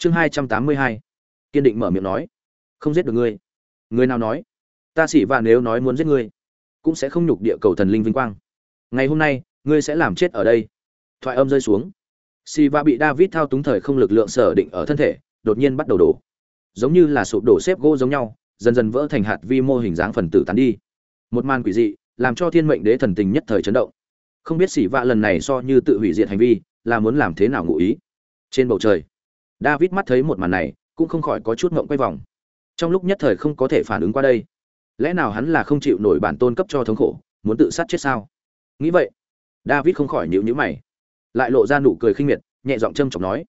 chương hai trăm tám mươi hai. Kiên định mở miệng nói. Không giết được ngươi. Người nào nói? Ta xỉ và nếu nói muốn giết ngươi, cũng sẽ không nhục địa cầu thần linh vinh quang. Ngày hôm nay, ngươi sẽ làm chết ở đây. Thoại âm rơi xuống. Xì và bị david thao túng thời không lực lượng sở định ở thân thể, đột nhiên bắt đầu đổ. Giống như là sụp đổ xếp gỗ giống nhau, dần dần vỡ thành hạt vi mô hình dáng phần tử tán đi. Một màn quỷ dị, làm cho thiên mệnh đế thần tình nhất thời chấn động. Không biết xỉ vạ lần này so như tự hủy diệt hành vi, là muốn làm thế nào ngụ ý? Trên bầu trời david mắt thấy một màn này, cũng không khỏi có chút ngậm quay vòng. Trong lúc nhất thời không có thể phản ứng qua đây. Lẽ nào hắn là không chịu nổi bản tôn cấp cho thống khổ, muốn tự sát chết sao? Nghĩ vậy, david không khỏi nhíu nhíu mày. Lại lộ ra nụ cười khinh miệt, nhẹ giọng châm chọc nói.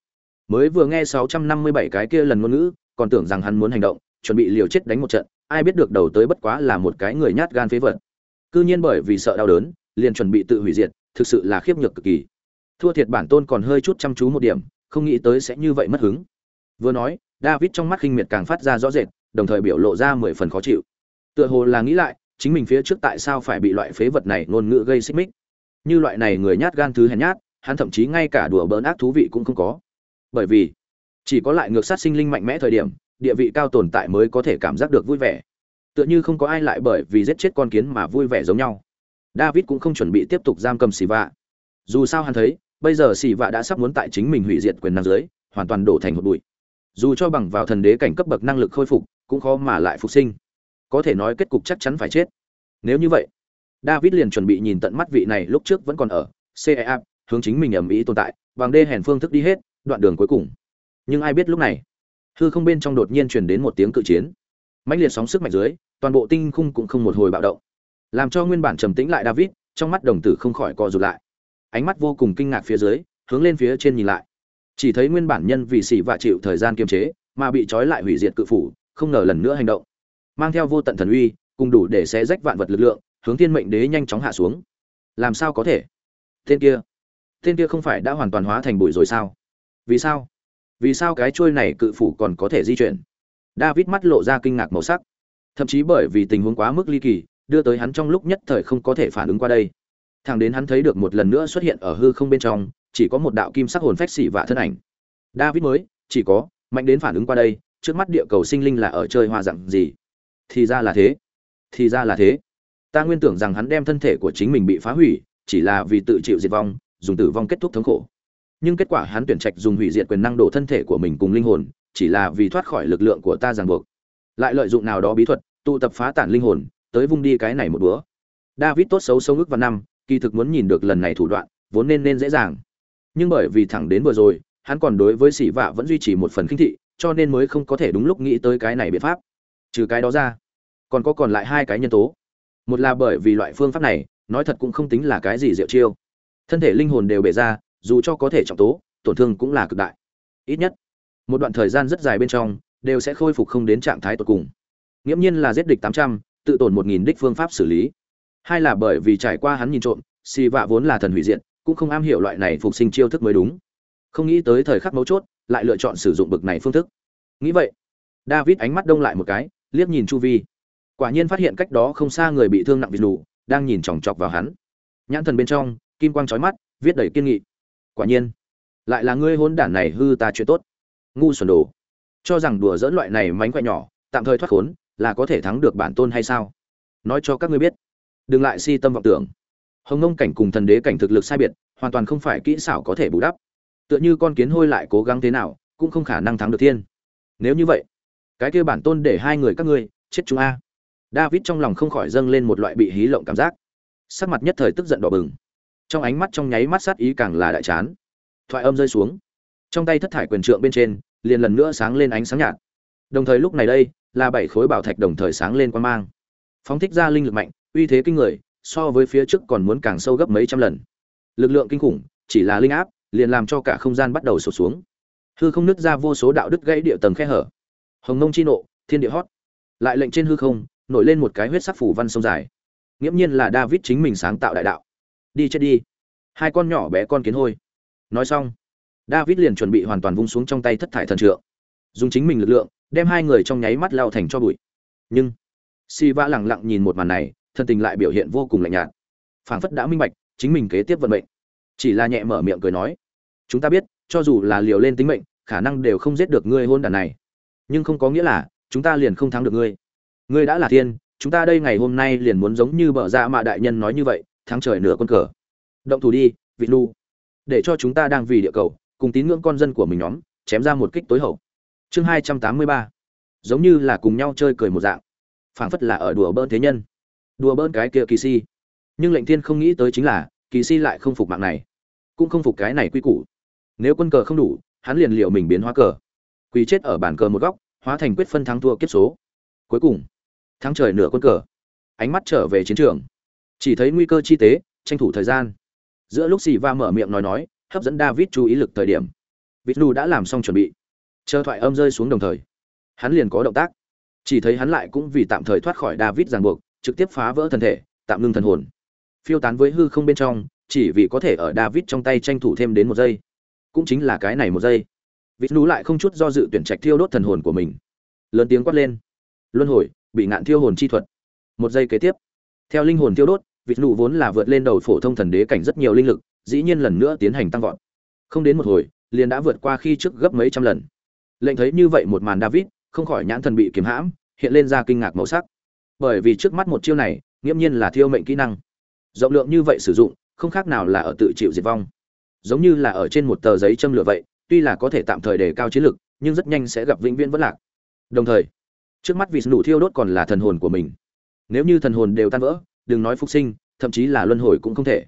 Mới vừa nghe 657 cái kia lần ngôn ngữ, còn tưởng rằng hắn muốn hành động, chuẩn bị liều chết đánh một trận, ai biết được đầu tới bất quá là một cái người nhát gan phế vật. Cư nhiên bởi vì sợ đau đớn, liền chuẩn bị tự hủy diệt, thực sự là khiếp nhược cực kỳ. Thua thiệt bản tôn còn hơi chút chăm chú một điểm không nghĩ tới sẽ như vậy mất hứng. Vừa nói, david trong mắt khinh miệt càng phát ra rõ rệt, đồng thời biểu lộ ra mười phần khó chịu. Tựa hồ là nghĩ lại, chính mình phía trước tại sao phải bị loại phế vật này ngôn ngữ gây xích mích. Như loại này người nhát gan thứ hèn nhát, hắn thậm chí ngay cả đùa bỡn ác thú vị cũng không có. Bởi vì, chỉ có lại ngược sát sinh linh mạnh mẽ thời điểm, địa vị cao tồn tại mới có thể cảm giác được vui vẻ. Tựa như không có ai lại bởi vì giết chết con kiến mà vui vẻ giống nhau. David cũng không chuẩn bị tiếp tục giam cầm xì vạ dù sao hắn thấy bây giờ xì vạ đã sắp muốn tại chính mình hủy diệt quyền năng dưới, hoàn toàn đổ thành hột bụi. Dù cho bằng vào thần đế cảnh cấp bậc năng lực khôi phục, cũng khó mà lại phục sinh. Có thể nói kết cục chắc chắn phải chết. Nếu như vậy, david liền chuẩn bị nhìn tận mắt vị này lúc trước vẫn còn ở cea hướng chính mình ầm ĩ tồn tại, bằng đê hèn phương thức đi hết, đoạn đường cuối cùng. Nhưng ai biết lúc này, hư không bên trong đột nhiên truyền đến một tiếng cự chiến. Mãnh liệt sóng sức mạnh dưới, toàn bộ tinh khung cũng không một hồi bạo động. Làm cho nguyên bản trầm tĩnh lại david, trong mắt đồng tử không khỏi co rụt lại ánh mắt vô cùng kinh ngạc phía dưới, hướng lên phía trên nhìn lại. Chỉ thấy nguyên bản nhân vì xỉ và chịu thời gian kiềm chế, mà bị trói lại hủy diệt cự phủ, không ngờ lần nữa hành động. Mang theo vô tận thần uy, cùng đủ để xé rách vạn vật lực lượng, hướng thiên mệnh đế nhanh chóng hạ xuống. Làm sao có thể? Tên kia tên kia không phải đã hoàn toàn hóa thành bụi rồi sao? Vì sao? Vì sao cái trôi này cự phủ còn có thể di chuyển? David mắt lộ ra kinh ngạc màu sắc. Thậm chí bởi vì tình huống quá mức ly kỳ, đưa tới hắn trong lúc nhất thời không có thể phản ứng qua đây thằng đến hắn thấy được một lần nữa xuất hiện ở hư không bên trong, chỉ có một đạo kim sắc hồn phách xỉ vạ thân ảnh. David mới, chỉ có, mạnh đến phản ứng qua đây, trước mắt địa cầu sinh linh là ở chơi hoa dặn gì? Thì ra là thế. Thì ra là thế. Ta nguyên tưởng rằng hắn đem thân thể của chính mình bị phá hủy, chỉ là vì tự chịu diệt vong, dùng tử vong kết thúc thống khổ. Nhưng kết quả hắn tuyển trạch dùng hủy diệt quyền năng đổ thân thể của mình cùng linh hồn, chỉ là vì thoát khỏi lực lượng của ta ràng buộc. Lại lợi dụng nào đó bí thuật, tụ tập phá tản linh hồn, tới vung đi cái này một bữa. david tốt xấu sâu ức vào năm kỳ thực muốn nhìn được lần này thủ đoạn, vốn nên nên dễ dàng. Nhưng bởi vì thẳng đến vừa rồi, hắn còn đối với sỉ vạ vẫn duy trì một phần khinh thị, cho nên mới không có thể đúng lúc nghĩ tới cái này biện pháp. Trừ cái đó ra, còn có còn lại hai cái nhân tố. Một là bởi vì loại phương pháp này, nói thật cũng không tính là cái gì diệu chiêu. Thân thể linh hồn đều bể ra, dù cho có thể trọng tố, tổn thương cũng là cực đại. Ít nhất, một đoạn thời gian rất dài bên trong, đều sẽ khôi phục không đến trạng thái tột cùng. Nghiễm nhiên là giết địch tám trăm, tự tổn một nghìn đích phương pháp xử lý hai là bởi vì trải qua hắn nhìn trộm, xì vạ vốn là thần hủy diện cũng không am hiểu loại này phục sinh chiêu thức mới đúng. Không nghĩ tới thời khắc mấu chốt, lại lựa chọn sử dụng bực này phương thức. Nghĩ vậy, david ánh mắt đông lại một cái, liếc nhìn chu vi. Quả nhiên phát hiện cách đó không xa người bị thương nặng vịt lù đang nhìn chòng chọc vào hắn. Nhãn thần bên trong, kim quang trói mắt, viết đầy kiên nghị. Quả nhiên, lại là ngươi hôn đản này hư ta chuyện tốt. Ngu xuẩn đồ. Cho rằng đùa dỡn loại này mánh quẹ nhỏ, tạm thời thoát khốn, là có thể thắng được bản tôn hay sao? Nói cho các ngươi biết đừng lại si tâm vọng tưởng. Hồng ngông cảnh cùng thần đế cảnh thực lực sai biệt, hoàn toàn không phải kỹ xảo có thể bù đắp. Tựa như con kiến hôi lại cố gắng thế nào, cũng không khả năng thắng được thiên. Nếu như vậy, cái kia bản tôn để hai người các ngươi chết chúng a. David trong lòng không khỏi dâng lên một loại bị hí lộng cảm giác. Sắc mặt nhất thời tức giận đỏ bừng. Trong ánh mắt trong nháy mắt sát ý càng là đại chán. Thoại âm rơi xuống. Trong tay thất thải quyền trượng bên trên, liền lần nữa sáng lên ánh sáng nhạt. Đồng thời lúc này đây, là bảy khối bảo thạch đồng thời sáng lên quan mang. Phóng thích ra linh lực mạnh uy thế kinh người, so với phía trước còn muốn càng sâu gấp mấy trăm lần. Lực lượng kinh khủng, chỉ là linh áp, liền làm cho cả không gian bắt đầu sụt xuống. Hư không nứt ra vô số đạo đứt gãy địa tầng khe hở. Hồng nông chi nộ, thiên địa hót. Lại lệnh trên hư không, nổi lên một cái huyết sắc phủ văn sông dài. Nghiễm nhiên là david chính mình sáng tạo đại đạo. Đi chết đi. Hai con nhỏ bé con kiến hôi. Nói xong, david liền chuẩn bị hoàn toàn vung xuống trong tay thất thải thần trượng. Dùng chính mình lực lượng, đem hai người trong nháy mắt lao thành cho bụi. Nhưng si va lẳng lặng nhìn một màn này thần tình lại biểu hiện vô cùng lạnh nhạt. Phảng phất đã minh bạch, chính mình kế tiếp vận mệnh. Chỉ là nhẹ mở miệng cười nói, chúng ta biết, cho dù là liều lên tính mệnh, khả năng đều không giết được ngươi hôn đàn này. Nhưng không có nghĩa là, chúng ta liền không thắng được ngươi. Ngươi đã là thiên, chúng ta đây ngày hôm nay liền muốn giống như bờ dạ ra mà đại nhân nói như vậy, thắng trời nửa con cờ. Động thủ đi, vị nu để cho chúng ta đang vì địa cầu, cùng tín ngưỡng con dân của mình nhóm, chém ra một kích tối hậu. Chương hai trăm tám mươi ba. Giống như là cùng nhau chơi cười một dạng. Phảng phất là ở đùa bỡn thế nhân đùa bỡn cái kia kỳ si. Nhưng lệnh thiên không nghĩ tới chính là, kỳ si lại không phục mạng này. Cũng không phục cái này quy củ. Nếu quân cờ không đủ, hắn liền liệu mình biến hóa cờ. Quỳ chết ở bàn cờ một góc, hóa thành quyết phân thắng thua kiếp số. Cuối cùng, thắng trời nửa quân cờ. Ánh mắt trở về chiến trường. Chỉ thấy nguy cơ chi tế, tranh thủ thời gian. Giữa lúc xì va mở miệng nói nói, hấp dẫn david chú ý lực thời điểm. Vịt nu đã làm xong chuẩn bị. Chờ thoại âm rơi xuống đồng thời, hắn liền có động tác. Chỉ thấy hắn lại cũng vì tạm thời thoát khỏi david ràng buộc trực tiếp phá vỡ thân thể, tạm ngưng thần hồn. Phiêu tán với hư không bên trong, chỉ vì có thể ở david trong tay tranh thủ thêm đến một giây. Cũng chính là cái này một giây. Vịt nú lại không chút do dự tuyển trạch thiêu đốt thần hồn của mình. Lớn tiếng quát lên. Luân hồi, bị ngạn thiêu hồn chi thuật. Một giây kế tiếp. Theo linh hồn thiêu đốt vịt nụ vốn là vượt lên đầu phổ thông thần đế cảnh rất nhiều linh lực, dĩ nhiên lần nữa tiến hành tăng vọt. Không đến một hồi, liền đã vượt qua khi trước gấp mấy trăm lần. Lệnh thấy như vậy một màn david, không khỏi nhãn thần bị kiếm hãm, hiện lên ra kinh ngạc màu sắc bởi vì trước mắt một chiêu này, nghiễm nhiên là thiêu mệnh kỹ năng. Rộng lượng như vậy sử dụng, không khác nào là ở tự chịu diệt vong. Giống như là ở trên một tờ giấy châm lửa vậy, tuy là có thể tạm thời đề cao chiến lực, nhưng rất nhanh sẽ gặp vĩnh viễn vất lạc. Đồng thời, trước mắt vị nụ thiêu đốt còn là thần hồn của mình. Nếu như thần hồn đều tan vỡ, đừng nói phục sinh, thậm chí là luân hồi cũng không thể.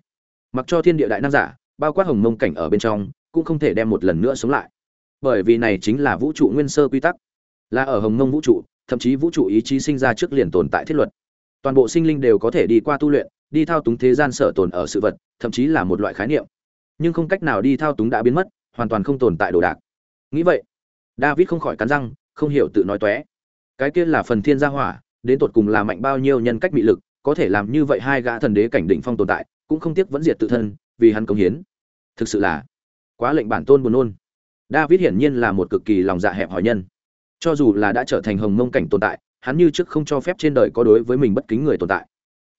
Mặc cho thiên địa đại nam giả, bao quát hồng mông cảnh ở bên trong, cũng không thể đem một lần nữa sống lại. Bởi vì này chính là vũ trụ nguyên sơ quy tắc. Là ở hồng mông vũ trụ thậm chí vũ trụ ý chí sinh ra trước liền tồn tại thiết luật. Toàn bộ sinh linh đều có thể đi qua tu luyện, đi thao túng thế gian sở tồn ở sự vật, thậm chí là một loại khái niệm. Nhưng không cách nào đi thao túng đã biến mất, hoàn toàn không tồn tại đồ đạc. Nghĩ vậy, david không khỏi cắn răng, không hiểu tự nói toé cái kia là phần thiên gia hỏa, đến tột cùng là mạnh bao nhiêu nhân cách bị lực, có thể làm như vậy hai gã thần đế cảnh đỉnh phong tồn tại, cũng không tiếc vẫn diệt tự thân, vì hắn công hiến. Thực sự là quá lệnh bản tôn buồn nôn. David hiển nhiên là một cực kỳ lòng dạ hẹp hòi nhân cho dù là đã trở thành hồng mông cảnh tồn tại, hắn như trước không cho phép trên đời có đối với mình bất kính người tồn tại.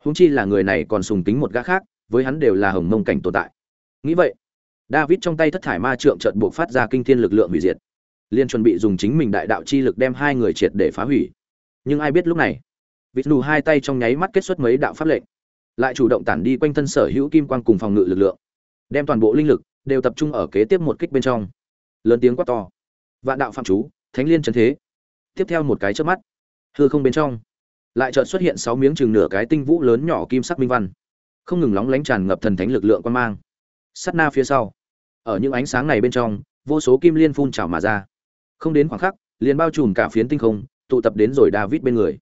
Húng chi là người này còn sùng kính một gã khác, với hắn đều là hồng mông cảnh tồn tại. Nghĩ vậy, david trong tay thất thải ma trượng trợn buộc phát ra kinh thiên lực lượng hủy diệt. Liên chuẩn bị dùng chính mình đại đạo chi lực đem hai người triệt để phá hủy. Nhưng ai biết lúc này vịt nù hai tay trong nháy mắt kết xuất mấy đạo pháp lệnh, lại chủ động tản đi quanh thân sở hữu kim quang cùng phòng ngự lực lượng, đem toàn bộ linh lực đều tập trung ở kế tiếp một kích bên trong. Lớn tiếng quát to, vạn đạo phạm chú thánh liên trấn thế. Tiếp theo một cái trước mắt. Hư không bên trong. Lại chợt xuất hiện sáu miếng chừng nửa cái tinh vũ lớn nhỏ kim sắc minh văn. Không ngừng lóng lánh tràn ngập thần thánh lực lượng quan mang. Sắt na phía sau. Ở những ánh sáng này bên trong, vô số kim liên phun trào mà ra. Không đến khoảng khắc, liền bao trùm cả phiến tinh không, tụ tập đến rồi david bên người.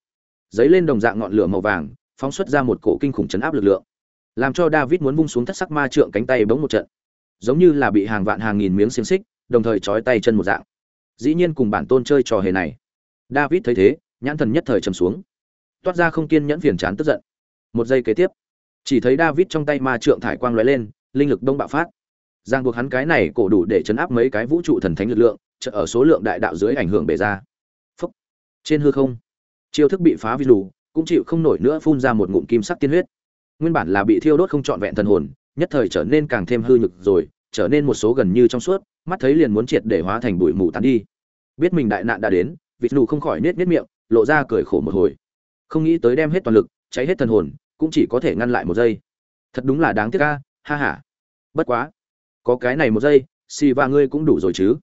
Giấy lên đồng dạng ngọn lửa màu vàng, phóng xuất ra một cổ kinh khủng chấn áp lực lượng. Làm cho david muốn vung xuống thất sắc ma trượng cánh tay bỗng một trận. Giống như là bị hàng vạn hàng nghìn miếng xiềng xích, đồng thời trói tay chân một dạng dĩ nhiên cùng bản tôn chơi trò hề này. David thấy thế, nhãn thần nhất thời trầm xuống. Toát ra không kiên nhẫn phiền chán tức giận. Một giây kế tiếp, chỉ thấy david trong tay ma trượng thải quang lóe lên, linh lực đông bạo phát. Giang buộc hắn cái này cổ đủ để chấn áp mấy cái vũ trụ thần thánh lực lượng, chợ ở số lượng đại đạo dưới ảnh hưởng bề ra. Phúc. trên hư không, chiêu thức bị phá vi lù, cũng chịu không nổi nữa phun ra một ngụm kim sắc tiên huyết. Nguyên bản là bị thiêu đốt không trọn vẹn thần hồn, nhất thời trở nên càng thêm hư nhực rồi, trở nên một số gần như trong suốt, mắt thấy liền muốn triệt để hóa thành bụi mù tán đi biết mình đại nạn đã đến, vịt nụ không khỏi nết nết miệng, lộ ra cười khổ một hồi. Không nghĩ tới đem hết toàn lực, cháy hết thần hồn, cũng chỉ có thể ngăn lại một giây. Thật đúng là đáng tiếc ca ha ha. Bất quá, có cái này một giây, xì và ngươi cũng đủ rồi chứ.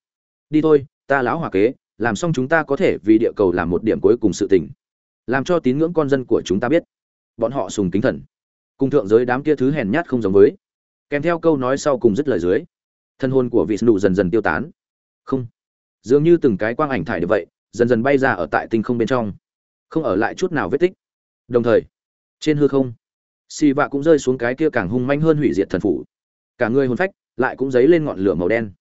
Đi thôi, ta lão hòa kế, làm xong chúng ta có thể vì địa cầu làm một điểm cuối cùng sự tình. Làm cho tín ngưỡng con dân của chúng ta biết. Bọn họ sùng kính thần. Cùng thượng giới đám kia thứ hèn nhát không giống với. Kèm theo câu nói sau cùng dứt lời dưới thân hồn của vị nụ dần dần tiêu tán. Không dường như từng cái quang ảnh thải được vậy, dần dần bay ra ở tại tinh không bên trong. Không ở lại chút nào vết tích. Đồng thời, trên hư không, xì vạ cũng rơi xuống cái kia càng hung manh hơn hủy diệt thần phủ. Cả người hồn phách lại cũng dấy lên ngọn lửa màu đen.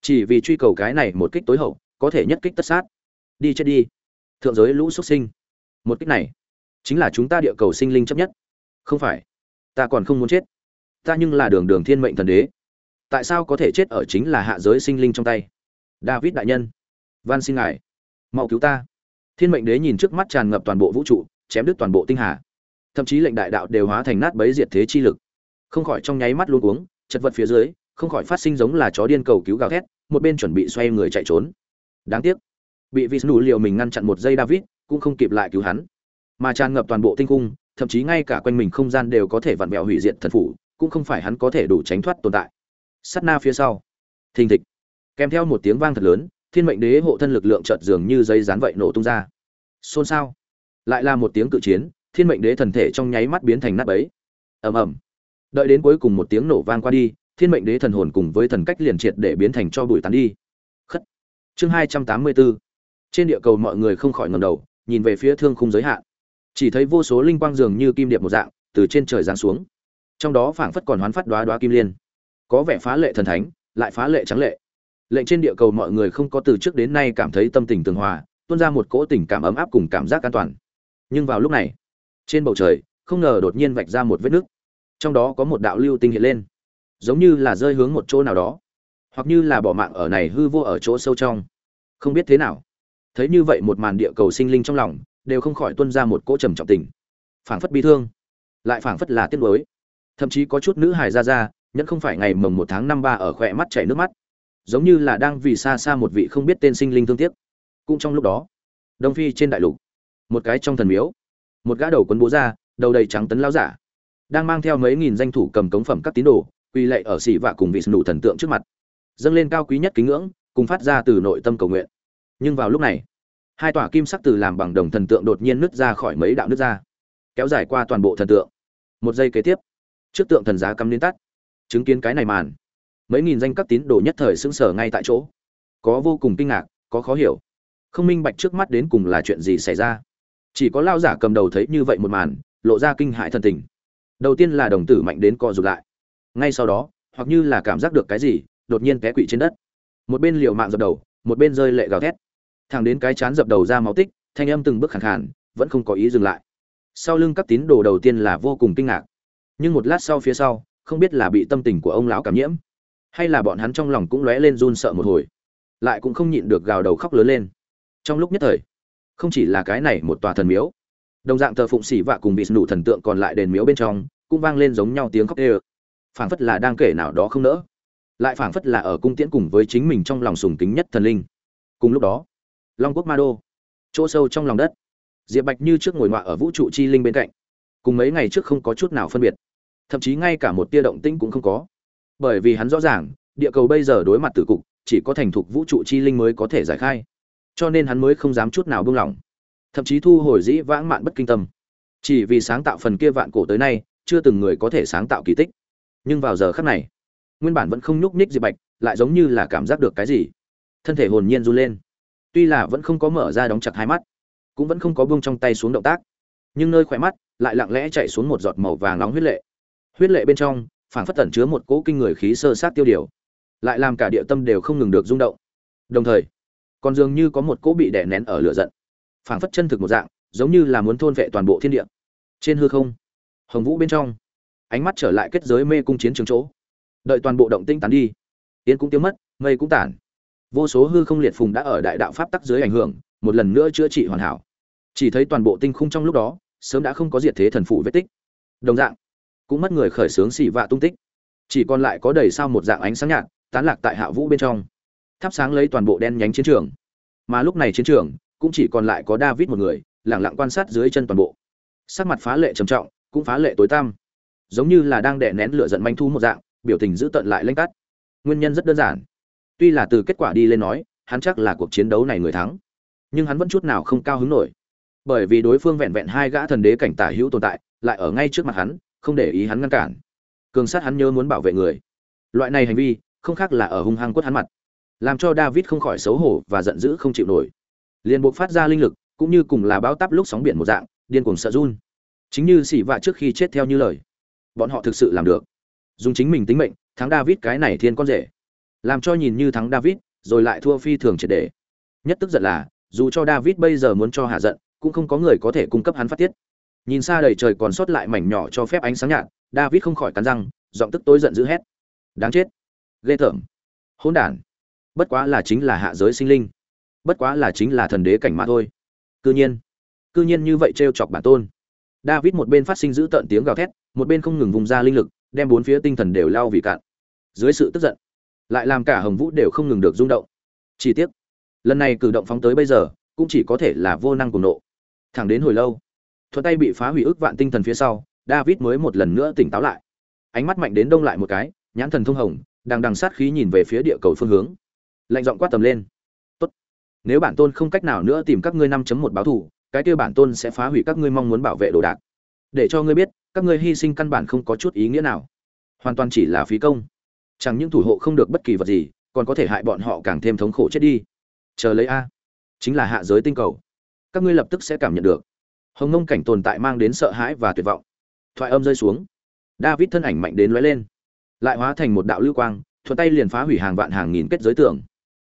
Chỉ vì truy cầu cái này một kích tối hậu, có thể nhất kích tất sát. Đi chết đi. Thượng giới lũ xuất sinh. Một kích này, chính là chúng ta địa cầu sinh linh chấp nhất. Không phải, ta còn không muốn chết. Ta nhưng là đường đường thiên mệnh thần đế. Tại sao có thể chết ở chính là hạ giới sinh linh trong tay? David đại nhân. Van xin ngài. Mau cứu ta. Thiên mệnh đế nhìn trước mắt tràn ngập toàn bộ vũ trụ, chém đứt toàn bộ tinh hà. Thậm chí lệnh đại đạo đều hóa thành nát bấy diệt thế chi lực. Không khỏi trong nháy mắt luôn uống chật vật phía dưới, không khỏi phát sinh giống là chó điên cầu cứu gào thét, một bên chuẩn bị xoay người chạy trốn. Đáng tiếc, bị vị nụ liệu mình ngăn chặn một giây david, cũng không kịp lại cứu hắn. Mà tràn ngập toàn bộ tinh cung, thậm chí ngay cả quanh mình không gian đều có thể vặn vẹo hủy diệt thần phủ, cũng không phải hắn có thể đủ tránh thoát tồn tại. Sát na phía sau. Thình thịch kèm theo một tiếng vang thật lớn, thiên mệnh đế hộ thân lực lượng chợt dường như dây rán vậy nổ tung ra. Xôn xao. Lại là một tiếng cự chiến, thiên mệnh đế thần thể trong nháy mắt biến thành nát ấy ầm ầm. Đợi đến cuối cùng một tiếng nổ vang qua đi, thiên mệnh đế thần hồn cùng với thần cách liền triệt để biến thành cho bụi tán đi. Khất. Chương hai trăm tám mươi bốn trên địa cầu mọi người không khỏi ngầm đầu, nhìn về phía thương khung giới hạn. Chỉ thấy vô số linh quang dường như kim điệp một dạng, từ trên trời giáng xuống. Trong đó phảng phất còn hoán phát đoá đoá kim liên. Có vẻ phá lệ thần thánh, lại phá lệ trắng lệ lệnh trên địa cầu mọi người không có từ trước đến nay cảm thấy tâm tình tường hòa, tuôn ra một cỗ tình cảm ấm áp cùng cảm giác an toàn. Nhưng vào lúc này, trên bầu trời, không ngờ đột nhiên vạch ra một vết nứt. Trong đó có một đạo lưu tinh hiện lên, giống như là rơi hướng một chỗ nào đó, hoặc như là bỏ mạng ở này hư vô ở chỗ sâu trong. Không biết thế nào, thấy như vậy một màn địa cầu sinh linh trong lòng đều không khỏi tuân ra một cỗ trầm trọng tình. Phảng phất bi thương, lại phảng phất là tiếc nuối. Thậm chí có chút nữ hài ra ra, nhẫn không phải ngày mồng một tháng năm ba ở khỏe mắt chảy nước mắt giống như là đang vì xa xa một vị không biết tên sinh linh thương tiếc. Cũng trong lúc đó, đông phi trên đại lục, một cái trong thần miếu, một gã đầu quấn bố ra đầu đầy trắng tấn lao giả, đang mang theo mấy nghìn danh thủ cầm cống phẩm các tín đồ quy lệ ở xỉ vạ cùng vị nụ thần tượng trước mặt, dâng lên cao quý nhất kính ngưỡng, cùng phát ra từ nội tâm cầu nguyện. Nhưng vào lúc này, hai tòa kim sắc từ làm bằng đồng thần tượng đột nhiên nứt ra khỏi mấy đạo nứt ra, kéo dài qua toàn bộ thần tượng. Một giây kế tiếp, trước tượng thần giá cắm đến tắt, chứng kiến cái này màn mấy nghìn danh các tín đồ nhất thời sững sờ ngay tại chỗ. Có vô cùng kinh ngạc, có khó hiểu. Không minh bạch trước mắt đến cùng là chuyện gì xảy ra. Chỉ có lao giả cầm đầu thấy như vậy một màn, lộ ra kinh hại thần tình. Đầu tiên là đồng tử mạnh đến co rụt lại. Ngay sau đó, hoặc như là cảm giác được cái gì, đột nhiên té quỵ trên đất. Một bên liều mạng dập đầu, một bên rơi lệ gào thét. Thằng đến cái chán dập đầu ra máu tích, thanh âm từng bước khẳng khàn, vẫn không có ý dừng lại. Sau lưng các tín đồ đầu tiên là vô cùng kinh ngạc. Nhưng một lát sau phía sau, không biết là bị tâm tình của ông lão cảm nhiễm hay là bọn hắn trong lòng cũng lóe lên run sợ một hồi, lại cũng không nhịn được gào đầu khóc lớn lên. Trong lúc nhất thời, không chỉ là cái này một tòa thần miếu, đồng dạng thờ phụng xỉ vạ cùng bị nụ thần tượng còn lại đền miếu bên trong, cũng vang lên giống nhau tiếng khóc ê phảng phất là đang kể nào đó không nỡ, lại phảng phất là ở cung tiễn cùng với chính mình trong lòng sùng kính nhất thần linh. Cùng lúc đó, long quốc ma đô, chỗ sâu trong lòng đất, diệp bạch như trước ngồi ngoạ ở vũ trụ chi linh bên cạnh, cùng mấy ngày trước không có chút nào phân biệt. Thậm chí ngay cả một tia động tĩnh cũng không có bởi vì hắn rõ ràng, địa cầu bây giờ đối mặt tử cục, chỉ có thành thục vũ trụ chi linh mới có thể giải khai. Cho nên hắn mới không dám chút nào buông lỏng. Thậm chí thu hồi dĩ vãng mạn bất kinh tâm. Chỉ vì sáng tạo phần kia vạn cổ tới nay, chưa từng người có thể sáng tạo kỳ tích. Nhưng vào giờ khắc này, nguyên bản vẫn không nhúc nhích diệp bạch, lại giống như là cảm giác được cái gì. Thân thể hồn nhiên run lên. Tuy là vẫn không có mở ra đóng chặt hai mắt, cũng vẫn không có buông trong tay xuống động tác. Nhưng nơi khỏe mắt lại lặng lẽ chạy xuống một giọt màu vàng nóng huyết lệ. Huyết lệ bên trong phảng phất tẩn chứa một cỗ kinh người khí sơ sát tiêu điều. Lại làm cả địa tâm đều không ngừng được rung động. Đồng thời, còn dường như có một cỗ bị đè nén ở lửa giận. Phảng phất chân thực một dạng, giống như là muốn thôn vệ toàn bộ thiên địa. Trên hư không, hồng vũ bên trong, ánh mắt trở lại kết giới mê cung chiến trường chỗ. Đợi toàn bộ động tinh tán đi tiến cũng tiêu mất, mây cũng tản. Vô số hư không liệt phùng đã ở đại đạo pháp tắc dưới ảnh hưởng, một lần nữa chữa trị hoàn hảo. Chỉ thấy toàn bộ tinh khung trong lúc đó, sớm đã không có diệt thế thần phụ vết tích. Đồng dạng cũng mất người khởi xướng xỉ vạ tung tích. Chỉ còn lại có đầy sao một dạng ánh sáng nhạt, tán lạc tại hạ vũ bên trong. Thắp sáng lấy toàn bộ đen nhánh chiến trường. Mà lúc này chiến trường, cũng chỉ còn lại có david một người lẳng lặng quan sát dưới chân toàn bộ. Sắc mặt phá lệ trầm trọng, cũng phá lệ tối tăm. Giống như là đang đè nén lửa giận manh thu một dạng, biểu tình giữ tận lại lanh cắt nguyên nhân rất đơn giản. Tuy là từ kết quả đi lên nói, hắn chắc là cuộc chiến đấu này người thắng. Nhưng hắn vẫn chút nào không cao hứng nổi. Bởi vì đối phương vẹn vẹn hai gã thần đế cảnh tả hữu tồn tại, lại ở ngay trước mặt hắn không để ý hắn ngăn cản. Cường sát hắn nhớ muốn bảo vệ người. Loại này hành vi, không khác là ở hung hăng quất hắn mặt. Làm cho david không khỏi xấu hổ và giận dữ không chịu nổi. Liền buộc phát ra linh lực, cũng như cùng là bao táp lúc sóng biển một dạng, điên cuồng sợ run. Chính như xỉ vạ trước khi chết theo như lời. Bọn họ thực sự làm được. Dùng chính mình tính mệnh, thắng david cái này thiên con rể. Làm cho nhìn như thắng david, rồi lại thua phi thường triệt để. Nhất tức giận là, dù cho david bây giờ muốn cho hạ giận, cũng không có người có thể cung cấp hắn phát tiết nhìn xa đầy trời còn sót lại mảnh nhỏ cho phép ánh sáng nhạt, david không khỏi cắn răng, giọng tức tối giận dữ hét. Đáng chết. Ghê tởm. Hỗn đản. Bất quá là chính là hạ giới sinh linh. Bất quá là chính là thần đế cảnh mà thôi. Cư nhiên. Cư nhiên như vậy trêu chọc bản tôn. David một bên phát sinh giữ tợn tiếng gào thét, một bên không ngừng vùng ra linh lực, đem bốn phía tinh thần đều lao vì cạn. Dưới sự tức giận, lại làm cả hồng vũ đều không ngừng được rung động. Chi tiết lần này cử động phóng tới bây giờ, cũng chỉ có thể là vô năng cùng nộ. Thẳng đến hồi lâu thuận tay bị phá hủy ức vạn tinh thần phía sau, david mới một lần nữa tỉnh táo lại. Ánh mắt mạnh đến đông lại một cái, nhãn thần thông hồng, đang đằng sát khí nhìn về phía địa cầu phương hướng. Lạnh giọng quát tầm lên. Tốt. Nếu bản tôn không cách nào nữa tìm các ngươi năm chấm một báo thủ cái kia bản tôn sẽ phá hủy các ngươi mong muốn bảo vệ đồ đạc. Để cho ngươi biết, các ngươi hy sinh căn bản không có chút ý nghĩa nào. Hoàn toàn chỉ là phí công. Chẳng những thủ hộ không được bất kỳ vật gì, còn có thể hại bọn họ càng thêm thống khổ chết đi. Chờ lấy a. Chính là hạ giới tinh cầu. Các ngươi lập tức sẽ cảm nhận được hồng ngông cảnh tồn tại mang đến sợ hãi và tuyệt vọng. Thoại âm rơi xuống. David thân ảnh mạnh đến lóe lên. Lại hóa thành một đạo lưu quang thuận tay liền phá hủy hàng vạn hàng nghìn kết giới tưởng,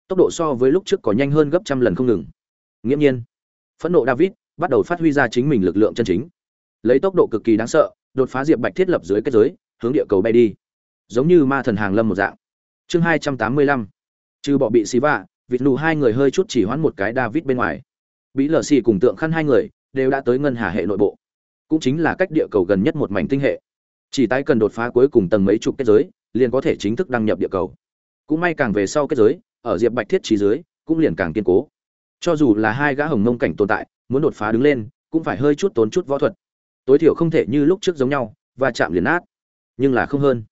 tốc độ so với lúc trước có nhanh hơn gấp trăm lần không ngừng. Nghiễm nhiên phẫn nộ david bắt đầu phát huy ra chính mình lực lượng chân chính. Lấy tốc độ cực kỳ đáng sợ đột phá diệp bạch thiết lập dưới kết giới hướng địa cầu bay đi. Giống như ma thần hàng lâm một dạng. Chương hai trăm tám mươi lăm. Trừ bọ bị xí vạ vịt nụ hai người hơi chút chỉ hoãn một cái david bên ngoài. Bí lờ xì cùng tượng khăn hai người đều đã tới ngân hà hệ nội bộ. Cũng chính là cách địa cầu gần nhất một mảnh tinh hệ. Chỉ tái cần đột phá cuối cùng tầng mấy chục kết giới, liền có thể chính thức đăng nhập địa cầu. Cũng may càng về sau kết giới, ở diệp bạch thiết trí dưới, cũng liền càng kiên cố. Cho dù là hai gã hồng mông cảnh tồn tại, muốn đột phá đứng lên, cũng phải hơi chút tốn chút võ thuật. Tối thiểu không thể như lúc trước giống nhau và chạm liền nát. Nhưng là không hơn.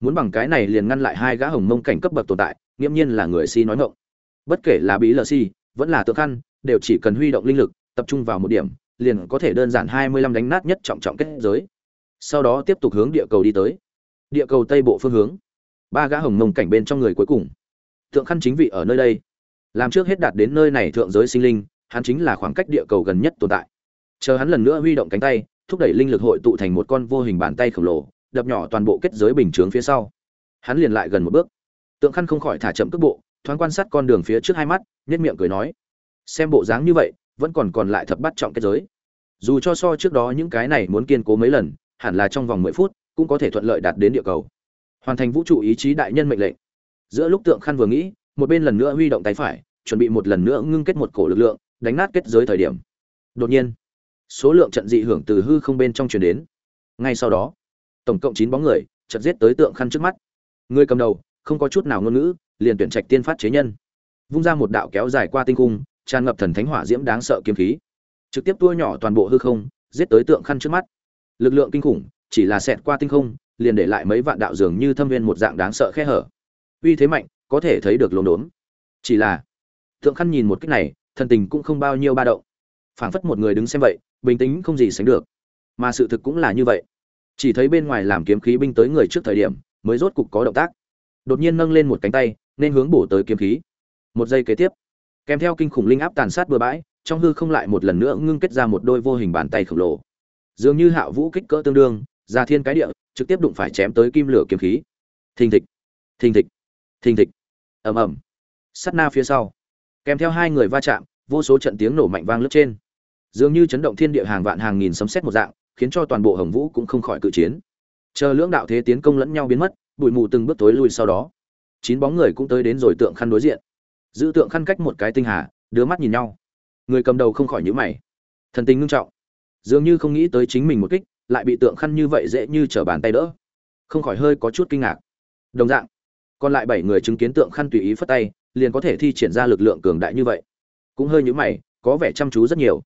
Muốn bằng cái này liền ngăn lại hai gã hồng mông cảnh cấp bậc tồn tại, nghiễm nhiên là người si nói ngộng bất kể là bí lờ si, vẫn là tượng khăn, đều chỉ cần huy động linh lực, tập trung vào một điểm liền có thể đơn giản hai mươi lăm đánh nát nhất trọng trọng kết giới. Sau đó tiếp tục hướng địa cầu đi tới. Địa cầu tây bộ phương hướng. Ba gã hồng mông cảnh bên trong người cuối cùng. Tượng khăn chính vị ở nơi đây. Làm trước hết đạt đến nơi này thượng giới sinh linh, hắn chính là khoảng cách địa cầu gần nhất tồn tại. Chờ hắn lần nữa huy động cánh tay, thúc đẩy linh lực hội tụ thành một con vô hình bàn tay khổng lồ, đập nhỏ toàn bộ kết giới bình chướng phía sau. Hắn liền lại gần một bước. Tượng khăn không khỏi thả chậm cước bộ, thoáng quan sát con đường phía trước hai mắt, nhếch miệng cười nói, xem bộ dáng như vậy vẫn còn còn lại thập bắt trọng kết giới. Dù cho so trước đó những cái này muốn kiên cố mấy lần, hẳn là trong vòng mười phút, cũng có thể thuận lợi đạt đến địa cầu. Hoàn thành vũ trụ ý chí đại nhân mệnh lệnh. Giữa lúc tượng khăn vừa nghĩ, một bên lần nữa huy động tay phải, chuẩn bị một lần nữa ngưng kết một cổ lực lượng, đánh nát kết giới thời điểm. Đột nhiên, số lượng trận dị hưởng từ hư không bên trong truyền đến. Ngay sau đó, tổng cộng chín bóng người chật giết tới tượng khăn trước mắt. Người cầm đầu, không có chút nào ngôn ngữ, liền tuyển trạch tiên phát chế nhân. Vung ra một đạo kéo dài qua tinh cung tràn ngập thần thánh hỏa diễm đáng sợ kiếm khí. Trực tiếp tua nhỏ toàn bộ hư không, giết tới tượng khăn trước mắt. Lực lượng kinh khủng, chỉ là xẹt qua tinh không, liền để lại mấy vạn đạo dường như thâm viên một dạng đáng sợ khe hở. Uy thế mạnh, có thể thấy được lồn đốn chỉ là, tượng khăn nhìn một cách này, thần tình cũng không bao nhiêu ba động. Phảng phất một người đứng xem vậy, bình tĩnh không gì sánh được. Mà sự thực cũng là như vậy. Chỉ thấy bên ngoài làm kiếm khí binh tới người trước thời điểm, mới rốt cục có động tác. Đột nhiên nâng lên một cánh tay, nên hướng bổ tới kiếm khí. Một giây kế tiếp kèm theo kinh khủng linh áp tàn sát bừa bãi, trong hư không lại một lần nữa ngưng kết ra một đôi vô hình bàn tay khổng lồ. Dường như hạ vũ kích cỡ tương đương ra thiên cái địa, trực tiếp đụng phải chém tới kim lửa kiếm khí. Thình thịch thình thịch thình thịch. Ầm ầm. Sắt na phía sau. Kèm theo hai người va chạm, vô số trận tiếng nổ mạnh vang lướt trên. Dường như chấn động thiên địa hàng vạn hàng nghìn sấm sét một dạng, khiến cho toàn bộ hồng vũ cũng không khỏi cự chiến. Chờ lưỡng đạo thế tiến công lẫn nhau biến mất, bụi mù từng bước tối lui sau đó. Chín bóng người cũng tới đến rồi tượng khăn đối diện giữ tượng khăn cách một cái tinh hà đứa mắt nhìn nhau. Người cầm đầu không khỏi nhíu mày. Thần tình ngưng trọng. Dường như không nghĩ tới chính mình một kích, lại bị tượng khăn như vậy dễ như trở bàn tay đỡ. Không khỏi hơi có chút kinh ngạc. Đồng dạng, còn lại bảy người chứng kiến tượng khăn tùy ý phất tay, liền có thể thi triển ra lực lượng cường đại như vậy. Cũng hơi nhíu mày, có vẻ chăm chú rất nhiều.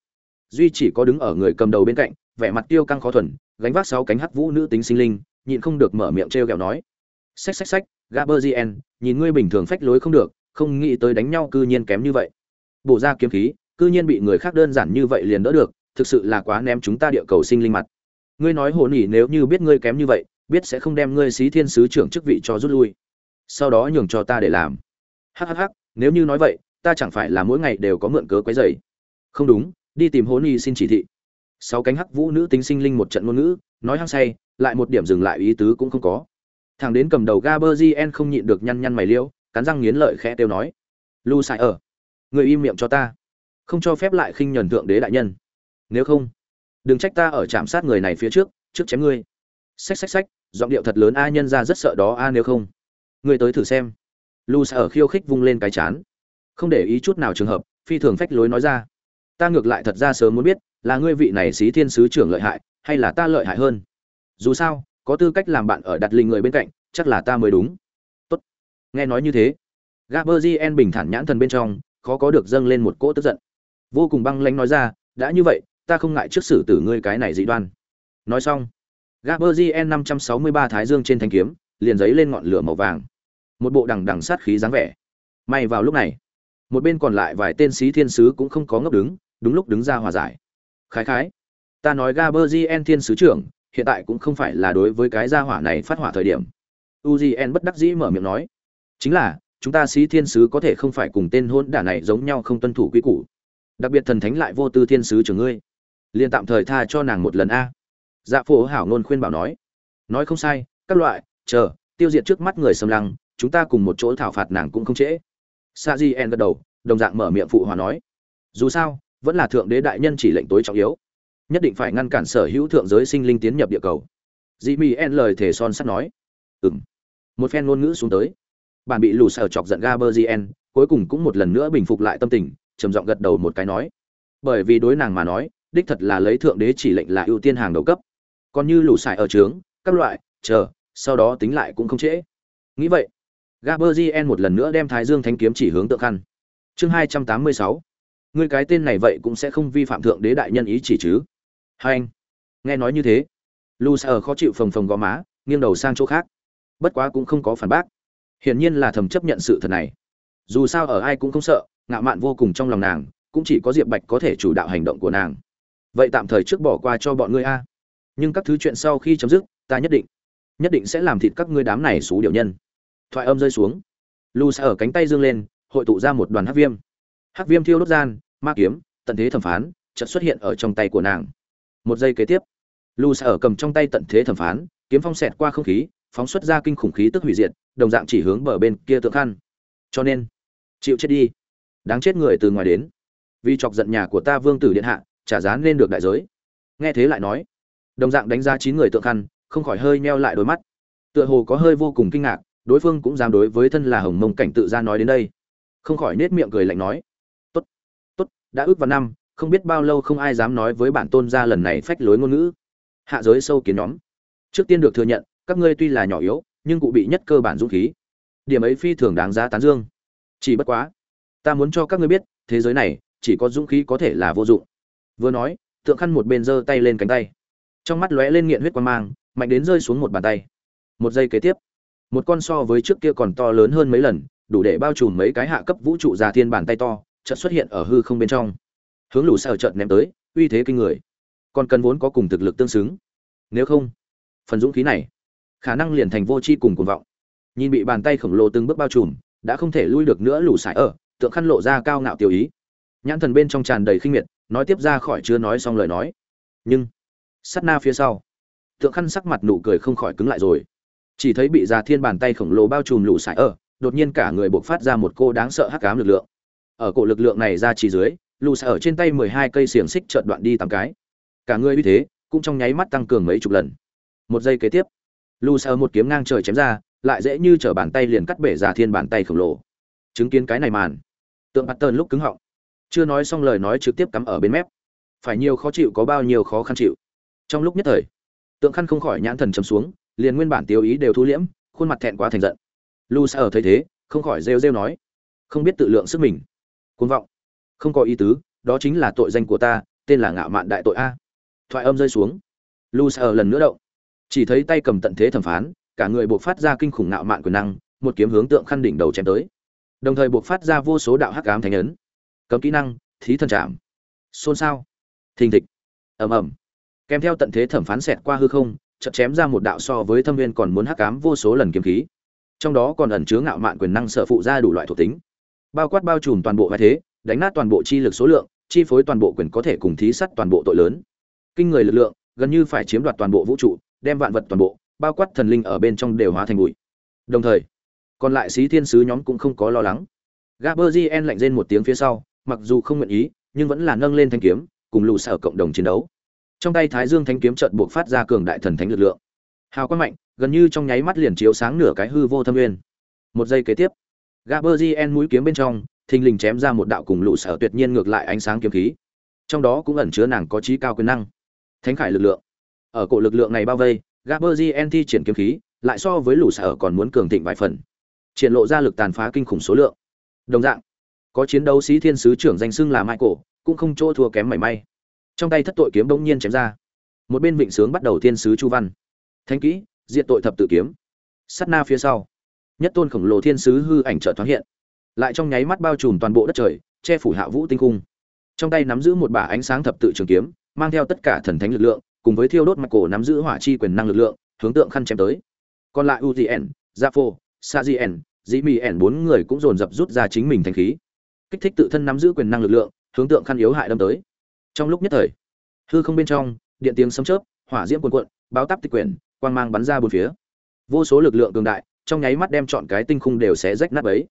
Duy chỉ có đứng ở người cầm đầu bên cạnh, vẻ mặt tiêu căng khó thuần, gánh vác sáu cánh hắc vũ nữ tính sinh linh, nhịn không được mở miệng trêu ghẹo nói. Xách xách xách gaberzien nhìn ngươi bình thường phách lối không được không nghĩ tới đánh nhau cư nhiên kém như vậy. Bổ ra kiếm khí, cư nhiên bị người khác đơn giản như vậy liền đỡ được, thực sự là quá ném chúng ta địa cầu sinh linh mặt. Ngươi nói hồ nỉ nếu như biết ngươi kém như vậy, biết sẽ không đem ngươi xí thiên sứ trưởng chức vị cho rút lui. Sau đó nhường cho ta để làm. Hhh nếu như nói vậy, ta chẳng phải là mỗi ngày đều có mượn cớ quấy rầy. Không đúng, đi tìm hồ nỉ xin chỉ thị. Sáu cánh hắc vũ nữ tính sinh linh một trận ngôn ngữ, nói hăng say, lại một điểm dừng lại ý tứ cũng không có. Thằng đến cầm đầu gaberzien không nhịn được nhăn nhăn mày liêu cắn răng nghiến lợi khẽ tiêu nói, lu sai ở, người im miệng cho ta, không cho phép lại khinh nhẫn thượng đế đại nhân. Nếu không, đừng trách ta ở chạm sát người này phía trước trước chém ngươi. Xách xách xách, giọng điệu thật lớn, a nhân ra rất sợ đó, a, nếu không, ngươi tới thử xem. Lu sai ở khiêu khích vung lên cái chán, không để ý chút nào trường hợp, phi thường phách lối nói ra, ta ngược lại thật ra sớm muốn biết, là ngươi vị này xí thiên sứ trưởng lợi hại, hay là ta lợi hại hơn? Dù sao, có tư cách làm bạn ở đặt linh người bên cạnh, chắc là ta mới đúng nghe nói như thế gaberzien bình thản nhãn thần bên trong, khó có được dâng lên một cỗ tức giận. Vô cùng băng lãnh nói ra, đã như vậy, ta không ngại trước xử tử ngươi cái này dị đoan. Nói xong gaberzien năm trăm sáu mươi ba thái dương trên thanh kiếm, liền giấy lên ngọn lửa màu vàng. Một bộ đằng đằng sát khí dáng vẻ. May vào lúc này, một bên còn lại vài tên sĩ thiên sứ cũng không có ngốc đứng, đúng lúc đứng ra hòa giải. Khái khái, ta nói gaberzien thiên sứ trưởng, hiện tại cũng không phải là đối với cái gia hỏa này phát hỏa thời điểm. Uzien bất đắc dĩ mở miệng nói chính là, chúng ta sĩ thiên sứ có thể không phải cùng tên hôn đả này giống nhau không tuân thủ quy củ. Đặc biệt thần thánh lại vô tư thiên sứ trưởng ngươi. Liền tạm thời tha cho nàng một lần a. Dạ phổ hảo ngôn khuyên bảo nói. Nói không sai, các loại, chờ, tiêu diệt trước mắt người xâm lăng, chúng ta cùng một chỗ thảo phạt nàng cũng không trễ. Sa di en gật đầu, đồng dạng mở miệng phụ hòa nói. Dù sao, vẫn là thượng đế đại nhân chỉ lệnh tối trọng yếu. Nhất định phải ngăn cản sở hữu thượng giới sinh linh tiến nhập địa cầu. Dị mỹ en lời thể son sắt nói. Ừ m một phen ngôn ngữ xuống tới bạn bị lù sở chọc giận gaberzien cuối cùng cũng một lần nữa bình phục lại tâm tình, trầm giọng gật đầu một cái nói. Bởi vì đối nàng mà nói, đích thật là lấy thượng đế chỉ lệnh là ưu tiên hàng đầu cấp. Còn như lù sải ở trướng, các loại, chờ, sau đó tính lại cũng không trễ. Nghĩ vậy gaberzien một lần nữa đem thái dương Thánh kiếm chỉ hướng tượng khăn. Chương hai trăm tám mươi sáu. Ngươi cái tên này vậy cũng sẽ không vi phạm thượng đế đại nhân ý chỉ chứ? Hai anh, nghe nói như thế lu sa khó chịu phồng phồng gò má, nghiêng đầu sang chỗ khác. Bất quá cũng không có phản bác hiển nhiên là thầm chấp nhận sự thật này. Dù sao ở ai cũng không sợ, ngạo mạn vô cùng trong lòng nàng, cũng chỉ có diệp bạch có thể chủ đạo hành động của nàng. Vậy tạm thời trước bỏ qua cho bọn ngươi a. Nhưng các thứ chuyện sau khi chấm dứt, ta nhất định nhất định sẽ làm thịt các ngươi đám này xú điều nhân. Thoại âm rơi xuống. Lu sa ở cánh tay dương lên, hội tụ ra một đoàn hắc viêm. Hắc viêm thiêu đốt gian, ma kiếm, tận thế thẩm phán, chợt xuất hiện ở trong tay của nàng. Một giây kế tiếp, lu sa ở cầm trong tay tận thế thẩm phán, kiếm phong xẹt qua không khí phóng xuất ra kinh khủng khí tức hủy diệt, đồng dạng chỉ hướng bờ bên kia tượng khăn. Cho nên, chịu chết đi. Đáng chết người từ ngoài đến. Vì chọc giận nhà của ta vương tử điện hạ, trả giá nên được đại giới. Nghe thế lại nói, đồng dạng đánh giá chín người tượng khăn, không khỏi hơi meo lại đôi mắt. Tựa hồ có hơi vô cùng kinh ngạc, đối phương cũng dám đối với thân là hồng mông cảnh tự ra nói đến đây. Không khỏi nết miệng cười lạnh nói, tốt tốt, đã ước vào năm, không biết bao lâu không ai dám nói với bản tôn gia lần này phách lối ngôn ngữ. Hạ giới sâu kiến nhóm. Trước tiên được thừa nhận các ngươi tuy là nhỏ yếu, nhưng cụ bị nhất cơ bản dũng khí. Điểm ấy phi thường đáng giá tán dương. Chỉ bất quá, ta muốn cho các ngươi biết, thế giới này, chỉ có dũng khí có thể là vô dụng. Vừa nói, tượng khăn một bên giơ tay lên cánh tay. Trong mắt lóe lên nghiện huyết quan mang, mạnh đến rơi xuống một bàn tay. Một giây kế tiếp, một con so với trước kia còn to lớn hơn mấy lần, đủ để bao trùm mấy cái hạ cấp vũ trụ già thiên bàn tay to, chợt xuất hiện ở hư không bên trong. Hướng lũ sợ chợt ném tới, uy thế kinh người. Còn cần vốn có cùng thực lực tương xứng. Nếu không, phần dũng khí này khả năng liền thành vô tri cùng cuồng vọng. Nhìn bị bàn tay khổng lồ từng bước bao trùm, đã không thể lui được nữa lũ sải ở, tượng khăn lộ ra cao ngạo tiểu ý. Nhãn thần bên trong tràn đầy khinh miệt, nói tiếp ra khỏi chưa nói xong lời nói. Nhưng, sát na phía sau, tượng khăn sắc mặt nụ cười không khỏi cứng lại rồi. Chỉ thấy bị già thiên bàn tay khổng lồ bao trùm lũ sải ở, đột nhiên cả người buộc phát ra một cô đáng sợ hắc ám lực lượng. Ở cổ lực lượng này ra chỉ dưới, lù sải ở trên tay mười hai cây xiềng xích trợn đoạn đi tám cái. Cả người uy thế cũng trong nháy mắt tăng cường mấy chục lần. Một giây kế tiếp lũ sải một kiếm ngang trời chém ra, lại dễ như trở bàn tay liền cắt bể giả thiên bàn tay khổng lồ. Chứng kiến cái này màn, tượng bắt tơn lúc cứng họng. Chưa nói xong lời nói trực tiếp cắm ở bên mép. Phải nhiều khó chịu có bao nhiêu khó khăn chịu. Trong lúc nhất thời, tượng khăn không khỏi nhãn thần chấm xuống, liền nguyên bản tiêu ý đều thu liễm, khuôn mặt thẹn quá thành giận. Lu sa ở thấy thế, không khỏi rêu rêu nói, không biết tự lượng sức mình. Côn vọng. Không có ý tứ, đó chính là tội danh của ta, tên là ngạo mạn đại tội a. Thoại âm rơi xuống. Lu sa lần nữa động chỉ thấy tay cầm tận thế thẩm phán cả người buộc phát ra kinh khủng ngạo mạn quyền năng một kiếm hướng tượng khăn đỉnh đầu chém tới. Đồng thời buộc phát ra vô số đạo hắc ám thành ấn. Cấm kỹ năng thí thần chạm, xôn xao. Thình thịch. Ầm ầm. Kèm theo tận thế thẩm phán xẹt qua hư không chợt chém ra một đạo so với thâm viên còn muốn hắc ám vô số lần kiếm khí. Trong đó còn ẩn chứa ngạo mạn quyền năng sở phụ ra đủ loại thuộc tính. Bao quát bao trùm toàn bộ vai thế đánh nát toàn bộ chi lực số lượng chi phối toàn bộ quyền có thể cùng thí sắt toàn bộ tội lớn. Kinh người lực lượng gần như phải chiếm đoạt toàn bộ vũ trụ đem vạn vật toàn bộ, bao quát thần linh ở bên trong đều hóa thành bụi. Đồng thời, còn lại xí thiên sứ nhóm cũng không có lo lắng. Gaberzien lạnh rên một tiếng phía sau, mặc dù không nguyện ý, nhưng vẫn là nâng lên thanh kiếm, cùng lù sở cộng đồng chiến đấu. Trong tay thái dương thanh kiếm chợt buộc phát ra cường đại thần thánh lực lượng. Hào quang mạnh, gần như trong nháy mắt liền chiếu sáng nửa cái hư vô thâm nguyên. Một giây kế tiếp gaberzien mũi kiếm bên trong, thình lình chém ra một đạo cùng lũ sở tuyệt nhiên ngược lại ánh sáng kiếm khí. Trong đó cũng ẩn chứa nàng có trí cao quyền năng. Thánh khải lực lượng ở cổ lực lượng này bao vây gaberzien thi triển kiếm khí, lại so với lũ sở còn muốn cường thịnh vài phần. Triển lộ ra lực tàn phá kinh khủng số lượng. Đồng dạng, có chiến đấu sĩ thiên sứ trưởng danh xưng là michael, cũng không chỗ thua kém mảy may. Trong tay thất tội kiếm bỗng nhiên chém ra. Một bên vịnh sướng bắt đầu thiên sứ chu văn. Thanh kỹ diện tội thập tự kiếm. Sát na phía sau, nhất tôn khổng lồ thiên sứ hư ảnh trợ thoáng hiện. Lại trong nháy mắt bao trùm toàn bộ đất trời, che phủ hạ vũ tinh cung trong tay nắm giữ một bả ánh sáng thập tự trường kiếm, mang theo tất cả thần thánh lực lượng cùng với thiêu đốt mặt cổ nắm giữ hỏa chi quyền năng lực lượng hướng tượng khăn chém tới còn lại utn Zafo, Sajien, Jimmy bốn người cũng dồn dập rút ra chính mình thành khí, kích thích tự thân nắm giữ quyền năng lực lượng, hướng tượng khăn yếu hại đâm tới. Trong lúc nhất thời, hư không bên trong, điện tiếng sấm chớp, hỏa diễm cuồn cuộn, báo táp tịch quyển, quang mang bắn ra bốn phía. Vô số lực lượng cường đại, trong nháy mắt đem trọn cái tinh khung đều xé rách nát bấy.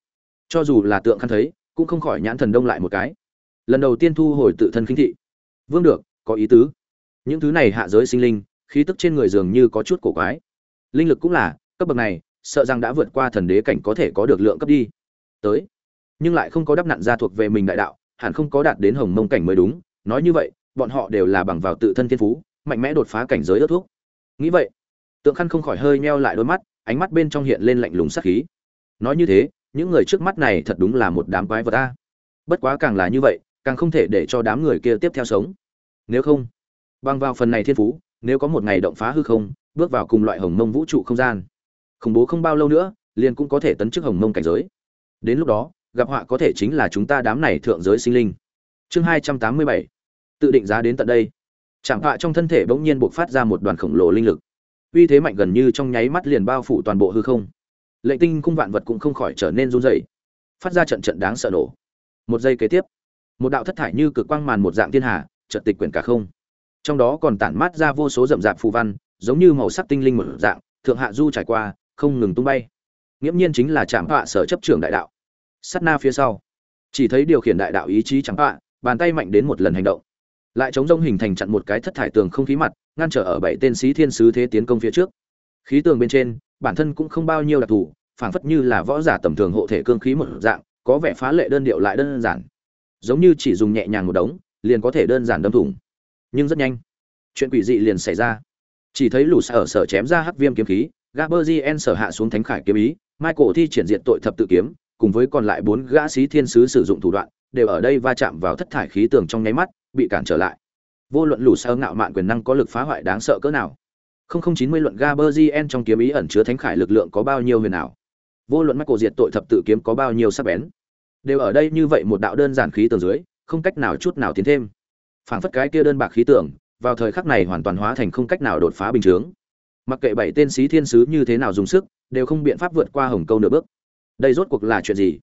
Cho dù là tượng khăn thấy, cũng không khỏi nhãn thần đông lại một cái. Lần đầu tiên thu hồi tự thân khinh thị. Vương được, có ý tứ. Những thứ này hạ giới sinh linh, khí tức trên người dường như có chút cổ quái. Linh lực cũng là, cấp bậc này, sợ rằng đã vượt qua thần đế cảnh có thể có được lượng cấp đi. Tới, nhưng lại không có đắp nặn ra thuộc về mình đại đạo, hẳn không có đạt đến hồng mông cảnh mới đúng. Nói như vậy, bọn họ đều là bằng vào tự thân thiên phú, mạnh mẽ đột phá cảnh giới ước thuốc. Nghĩ vậy, Tượng Khăn không khỏi hơi meo lại đôi mắt, ánh mắt bên trong hiện lên lạnh lùng sắc khí. Nói như thế, những người trước mắt này thật đúng là một đám quái vật a. Bất quá càng là như vậy, càng không thể để cho đám người kia tiếp theo sống. Nếu không, bằng vào phần này thiên phú, nếu có một ngày động phá hư không, bước vào cùng loại hồng mông vũ trụ không gian, khủng bố không bao lâu nữa, liền cũng có thể tấn chức hồng mông cảnh giới. Đến lúc đó, gặp họa có thể chính là chúng ta đám này thượng giới sinh linh. Chương hai trăm tám mươi bảy tự định giá đến tận đây. Chẳng họa trong thân thể bỗng nhiên bộc phát ra một đoàn khổng lồ linh lực. Uy thế mạnh gần như trong nháy mắt liền bao phủ toàn bộ hư không. Lệnh tinh cung vạn vật cũng không khỏi trở nên run rẩy, phát ra trận trận đáng sợ nổ. Một giây kế tiếp, một đạo thất thải như cực quang màn một dạng thiên hà, trận tịch quyển cả không. Trong đó còn tản mát ra vô số rậm rạp phù văn, giống như màu sắc tinh linh một dạng, thượng hạ du trải qua, không ngừng tung bay. Nghiễm nhiên chính là Trảm Họa sở chấp trưởng đại đạo. Sát na phía sau, chỉ thấy điều khiển đại đạo ý chí Trảm Họa, bàn tay mạnh đến một lần hành động lại chống rông hình thành chặn một cái thất thải tường không khí mặt ngăn trở ở bảy tên sĩ thiên sứ thế tiến công phía trước khí tường bên trên bản thân cũng không bao nhiêu đặc thù phảng phất như là võ giả tầm thường hộ thể cương khí một dạng có vẻ phá lệ đơn điệu lại đơn giản giống như chỉ dùng nhẹ nhàng một đống liền có thể đơn giản đâm thủng nhưng rất nhanh. Chuyện quỷ dị liền xảy ra. Chỉ thấy lù sở sở chém ra hắc viêm kiếm khí gaberzien sở hạ xuống thánh khải kiếm ý, michael thi triển diện tội thập tự kiếm, cùng với còn lại bốn gã sĩ thiên sứ sử dụng thủ đoạn, đều ở đây va chạm vào thất thải khí tường trong nháy mắt, bị cản trở lại. Vô luận lù sở ngạo mạn quyền năng có lực phá hoại đáng sợ cỡ nào. Không không chín mươi luận gaberzien trong kiếm ý ẩn chứa thánh khải lực lượng có bao nhiêu huyền ảo. Vô luận michael cổ diệt tội thập tự kiếm có bao nhiêu sắc bén. Đều ở đây như vậy một đạo đơn giản khí tường dưới, không cách nào chút nào tiến thêm phảng phất cái kia đơn bạc khí tượng, vào thời khắc này hoàn toàn hóa thành không cách nào đột phá bình chướng. Mặc kệ bảy tên sĩ thiên sứ như thế nào dùng sức, đều không biện pháp vượt qua hồng câu nửa bước. Đây rốt cuộc là chuyện gì?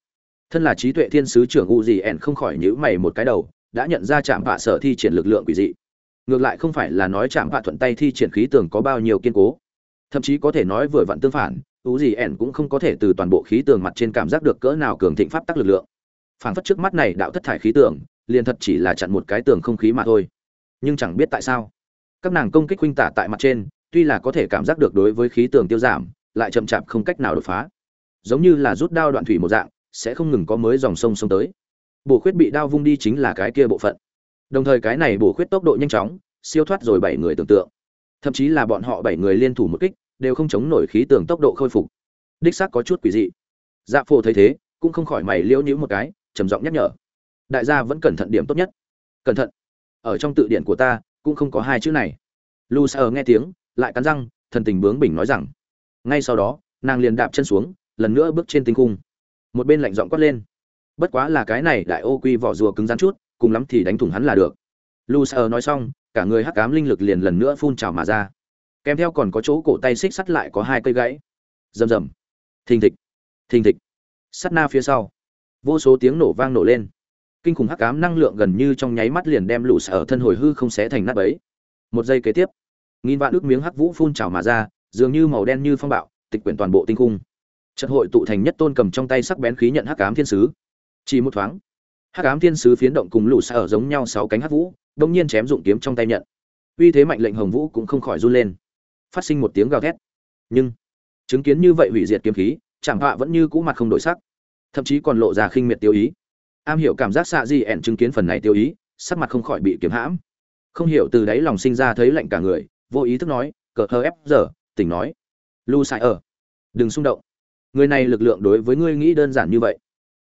Thân là trí tuệ thiên sứ trưởng u gì ẻn không khỏi nhữ mày một cái đầu, đã nhận ra trạm vạ sở thi triển lực lượng quỷ dị. Ngược lại không phải là nói trạm vạ thuận tay thi triển khí tường có bao nhiêu kiên cố. Thậm chí có thể nói vừa vặn tương phản, u gì ẻn cũng không có thể từ toàn bộ khí tường mặt trên cảm giác được cỡ nào cường thịnh pháp tắc lực lượng. Phảng phất trước mắt này đạo thất thải khí tường liền thật chỉ là chặn một cái tường không khí mà thôi. Nhưng chẳng biết tại sao, các nàng công kích huynh tả tại mặt trên, tuy là có thể cảm giác được đối với khí tường tiêu giảm, lại chậm chạp không cách nào đột phá. Giống như là rút đao đoạn thủy một dạng, sẽ không ngừng có mới dòng sông sông tới. Bổ khuyết bị đao vung đi chính là cái kia bộ phận. Đồng thời cái này bổ khuyết tốc độ nhanh chóng, siêu thoát rồi bảy người tưởng tượng. Thậm chí là bọn họ bảy người liên thủ một kích, đều không chống nổi khí tường tốc độ khôi phục. Đích xác có chút quỷ dị. Dạ phổ thấy thế, cũng không khỏi mày liễu nhữ một cái, trầm giọng nhắc nhở đại gia vẫn cẩn thận điểm tốt nhất. Cẩn thận. Ở trong tự điển của ta, cũng không có hai chữ này. Lu sa nghe tiếng, lại cắn răng, thần tình bướng bỉnh nói rằng, ngay sau đó, nàng liền đạp chân xuống, lần nữa bước trên tinh cung một bên lạnh giọng quát lên, bất quá là cái này đại ô quy vỏ rùa cứng rắn chút, cùng lắm thì đánh thủng hắn là được. Lu sơ nói xong, cả người hắc cám linh lực liền lần nữa phun trào mà ra. Kèm theo còn có chỗ cổ tay xích sắt lại có hai cây gãy. Rầm rầm. Thình thịch. Thình thịch. Sắt na phía sau. Vô số tiếng nổ vang nổ lên kinh khủng hắc ám năng lượng gần như trong nháy mắt liền đem lũ sở thân hồi hư không xé thành nát bấy một giây kế tiếp nghìn vạn ước miếng hắc vũ phun trào mà ra dường như màu đen như phong bạo tịch quyển toàn bộ tinh cung Trận hội tụ thành nhất tôn cầm trong tay sắc bén khí nhận hắc ám thiên sứ. Chỉ một thoáng, hắc ám thiên sứ phiến động cùng lũ sở giống nhau sáu cánh hắc vũ, đột nhiên chém dụng kiếm trong tay nhận. Uy thế mạnh lệnh hồng vũ cũng không khỏi run lên, phát sinh một tiếng gào thét. Nhưng chứng kiến như vậy hủy diệt kiếm khí, chẳng họa vẫn như cũ mặt không đổi sắc, thậm chí còn lộ ra khinh miệt tiêu ý. Am hiểu cảm giác xạ di ẹn chứng kiến phần này tiêu ý, sắc mặt không khỏi bị kiếm hãm. Không hiểu từ đáy lòng sinh ra thấy lạnh cả người, vô ý thức nói, cờ hờ ép giờ, tỉnh nói. Lu sai ở, đừng xung động. Người này lực lượng đối với ngươi nghĩ đơn giản như vậy.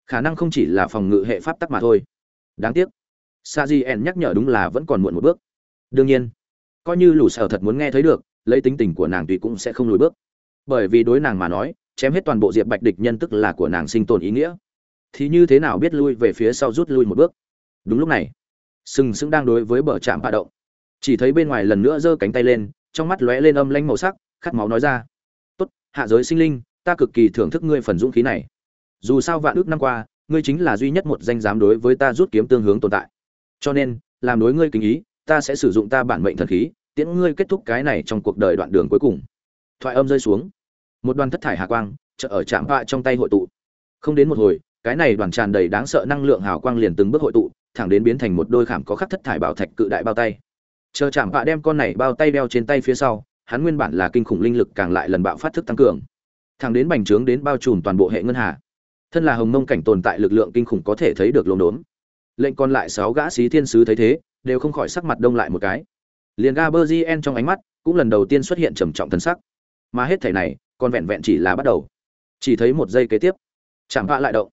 Khả năng không chỉ là phòng ngự hệ pháp tắc mà thôi. Đáng tiếc sa di en nhắc nhở đúng là vẫn còn muộn một bước. Đương nhiên coi như lù sở thật muốn nghe thấy được lấy tính tình của nàng tùy cũng sẽ không lùi bước. Bởi vì đối nàng mà nói chém hết toàn bộ diệp bạch địch nhân tức là của nàng sinh tồn ý nghĩa thì như thế nào biết lui về phía sau rút lui một bước? Đúng lúc này, sừng sững đang đối với bờ trạm bạ động. Chỉ thấy bên ngoài lần nữa giơ cánh tay lên, trong mắt lóe lên âm lanh màu sắc, khát máu nói ra, tốt, hạ giới sinh linh, ta cực kỳ thưởng thức ngươi phần dũng khí này. Dù sao vạn ước năm qua, ngươi chính là duy nhất một danh giám đối với ta rút kiếm tương hướng tồn tại. Cho nên, làm đối ngươi kính ý, ta sẽ sử dụng ta bản mệnh thần khí, tiễn ngươi kết thúc cái này trong cuộc đời đoạn đường cuối cùng. Thoại âm rơi xuống. Một đoàn thất thải hà quang, chợ ở trạm vạ trong tay hội tụ. Không đến một hồi cái này đoàn tràn đầy đáng sợ năng lượng hào quang liền từng bước hội tụ, thẳng đến biến thành một đôi khảm có khắc thất thải bảo thạch cự đại bao tay. Chờ chạm vạ đem con này bao tay đeo trên tay phía sau, hắn nguyên bản là kinh khủng linh lực càng lại lần bạo phát thức tăng cường. Thẳng đến bành trướng đến bao trùm toàn bộ hệ ngân hà. Thân là hồng mông cảnh tồn tại lực lượng kinh khủng có thể thấy được lốm đốm. Lệnh còn lại sáu gã xí thiên sứ thấy thế, đều không khỏi sắc mặt đông lại một cái. Liền ga berjien trong ánh mắt, cũng lần đầu tiên xuất hiện trầm trọng thân sắc. Mà hết thể này, còn vẹn vẹn chỉ là bắt đầu. Chỉ thấy một giây kế tiếp chạm vạ lại động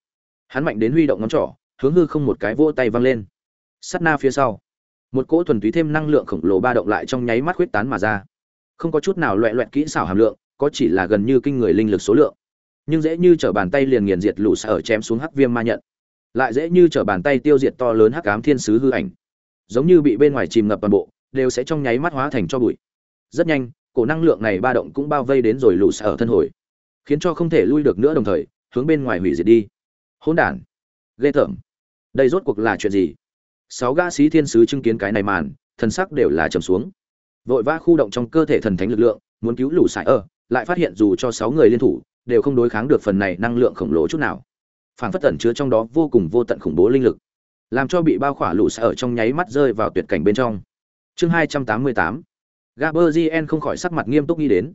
hắn mạnh đến huy động ngón trỏ, hướng hư không một cái vỗ tay văng lên. Sắt na phía sau, một cỗ thuần túy thêm năng lượng khổng lồ ba động lại trong nháy mắt huyết tán mà ra. Không có chút nào loẹ loẹt kỹ xảo hàm lượng, có chỉ là gần như kinh người linh lực số lượng. Nhưng dễ như trở bàn tay liền nghiền diệt lũ sở chém xuống hắc viêm ma nhận. Lại dễ như trở bàn tay tiêu diệt to lớn hắc ám thiên sứ hư ảnh. Giống như bị bên ngoài chìm ngập toàn bộ, đều sẽ trong nháy mắt hóa thành cho bụi. Rất nhanh, cổ năng lượng này ba động cũng bao vây đến rồi lũ sở thân hồi, khiến cho không thể lui được nữa đồng thời, hướng bên ngoài hủy diệt đi hỗn đản. Ghê tởm. Đây rốt cuộc là chuyện gì? Sáu gã sĩ thiên sứ chứng kiến cái này màn, thần sắc đều là trầm xuống. Vội vã khu động trong cơ thể thần thánh lực lượng, muốn cứu lũ sải ở lại phát hiện dù cho sáu người liên thủ, đều không đối kháng được phần này năng lượng khổng lồ chút nào. Phản phất tẩn chứa trong đó vô cùng vô tận khủng bố linh lực, làm cho bị bao khỏa lũ sải ở trong nháy mắt rơi vào tuyệt cảnh bên trong. Chương hai trăm tám mươi tám. Gaberzien không khỏi sắc mặt nghiêm túc nghĩ đến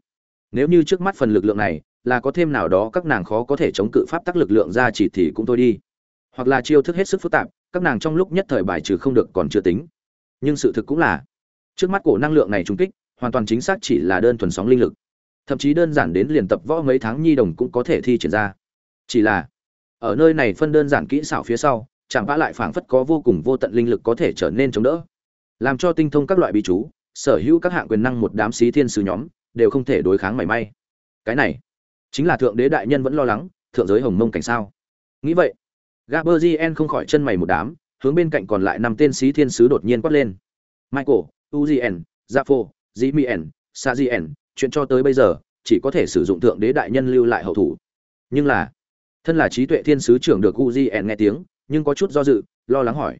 nếu như trước mắt phần lực lượng này là có thêm nào đó các nàng khó có thể chống cự pháp tắc lực lượng ra chỉ thì cũng thôi đi. Hoặc là chiêu thức hết sức phức tạp, các nàng trong lúc nhất thời bài trừ không được còn chưa tính. Nhưng sự thực cũng là, trước mắt cổ năng lượng này trung kích, hoàn toàn chính xác chỉ là đơn thuần sóng linh lực. Thậm chí đơn giản đến liền tập võ mấy tháng nhi đồng cũng có thể thi triển ra. Chỉ là, ở nơi này phân đơn giản kỹ xảo phía sau chẳng vã lại phảng phất có vô cùng vô tận linh lực có thể trở nên chống đỡ. Làm cho tinh thông các loại bí chú, sở hữu các hạng quyền năng một đám xí thiên sứ nhóm đều không thể đối kháng mảy may cái này chính là thượng đế đại nhân vẫn lo lắng thượng giới hồng mông cảnh sao nghĩ vậy gaberzien không khỏi chân mày một đám hướng bên cạnh còn lại năm tên sĩ thiên sứ đột nhiên quát lên michael uzien Zafo, Jimien, Sajien, chuyện cho tới bây giờ, chỉ có thể sử dụng thượng đế đại nhân lưu lại hậu thủ. Nhưng là, thân là trí tuệ thiên sứ trưởng được Uzien nghe tiếng, nhưng có chút do dự, lo lắng hỏi.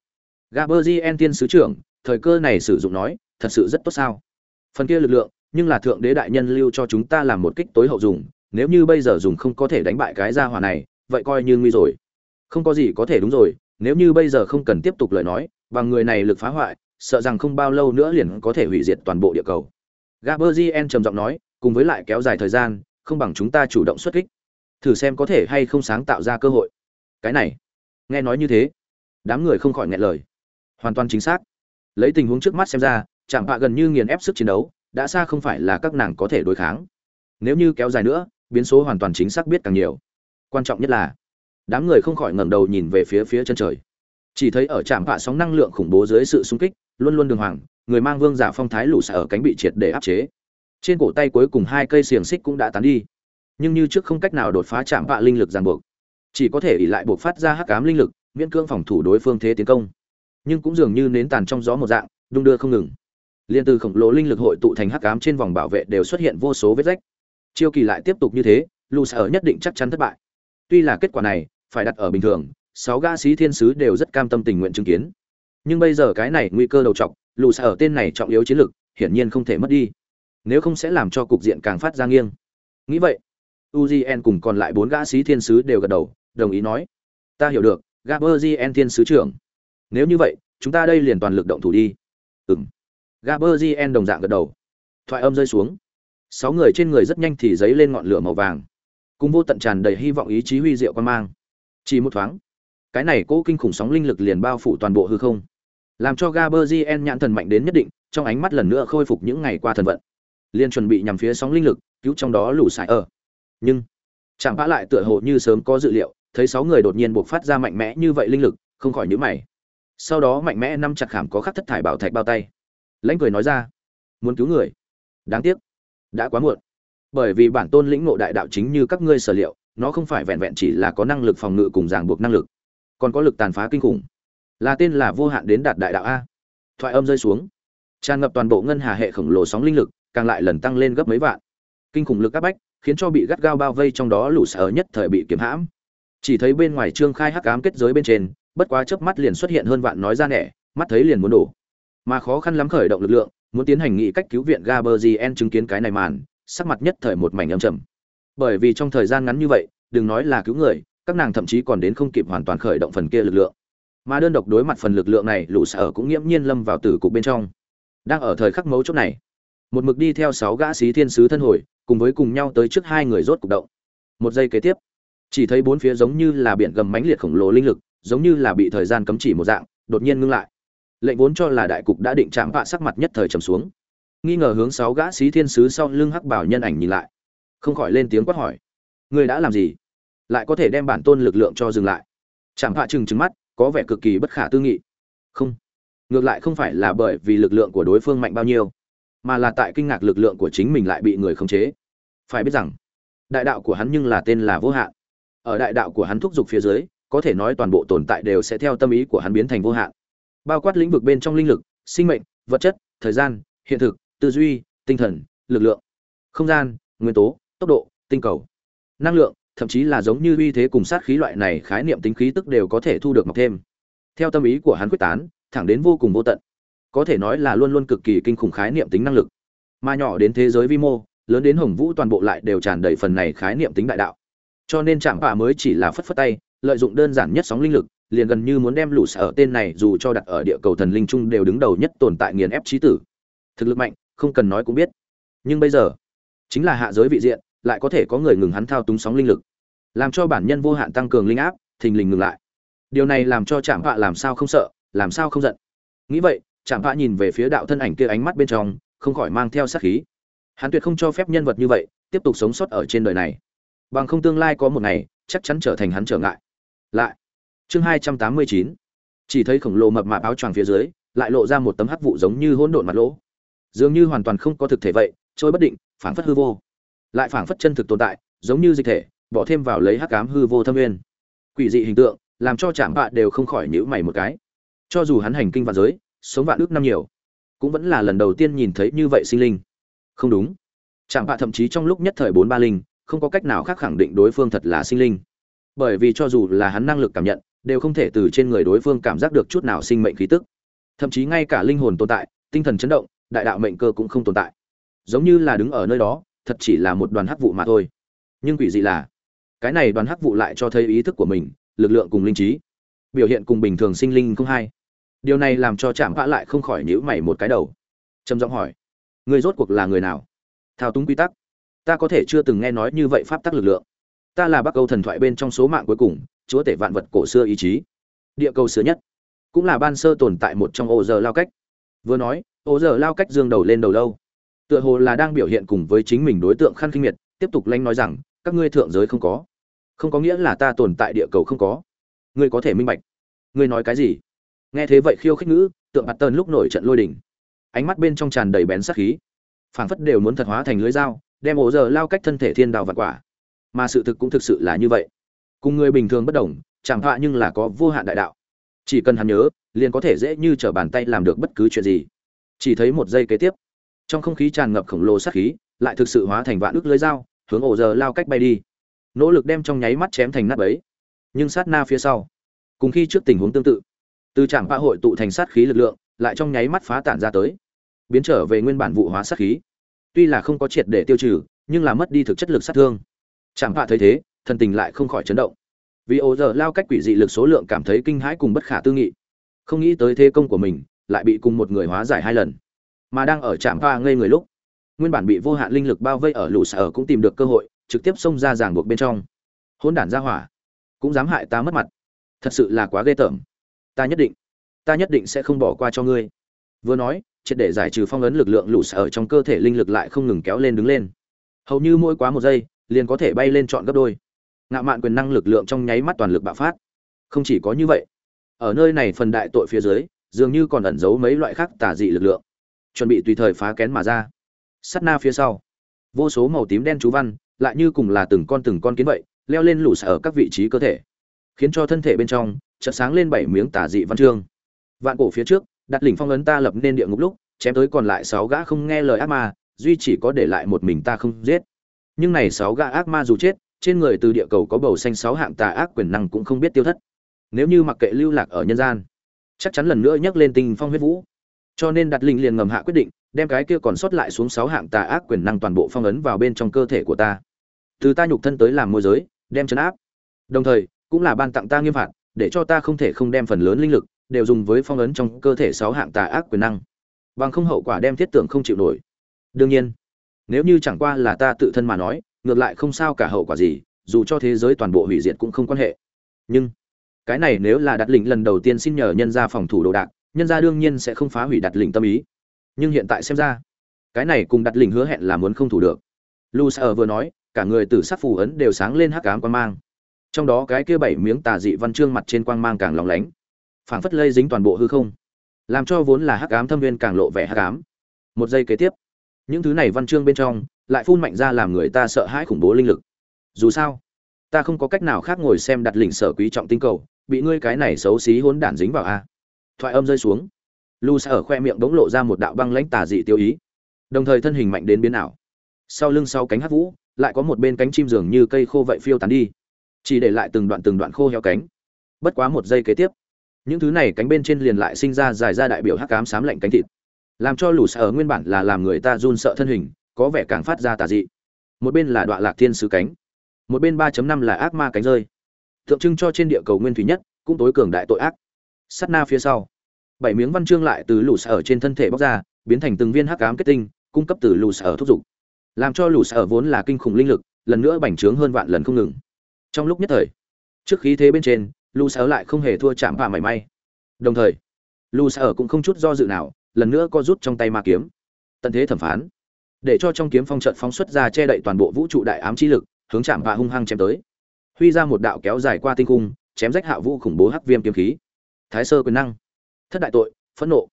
Gaberzien thiên sứ trưởng, thời cơ này sử dụng nói, thật sự rất tốt sao? Phần kia lực lượng, nhưng là thượng đế đại nhân lưu cho chúng ta làm một kích tối hậu dùng, nếu như bây giờ dùng không có thể đánh bại cái gia hỏa này, vậy coi như nguy rồi. Không có gì có thể đúng rồi, nếu như bây giờ không cần tiếp tục lời nói, bằng người này lực phá hoại, sợ rằng không bao lâu nữa liền có thể hủy diệt toàn bộ địa cầu. Gaberzien trầm giọng nói, cùng với lại kéo dài thời gian, không bằng chúng ta chủ động xuất kích, thử xem có thể hay không sáng tạo ra cơ hội. Cái này, nghe nói như thế, đám người không khỏi nghẹn lời. Hoàn toàn chính xác. Lấy tình huống trước mắt xem ra, chẳng bạ gần như nghiền ép sức chiến đấu, đã xa không phải là các nàng có thể đối kháng. Nếu như kéo dài nữa, biến số hoàn toàn chính xác biết càng nhiều. Quan trọng nhất là, đám người không khỏi ngẩng đầu nhìn về phía phía chân trời. Chỉ thấy ở trạm vạ sóng năng lượng khủng bố dưới sự xung kích, luôn luôn đường hoàng người mang vương giả phong thái lũ xả ở cánh bị triệt để áp chế trên cổ tay cuối cùng hai cây xiềng xích cũng đã tán đi nhưng như trước không cách nào đột phá chạm vạ linh lực ràng buộc chỉ có thể ỉ lại buộc phát ra hắc ám linh lực miễn cưỡng phòng thủ đối phương thế tiến công nhưng cũng dường như nến tàn trong gió một dạng đung đưa không ngừng liên từ khổng lồ linh lực hội tụ thành hắc ám trên vòng bảo vệ đều xuất hiện vô số vết rách. Chiêu kỳ lại tiếp tục như thế lù sở nhất định chắc chắn thất bại. Tuy là kết quả này phải đặt ở bình thường sáu gã sĩ thiên sứ đều rất cam tâm tình nguyện chứng kiến. Nhưng bây giờ cái này nguy cơ đầu trọng lù sở ở tên này trọng yếu chiến lực, hiển nhiên không thể mất đi. Nếu không sẽ làm cho cục diện càng phát ra nghiêng. Nghĩ vậy uzien cùng còn lại bốn gã sĩ thiên sứ đều gật đầu đồng ý nói ta hiểu được gaberzien thiên sứ trưởng. Nếu như vậy chúng ta đây liền toàn lực động thủ đi. Ừng gaberzien đồng dạng gật đầu. Thoại âm rơi xuống. Sáu người trên người rất nhanh thì dấy lên ngọn lửa màu vàng. Cùng vô tận tràn đầy hy vọng ý chí huy diệu quan mang. Chỉ một thoáng cái này cố kinh khủng sóng linh lực liền bao phủ toàn bộ hư không. Làm cho Gaberzien nhãn thần mạnh đến nhất định, trong ánh mắt lần nữa khôi phục những ngày qua thần vận. Liên chuẩn bị nhằm phía sóng linh lực, cứu trong đó lũ sải ở. Nhưng, chẳng vã lại tựa hồ như sớm có dự liệu thấy sáu người đột nhiên buộc phát ra mạnh mẽ như vậy linh lực không khỏi nhíu mày. Sau đó mạnh mẽ năm chặt khảm có khắc thất thải bảo thạch bao tay lãnh cười nói ra, muốn cứu người? Đáng tiếc, đã quá muộn. Bởi vì bản tôn lĩnh ngộ đại đạo chính như các ngươi sở liệu, nó không phải vẹn vẹn chỉ là có năng lực phòng ngự cùng ràng buộc năng lực, còn có lực tàn phá kinh khủng. Là tên là vô hạn đến đạt đại đạo a. Thoại âm rơi xuống. Tràn ngập toàn bộ ngân hà hệ khổng lồ sóng linh lực, càng lại lần tăng lên gấp mấy vạn. Kinh khủng lực áp bách, khiến cho bị gắt gao bao vây trong đó lũ sở nhất thời bị kiếm hãm. Chỉ thấy bên ngoài trương khai hắc ám kết giới bên trên, bất quá chớp mắt liền xuất hiện hơn vạn nói ra nẻ, mắt thấy liền muốn đổ mà khó khăn lắm khởi động lực lượng, muốn tiến hành nghị cách cứu viện Gaberzien chứng kiến cái này màn, sắc mặt nhất thời một mảnh âm trầm. Bởi vì trong thời gian ngắn như vậy, đừng nói là cứu người, các nàng thậm chí còn đến không kịp hoàn toàn khởi động phần kia lực lượng. Mà đơn độc đối mặt phần lực lượng này, lũ sở cũng nghiễm nhiên lâm vào tử cục bên trong. Đang ở thời khắc mấu chốt này, một mực đi theo sáu gã sĩ thiên sứ thân hồi, cùng với cùng nhau tới trước hai người rốt cục động. Một giây kế tiếp, chỉ thấy bốn phía giống như là biển gầm mãnh liệt khổng lồ linh lực, giống như là bị thời gian cấm chỉ một dạng, đột nhiên ngưng lại lệnh vốn cho là đại cục đã định chạm vạ sắc mặt nhất thời trầm xuống. Nghi ngờ hướng sáu gã sĩ thiên sứ sau lưng hắc bảo nhân ảnh nhìn lại. Không khỏi lên tiếng quát hỏi. Người đã làm gì? Lại có thể đem bản tôn lực lượng cho dừng lại. Chạm vạ trừng trừng mắt, có vẻ cực kỳ bất khả tư nghị. Không. Ngược lại không phải là bởi vì lực lượng của đối phương mạnh bao nhiêu, mà là tại kinh ngạc lực lượng của chính mình lại bị người khống chế. Phải biết rằng, đại đạo của hắn nhưng là tên là vô hạn. Ở đại đạo của hắn thúc giục phía dưới, có thể nói toàn bộ tồn tại đều sẽ theo tâm ý của hắn biến thành vô hạn bao quát lĩnh vực bên trong linh lực, sinh mệnh, vật chất, thời gian, hiện thực, tư duy, tinh thần, lực lượng, không gian, nguyên tố, tốc độ, tinh cầu. Năng lượng, thậm chí là giống như uy thế cùng sát khí loại này khái niệm tính khí tức đều có thể thu được mọc thêm. Theo tâm ý của hắn quyết tán, thẳng đến vô cùng vô tận. Có thể nói là luôn luôn cực kỳ kinh khủng khái niệm tính năng lực. Mà nhỏ đến thế giới vi mô, lớn đến hồng vũ toàn bộ lại đều tràn đầy phần này khái niệm tính đại đạo. Cho nên chạm vạ mới chỉ là phất phất tay, lợi dụng đơn giản nhất sóng linh lực liền gần như muốn đem lũ sở tên này dù cho đặt ở địa cầu thần linh trung đều đứng đầu nhất tồn tại nghiền ép trí tử. Thực lực mạnh, không cần nói cũng biết. Nhưng bây giờ, chính là hạ giới vị diện, lại có thể có người ngừng hắn thao túng sóng linh lực. Làm cho bản nhân vô hạn tăng cường linh áp, thình lình ngừng lại. Điều này làm cho chạm vạ làm sao không sợ, làm sao không giận. Nghĩ vậy chạm vạ nhìn về phía đạo thân ảnh kia ánh mắt bên trong, không khỏi mang theo sát khí. Hắn tuyệt không cho phép nhân vật như vậy, tiếp tục sống sót ở trên đời này. Bằng không tương lai có một ngày, chắc chắn trở thành hắn trở ngại. Lại chương hai trăm tám mươi chín. Chỉ thấy khổng lồ mập mạp áo choàng phía dưới, lại lộ ra một tấm hắc vụ giống như hỗn độn mặt lỗ. Dường như hoàn toàn không có thực thể vậy, trôi bất định, phảng phất hư vô. Lại phảng phất chân thực tồn tại, giống như dịch thể, bỏ thêm vào lấy hắc ám hư vô thâm nguyên. Quỷ dị hình tượng, làm cho chạm bạ đều không khỏi nhíu mày một cái. Cho dù hắn hành kinh vạn giới, sống vạn ước năm nhiều, cũng vẫn là lần đầu tiên nhìn thấy như vậy sinh linh. Không đúng. Chạm bạ thậm chí trong lúc nhất thời bốn ba linh, không có cách nào khác khẳng định đối phương thật là sinh linh. Bởi vì cho dù là hắn năng lực cảm nhận đều không thể từ trên người đối phương cảm giác được chút nào sinh mệnh khí tức. Thậm chí ngay cả linh hồn tồn tại, tinh thần chấn động, đại đạo mệnh cơ cũng không tồn tại. Giống như là đứng ở nơi đó, thật chỉ là một đoàn hắc vụ mà thôi. Nhưng quỷ dị là, cái này đoàn hắc vụ lại cho thấy ý thức của mình, lực lượng cùng linh trí. Biểu hiện cùng bình thường sinh linh không hay điều này làm cho chạm vã lại không khỏi nhữ mày một cái đầu. Trầm giọng hỏi người rốt cuộc là người nào? Thao túng quy tắc. Ta có thể chưa từng nghe nói như vậy pháp tắc lực lượng. Ta là bắc âu thần thoại bên trong số mạng cuối cùng chúa tể vạn vật cổ xưa ý chí. Địa cầu xưa nhất, cũng là ban sơ tồn tại một trong ô giờ lao cách. Vừa nói, ô giờ lao cách dương đầu lên đầu lâu. Tựa hồ là đang biểu hiện cùng với chính mình đối tượng khăn kinh miệt, tiếp tục lanh nói rằng, các ngươi thượng giới không có. Không có nghĩa là ta tồn tại địa cầu không có. Ngươi có thể minh bạch. Ngươi nói cái gì? Nghe thế vậy khiêu khích ngữ, tượng mặt tơn lúc nổi trận lôi đình. Ánh mắt bên trong tràn đầy bén sát khí. Phảng phất đều muốn thật hóa thành lưới dao, đem ổ giờ lao cách thân thể thiên đạo vật quả. Mà sự thực cũng thực sự là như vậy cùng người bình thường bất đồng, chẳng họa nhưng là có vô hạn đại đạo. Chỉ cần hắn nhớ, liền có thể dễ như trở bàn tay làm được bất cứ chuyện gì. Chỉ thấy một giây kế tiếp, trong không khí tràn ngập khổng lồ sát khí, lại thực sự hóa thành vạn ức lưới dao, hướng ổ giờ lao cách bay đi. Nỗ lực đem trong nháy mắt chém thành nát ấy nhưng sát na phía sau, cùng khi trước tình huống tương tự, từ trạm bạ hội tụ thành sát khí lực lượng, lại trong nháy mắt phá tản ra tới, biến trở về nguyên bản vụ hóa sát khí. Tuy là không có triệt để tiêu trừ, nhưng là mất đi thực chất lực sát thương. Chẳng bạ thấy thế thần tình lại không khỏi chấn động. Vì ô giờ lao cách quỷ dị lực số lượng cảm thấy kinh hãi cùng bất khả tư nghị. Không nghĩ tới thế công của mình lại bị cùng một người hóa giải hai lần. Mà đang ở trạm pha ngây người lúc, nguyên bản bị vô hạn linh lực bao vây ở lũ sở cũng tìm được cơ hội, trực tiếp xông ra ràng buộc bên trong. Hôn đản ra hỏa, cũng dám hại ta mất mặt. Thật sự là quá ghê tởm. Ta nhất định, ta nhất định sẽ không bỏ qua cho ngươi. Vừa nói, triệt để giải trừ phong ấn lực lượng lũ sở trong cơ thể linh lực lại không ngừng kéo lên đứng lên. Hầu như mỗi quá một giây, liền có thể bay lên trọn gấp đôi ngạo mạn quyền năng lực lượng trong nháy mắt toàn lực bạo phát. Không chỉ có như vậy, ở nơi này phần đại tội phía dưới, dường như còn ẩn giấu mấy loại khác tà dị lực lượng, chuẩn bị tùy thời phá kén mà ra. Sắt na phía sau, vô số màu tím đen chú văn lại như cùng là từng con từng con kiến vậy, leo lên lũ ở các vị trí cơ thể, khiến cho thân thể bên trong chợt sáng lên bảy miếng tà dị văn chương. Vạn cổ phía trước, đặt lỉnh phong ấn ta lập nên địa ngục lúc, chém tới còn lại sáu gã không nghe lời ác ma, duy chỉ có để lại một mình ta không giết. Nhưng này sáu gã ác ma dù chết trên người từ địa cầu có bầu xanh sáu hạng tà ác quyền năng cũng không biết tiêu thất. Nếu như mặc kệ lưu lạc ở nhân gian, chắc chắn lần nữa nhắc lên tinh phong huyết vũ. Cho nên đặt linh liền ngầm hạ quyết định, đem cái kia còn sót lại xuống sáu hạng tà ác quyền năng toàn bộ phong ấn vào bên trong cơ thể của ta. Từ ta nhục thân tới làm môi giới, đem chấn áp. Đồng thời, cũng là ban tặng ta nghiêm phạt, để cho ta không thể không đem phần lớn linh lực đều dùng với phong ấn trong cơ thể sáu hạng tà ác quyền năng. Bằng không hậu quả đem thiết tưởng không chịu nổi. Đương nhiên, nếu như chẳng qua là ta tự thân mà nói ngược lại không sao cả hậu quả gì, dù cho thế giới toàn bộ hủy diệt cũng không quan hệ. Nhưng, cái này nếu là đặt lĩnh lần đầu tiên xin nhờ nhân ra phòng thủ đồ đạc, nhân ra đương nhiên sẽ không phá hủy đặt lĩnh tâm ý. Nhưng hiện tại xem ra, cái này cùng đặt lĩnh hứa hẹn là muốn không thủ được. Lu sở vừa nói, cả người tử sắc phù ấn đều sáng lên hắc ám quang mang. Trong đó cái kia bảy miếng tà dị văn chương mặt trên quang mang càng lóng lánh, phảng phất lây dính toàn bộ hư không, làm cho vốn là hắc ám thâm viên càng lộ vẻ hắc ám. Một giây kế tiếp những thứ này văn chương bên trong, lại phun mạnh ra làm người ta sợ hãi khủng bố linh lực. Dù sao, ta không có cách nào khác ngồi xem đặt lỉnh sở quý trọng tinh cầu, bị ngươi cái này xấu xí hỗn đản dính vào a. Thoại âm rơi xuống. Lu sa ở khoe miệng đống lộ ra một đạo băng lãnh tà dị tiêu ý. Đồng thời thân hình mạnh đến biến ảo. Sau lưng sau cánh hát vũ, lại có một bên cánh chim dường như cây khô vậy phiêu tán đi. Chỉ để lại từng đoạn từng đoạn khô heo cánh. Bất quá một giây kế tiếp, những thứ này cánh bên trên liền lại sinh ra dài ra đại biểu hắc cám sám lạnh cánh thịt làm cho lù sở nguyên bản là làm người ta run sợ thân hình, có vẻ càng phát ra tà dị. Một bên là đoạn lạc thiên sứ cánh, một bên 3.5 là ác ma cánh rơi. Tượng trưng cho trên địa cầu nguyên thủy nhất, cũng tối cường đại tội ác. Sát na phía sau, bảy miếng văn chương lại từ lù sở trên thân thể bóc ra, biến thành từng viên hắc ám kết tinh, cung cấp từ lù sở thúc giục. Làm cho lù sở vốn là kinh khủng linh lực, lần nữa bành trướng hơn vạn lần không ngừng. Trong lúc nhất thời, trước khí thế bên trên lù sở lại không hề thua chạm vạ mảy may. Đồng thời lù sở cũng không chút do dự nào lần nữa co rút trong tay ma kiếm. Tận thế thẩm phán. Để cho trong kiếm phong trận phóng xuất ra che đậy toàn bộ vũ trụ đại ám chi lực, hướng chạm và hung hăng chém tới. Huy ra một đạo kéo dài qua tinh cung, chém rách hạ vũ khủng bố hắc viêm kiếm khí. Thái sơ quyền năng. Thất đại tội, phẫn nộ.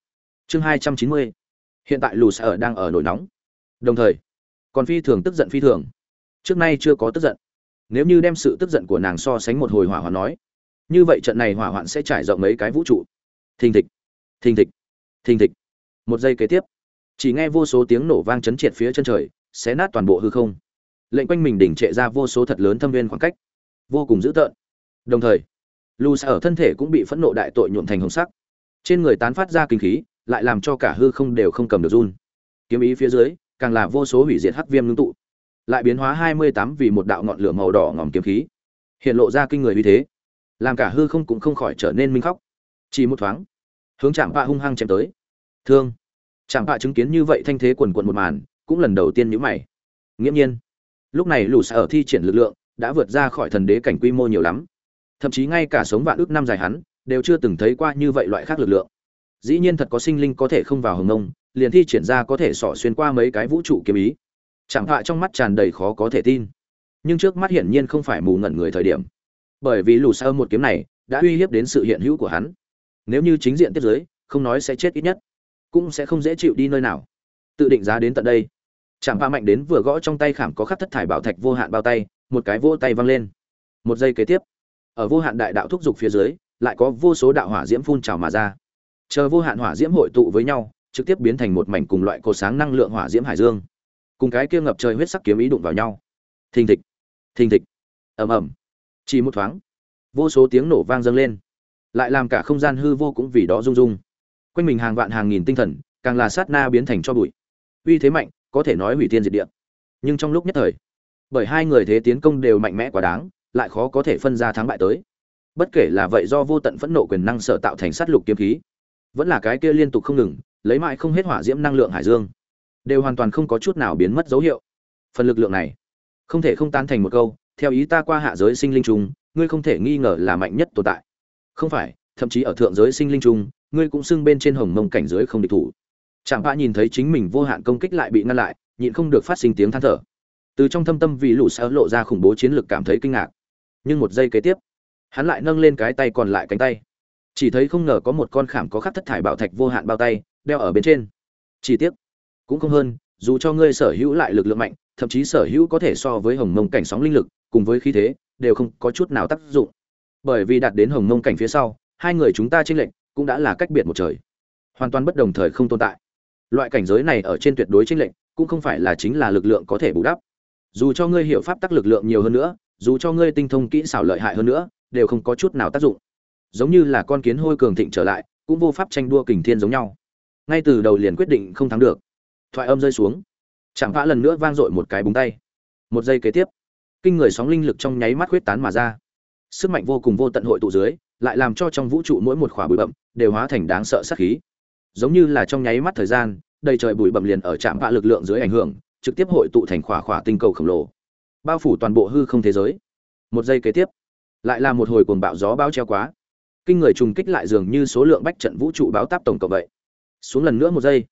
Chương hai trăm chín mươi. Hiện tại lù sở đang ở nổi nóng. Đồng thời, còn phi thường tức giận phi thường. Trước nay chưa có tức giận. Nếu như đem sự tức giận của nàng so sánh một hồi hỏa hoạn nói, như vậy trận này hỏa hoạn sẽ trải rộng mấy cái vũ trụ. Thình thịch. Thình thịch. Thình thịch một giây kế tiếp. Chỉ nghe vô số tiếng nổ vang chấn triệt phía chân trời, xé nát toàn bộ hư không. Lệnh quanh mình đỉnh trệ ra vô số thật lớn thâm viên khoảng cách. Vô cùng dữ tợn. Đồng thời lù xa ở thân thể cũng bị phẫn nộ đại tội nhuộm thành hồng sắc. Trên người tán phát ra kinh khí, lại làm cho cả hư không đều không cầm được run. Kiếm ý phía dưới, càng là vô số hủy diệt hắc viêm ngưng tụ. Lại biến hóa hai mươi tám vì một đạo ngọn lửa màu đỏ ngòm kiếm khí. Hiện lộ ra kinh người uy thế. Làm cả hư không cũng không khỏi trở nên minh khóc. Chỉ một thoáng, hướng chạm bạ hung hăng chém tới thương. Chạm hạ chứng kiến như vậy thanh thế quần quận một màn cũng lần đầu tiên nhữ mày. Nghiễm nhiên lúc này lũ sở thi triển lực lượng đã vượt ra khỏi thần đế cảnh quy mô nhiều lắm. Thậm chí ngay cả sống vạn ước năm dài hắn đều chưa từng thấy qua như vậy loại khác lực lượng. Dĩ nhiên thật có sinh linh có thể không vào hồng ngông, liền thi triển ra có thể xỏ xuyên qua mấy cái vũ trụ kiếm ý. Chẳng hạ trong mắt tràn đầy khó có thể tin. Nhưng trước mắt hiển nhiên không phải mù ngẩn người thời điểm. Bởi vì lù sao một kiếm này đã uy hiếp đến sự hiện hữu của hắn. Nếu như chính diện tiếp giới không nói sẽ chết ít nhất cũng sẽ không dễ chịu đi nơi nào. Tự định giá đến tận đây. Chẳng pa mạnh đến vừa gõ trong tay khảm có khắc thất thải bảo thạch vô hạn bao tay, một cái vô tay văng lên. Một giây kế tiếp, ở vô hạn đại đạo thúc giục phía dưới, lại có vô số đạo hỏa diễm phun trào mà ra. Chờ vô hạn hỏa diễm hội tụ với nhau, trực tiếp biến thành một mảnh cùng loại cột sáng năng lượng hỏa diễm hải dương. Cùng cái kia ngập trời huyết sắc kiếm ý đụng vào nhau. Thình thịch thình thịch. Ầm ầm. Chỉ một thoáng, vô số tiếng nổ vang dâng lên. Lại làm cả không gian hư vô cũng vì đó rung rung quanh mình hàng vạn hàng nghìn tinh thần, càng là sát na biến thành cho bụi. Uy thế mạnh, có thể nói hủy thiên diệt địa. Nhưng trong lúc nhất thời, bởi hai người thế tiến công đều mạnh mẽ quá đáng, lại khó có thể phân ra thắng bại tới. Bất kể là vậy do vô tận phẫn nộ quyền năng sợ tạo thành sát lục kiếm khí, vẫn là cái kia liên tục không ngừng, lấy mãi không hết hỏa diễm năng lượng hải dương, đều hoàn toàn không có chút nào biến mất dấu hiệu. Phần lực lượng này, không thể không tan thành một câu, theo ý ta qua hạ giới sinh linh trùng, ngươi không thể nghi ngờ là mạnh nhất tồn tại. Không phải, thậm chí ở thượng giới sinh linh trùng ngươi cũng xưng bên trên hồng mông cảnh giới không địch thủ. Chẳng bạ nhìn thấy chính mình vô hạn công kích lại bị ngăn lại, nhịn không được phát sinh tiếng than thở. Từ trong thâm tâm vì lũ sợ lộ ra khủng bố chiến lược cảm thấy kinh ngạc. Nhưng một giây kế tiếp, hắn lại nâng lên cái tay còn lại cánh tay. Chỉ thấy không ngờ có một con khảm có khắc thất thải bảo thạch vô hạn bao tay, đeo ở bên trên. Chi tiết cũng không hơn, dù cho ngươi sở hữu lại lực lượng mạnh, thậm chí sở hữu có thể so với hồng mông cảnh sóng linh lực, cùng với khí thế, đều không có chút nào tác dụng. Bởi vì đạt đến hồng mông cảnh phía sau, hai người chúng ta chênh lệch cũng đã là cách biệt một trời. Hoàn toàn bất đồng thời không tồn tại. Loại cảnh giới này ở trên tuyệt đối chênh lệch, cũng không phải là chính là lực lượng có thể bù đắp. Dù cho ngươi hiểu pháp tắc lực lượng nhiều hơn nữa, dù cho ngươi tinh thông kỹ xảo lợi hại hơn nữa, đều không có chút nào tác dụng. Giống như là con kiến hôi cường thịnh trở lại, cũng vô pháp tranh đua kình thiên giống nhau. Ngay từ đầu liền quyết định không thắng được. Thoại âm rơi xuống. Chẳng vã lần nữa vang dội một cái búng tay. Một giây kế tiếp, kinh người sóng linh lực trong nháy mắt huyết tán mà ra. Sức mạnh vô cùng vô tận hội tụ dưới lại làm cho trong vũ trụ mỗi một khỏa bụi bậm đều hóa thành đáng sợ sát khí. Giống như là trong nháy mắt thời gian, đầy trời bụi bậm liền ở trạm vạ lực lượng dưới ảnh hưởng, trực tiếp hội tụ thành khỏa khỏa tinh cầu khổng lồ, bao phủ toàn bộ hư không thế giới. Một giây kế tiếp, lại là một hồi cuồng bạo gió bao treo quá. Kinh người trùng kích lại dường như số lượng bách trận vũ trụ báo táp tổng cộng vậy. Xuống lần nữa một giây,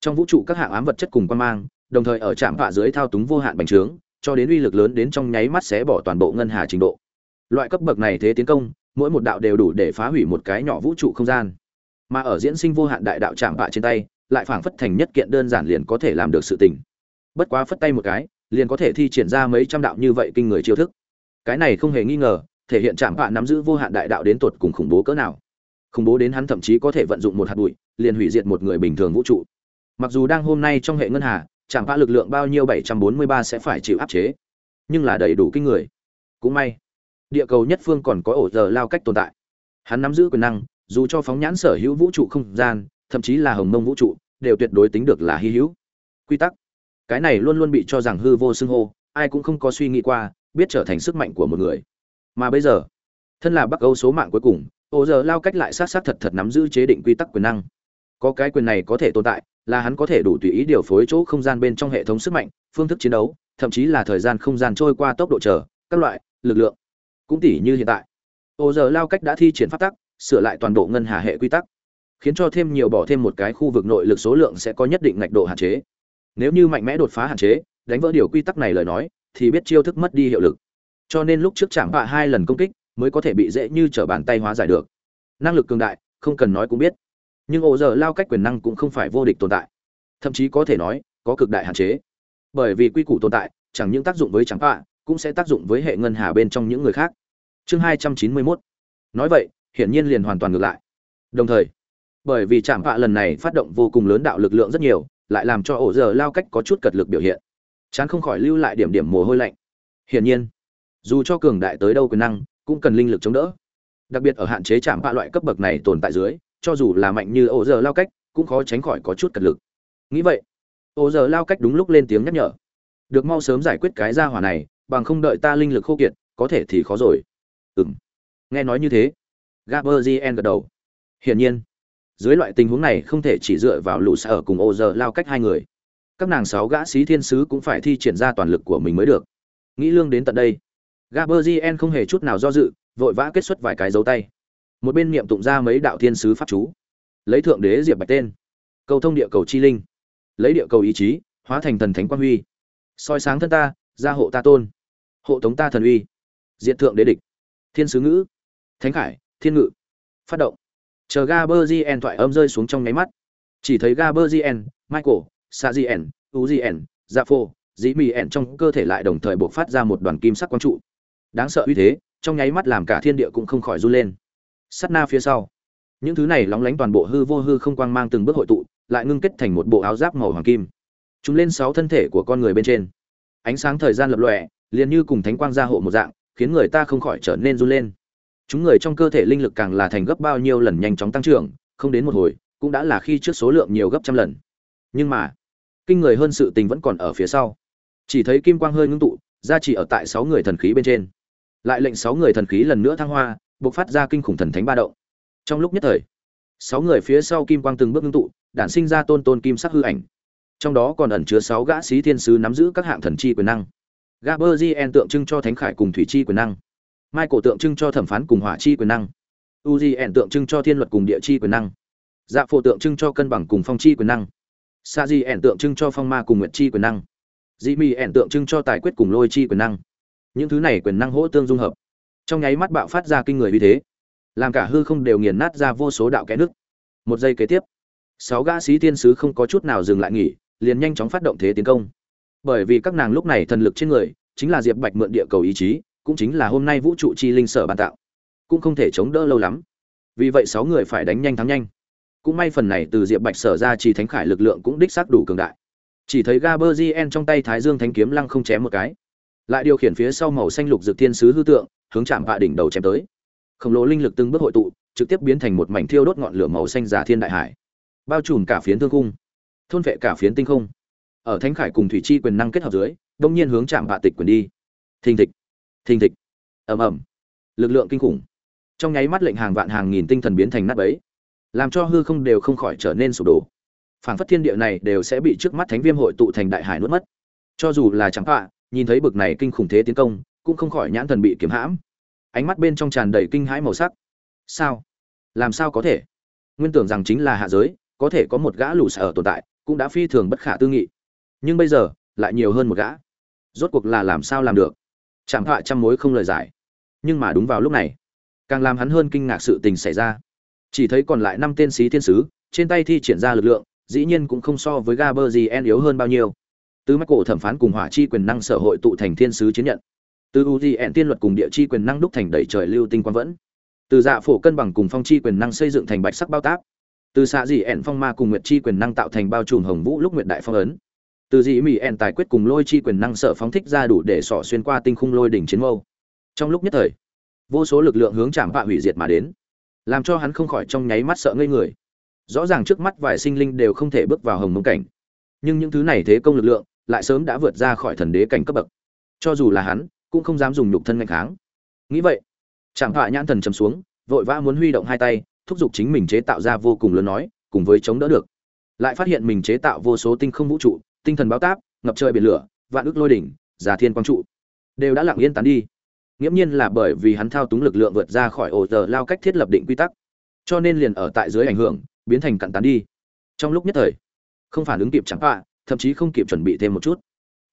trong vũ trụ các hạng ám vật chất cùng quan mang, đồng thời ở trạm vạ dưới thao túng vô hạn bành trướng, cho đến uy lực lớn đến trong nháy mắt xé bỏ toàn bộ ngân hà trình độ. Loại cấp bậc này thế tiến công mỗi một đạo đều đủ để phá hủy một cái nhỏ vũ trụ không gian. Mà ở diễn sinh vô hạn đại đạo chạm vạ trên tay, lại phảng phất thành nhất kiện đơn giản liền có thể làm được sự tình. Bất quá phất tay một cái, liền có thể thi triển ra mấy trăm đạo như vậy kinh người chiêu thức. Cái này không hề nghi ngờ, thể hiện chạm vạ nắm giữ vô hạn đại đạo đến tột cùng khủng bố cỡ nào. Khủng bố đến hắn thậm chí có thể vận dụng một hạt bụi, liền hủy diệt một người bình thường vũ trụ. Mặc dù đang hôm nay trong hệ ngân hà, chạm vạ lực lượng bao nhiêu 743 sẽ phải chịu áp chế, nhưng là đầy đủ kinh người. Cũng may địa cầu nhất phương còn có ổ giờ lao cách tồn tại. Hắn nắm giữ quyền năng, dù cho phóng nhãn sở hữu vũ trụ không gian, thậm chí là hồng mông vũ trụ, đều tuyệt đối tính được là hy hữu. Quy tắc. Cái này luôn luôn bị cho rằng hư vô xưng hô, ai cũng không có suy nghĩ qua, biết trở thành sức mạnh của một người. Mà bây giờ, thân là bắc âu số mạng cuối cùng, ổ giờ lao cách lại sát sát thật thật nắm giữ chế định quy tắc quyền năng. Có cái quyền này có thể tồn tại, là hắn có thể đủ tùy ý điều phối chỗ không gian bên trong hệ thống sức mạnh, phương thức chiến đấu, thậm chí là thời gian không gian trôi qua tốc độ chờ, các loại, lực lượng cũng tỷ như hiện tại. Ô giờ lao cách đã thi triển pháp tắc, sửa lại toàn bộ ngân hà hệ quy tắc, khiến cho thêm nhiều bỏ thêm một cái khu vực nội lực số lượng sẽ có nhất định ngạch độ hạn chế. Nếu như mạnh mẽ đột phá hạn chế, đánh vỡ điều quy tắc này lời nói, thì biết chiêu thức mất đi hiệu lực. Cho nên lúc trước chạm bạ hai lần công kích, mới có thể bị dễ như trở bàn tay hóa giải được. Năng lực cường đại, không cần nói cũng biết. Nhưng ổ giờ lao cách quyền năng cũng không phải vô địch tồn tại. Thậm chí có thể nói, có cực đại hạn chế. Bởi vì quy củ tồn tại, chẳng những tác dụng với chẳng bạ cũng sẽ tác dụng với hệ ngân hà bên trong những người khác. Chương hai trăm chín mươi mốt. Nói vậy, hiển nhiên liền hoàn toàn ngược lại. Đồng thời, bởi vì chạm vạ lần này phát động vô cùng lớn đạo lực lượng rất nhiều, lại làm cho ổ giờ lao cách có chút cật lực biểu hiện. Chán không khỏi lưu lại điểm điểm mồ hôi lạnh. Hiển nhiên, dù cho cường đại tới đâu quyền năng, cũng cần linh lực chống đỡ. Đặc biệt ở hạn chế chạm vạ loại cấp bậc này tồn tại dưới, cho dù là mạnh như ổ giờ lao cách, cũng khó tránh khỏi có chút cật lực. Nghĩ vậy, ổ giờ lao cách đúng lúc lên tiếng nhắc nhở. Được mau sớm giải quyết cái gia hỏa này bằng không đợi ta linh lực khô kiệt, có thể thì khó rồi. Ừm. Nghe nói như thế gaberzien gật đầu. Hiển nhiên, dưới loại tình huống này không thể chỉ dựa vào lũ sở cùng ô giờ lao cách hai người. Các nàng sáu gã sĩ thiên sứ cũng phải thi triển ra toàn lực của mình mới được. Nghĩ lương đến tận đây gaberzien không hề chút nào do dự, vội vã kết xuất vài cái dấu tay. Một bên niệm tụng ra mấy đạo thiên sứ pháp chú. Lấy thượng đế diệp bạch tên. Cầu thông địa cầu chi linh. Lấy địa cầu ý chí, hóa thành thần thánh quan huy. Soi sáng thân ta, gia hộ ta tôn hộ tống ta thần uy. Diện thượng đế địch. Thiên sứ ngữ. Thánh khải, thiên ngự. Phát động. Chờ gaberzien thoại âm rơi xuống trong nháy mắt. Chỉ thấy gaberzien michael sazien uzien zafo dĩ mì ẻn trong cơ thể lại đồng thời buộc phát ra một đoàn kim sắc quang trụ. Đáng sợ uy thế, trong nháy mắt làm cả thiên địa cũng không khỏi run lên. Sắt na phía sau. Những thứ này lóng lánh toàn bộ hư vô hư không quang mang từng bước hội tụ, lại ngưng kết thành một bộ áo giáp màu hoàng kim. Chúng lên sáu thân thể của con người bên trên ánh sáng thời gian lập lòe, liền như cùng thánh quang gia hộ một dạng, khiến người ta không khỏi trở nên run lên. Chúng người trong cơ thể linh lực càng là thành gấp bao nhiêu lần nhanh chóng tăng trưởng, không đến một hồi, cũng đã là khi trước số lượng nhiều gấp trăm lần. Nhưng mà, kinh người hơn sự tình vẫn còn ở phía sau. Chỉ thấy kim quang hơi ngưng tụ ra chỉ ở tại sáu người thần khí bên trên. Lại lệnh sáu người thần khí lần nữa thăng hoa, bộc phát ra kinh khủng thần thánh ba động. Trong lúc nhất thời, sáu người phía sau kim quang từng bước ngưng tụ, đản sinh ra tôn tôn kim sắc hư ảnh trong đó còn ẩn chứa sáu gã sĩ thiên sứ nắm giữ các hạng thần chi quyền năng. Gaberzien tượng trưng cho thánh khải cùng thủy chi quyền năng. Michael tượng trưng cho thẩm phán cùng hỏa chi quyền năng. Uzien tượng trưng cho thiên luật cùng địa chi quyền năng. Dạ phổ tượng trưng cho cân bằng cùng phong chi quyền năng. Sa di ẻn tượng trưng cho phong ma cùng nguyệt chi quyền năng. Dị mi ẻn tượng trưng cho tài quyết cùng lôi chi quyền năng. Những thứ này quyền năng hỗ tương dung hợp. Trong nháy mắt bạo phát ra kinh người uy thế, làm cả hư không đều nghiền nát ra vô số đạo kẽ nước. Một giây kế tiếp, sáu gã sĩ tiên sứ không có chút nào dừng lại nghỉ liền nhanh chóng phát động thế tiến công. Bởi vì các nàng lúc này thần lực trên người, chính là diệp bạch mượn địa cầu ý chí, cũng chính là hôm nay vũ trụ chi linh sở bàn tạo. Cũng không thể chống đỡ lâu lắm. Vì vậy sáu người phải đánh nhanh thắng nhanh. Cũng may phần này từ diệp bạch sở ra chỉ thánh khải lực lượng cũng đích xác đủ cường đại. Chỉ thấy gaberzien trong tay thái dương thánh kiếm lăng không chém một cái. Lại điều khiển phía sau màu xanh lục dược thiên sứ hư tượng, hướng chạm vạ đỉnh đầu chém tới. Khổng lồ linh lực từng bước hội tụ, trực tiếp biến thành một mảnh thiêu đốt ngọn lửa màu xanh giả thiên đại hải. Bao trùm cả phiến thương cung thôn vệ cả phiến tinh không. Ở thánh khải cùng thủy chi quyền năng kết hợp dưới, đông nhiên hướng chạm bạ tịch quyền đi. Thình thịch thình thịch. Ầm ầm. Lực lượng kinh khủng. Trong nháy mắt lệnh hàng vạn hàng nghìn tinh thần biến thành nát bấy, làm cho hư không đều không khỏi trở nên sụp đổ. Phảng phất thiên địa này đều sẽ bị trước mắt thánh viêm hội tụ thành đại hải nuốt mất. Cho dù là chẳng họa nhìn thấy bực này kinh khủng thế tiến công, cũng không khỏi nhãn thần bị kiếm hãm. Ánh mắt bên trong tràn đầy kinh hãi màu sắc. Sao? Làm sao có thể? Nguyên tưởng rằng chính là hạ giới, có thể có một gã lù sở tồn tại cũng đã phi thường bất khả tư nghị nhưng bây giờ, lại nhiều hơn một gã rốt cuộc là làm sao làm được chẳng họa trăm mối không lời giải nhưng mà đúng vào lúc này, càng làm hắn hơn kinh ngạc sự tình xảy ra chỉ thấy còn lại năm tên sĩ thiên sứ, trên tay thi triển ra lực lượng, dĩ nhiên cũng không so với Gaberzien yếu hơn bao nhiêu. tứ mắt cổ thẩm phán cùng hỏa chi quyền năng sở hội tụ thành thiên sứ chiến nhận. Từ Uzien tiên luật cùng địa chi quyền năng đúc thành đẩy trời lưu tinh quang vẫn. Từ dạ phổ cân bằng cùng phong chi quyền năng xây dựng thành bạch sắc bao táp. Từ xạ dị ẻn phong ma cùng nguyệt chi quyền năng tạo thành bao trùm hồng vũ lúc nguyệt đại phong ấn. Từ dị mỹ ẻn tài quyết cùng lôi chi quyền năng sở phóng thích ra đủ để sỏ xuyên qua tinh khung lôi đỉnh chiến mâu. Trong lúc nhất thời, vô số lực lượng hướng chạm vạ hủy diệt mà đến, làm cho hắn không khỏi trong nháy mắt sợ ngây người rõ ràng trước mắt vài sinh linh đều không thể bước vào hồng mông cảnh nhưng những thứ này thế công lực lượng lại sớm đã vượt ra khỏi thần đế cảnh cấp bậc cho dù là hắn cũng không dám dùng nhục thân ngạch kháng nghĩ vậy chạm họa nhãn thần chấm xuống vội vã muốn huy động hai tay thúc giục chính mình chế tạo ra vô cùng lớn nói, cùng với chống đỡ được. Lại phát hiện mình chế tạo vô số tinh không vũ trụ, tinh thần báo táp, ngập trời biển lửa, vạn ức lôi đỉnh già thiên quang trụ. Đều đã lặng yên tán đi. Nghiễm nhiên là bởi vì hắn thao túng lực lượng vượt ra khỏi ổ giờ lao cách thiết lập định quy tắc. Cho nên liền ở tại dưới ảnh hưởng, biến thành cặn tán đi. Trong lúc nhất thời, không phản ứng kịp chẳng họa, thậm chí không kịp chuẩn bị thêm một chút.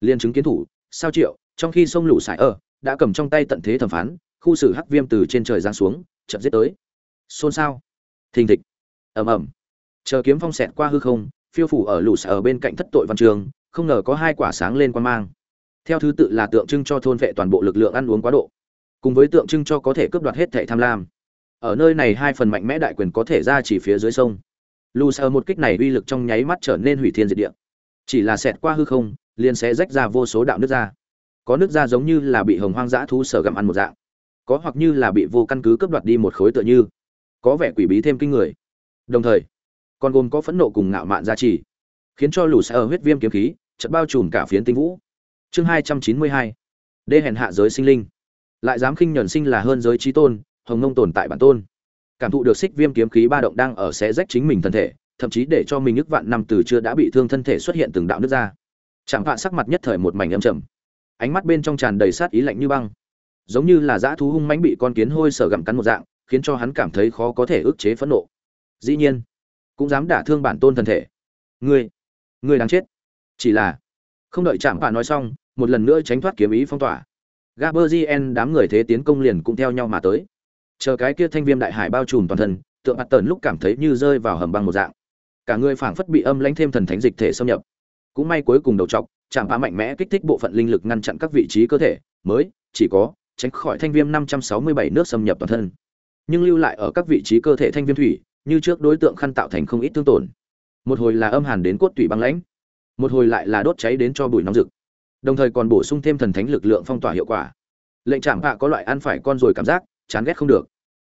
Liên chứng kiến thủ, sao triệu, trong khi sông lũ sải ở, đã cầm trong tay tận thế thẩm phán, khu xử hắc viêm từ trên trời giáng xuống chậm giết tới. Xôn xao thình thịch. Ầm ầm. Chờ kiếm phong xẹt qua hư không, phiêu phủ ở lũ sở bên cạnh thất tội văn trường, không ngờ có hai quả sáng lên quan mang. Theo thứ tự là tượng trưng cho thôn vệ toàn bộ lực lượng ăn uống quá độ, cùng với tượng trưng cho có thể cướp đoạt hết thệ tham lam. Ở nơi này hai phần mạnh mẽ đại quyền có thể ra chỉ phía dưới sông. Lù sở một kích này uy lực trong nháy mắt trở nên hủy thiên diệt địa. Chỉ là xẹt qua hư không, liền sẽ rách ra vô số đạo nước ra. Có nước ra giống như là bị hồng hoang dã thú sở gặm ăn một dạng. Có hoặc như là bị vô căn cứ cướp đoạt đi một khối tựa như có vẻ quỷ bí thêm kinh người. Đồng thời, còn gồm có phẫn nộ cùng ngạo mạn gia trì, khiến cho lù sơ huyết viêm kiếm khí chật bao trùm cả phiến tinh vũ. Chương hai trăm chín mươi hai, đê hèn hạ giới sinh linh. Lại dám khinh nhẫn sinh là hơn giới trí tôn, hồng ngông tồn tại bản tôn. Cảm thụ được xích viêm kiếm khí ba động đang ở xé rách chính mình thân thể, thậm chí để cho mình ức vạn năm từ chưa đã bị thương thân thể xuất hiện từng đạo nước ra. Chẳng hạn sắc mặt nhất thời một mảnh âm trầm. Ánh mắt bên trong tràn đầy sát ý lạnh như băng. Giống như là dã thú hung mãnh bị con kiến hôi sở gặm cắn một dạng khiến cho hắn cảm thấy khó có thể ức chế phẫn nộ. Dĩ nhiên, cũng dám đả thương bản tôn thần thể. Ngươi ngươi đáng chết. Chỉ là, không đợi chạm bạn nói xong, một lần nữa tránh thoát kiếm ý phong tỏa. Gaberzien đám người thế tiến công liền cũng theo nhau mà tới. Chờ cái kia thanh viêm đại hải bao trùm toàn thân, tượng mặt tần lúc cảm thấy như rơi vào hầm băng một dạng. Cả người phảng phất bị âm lãnh thêm thần thánh dịch thể xâm nhập. Cũng may cuối cùng đầu trọc chạm phá mạnh mẽ kích thích bộ phận linh lực ngăn chặn các vị trí cơ thể, mới, chỉ có, tránh khỏi thanh viêm 567 nước xâm nhập toàn thân nhưng lưu lại ở các vị trí cơ thể thanh viêm thủy, như trước đối tượng khăn tạo thành không ít thương tổn. Một hồi là âm hàn đến cốt tủy băng lãnh, một hồi lại là đốt cháy đến cho bụi nóng rực. Đồng thời còn bổ sung thêm thần thánh lực lượng phong tỏa hiệu quả. Lệnh chạm hạ có loại ăn phải con rồi cảm giác, chán ghét không được.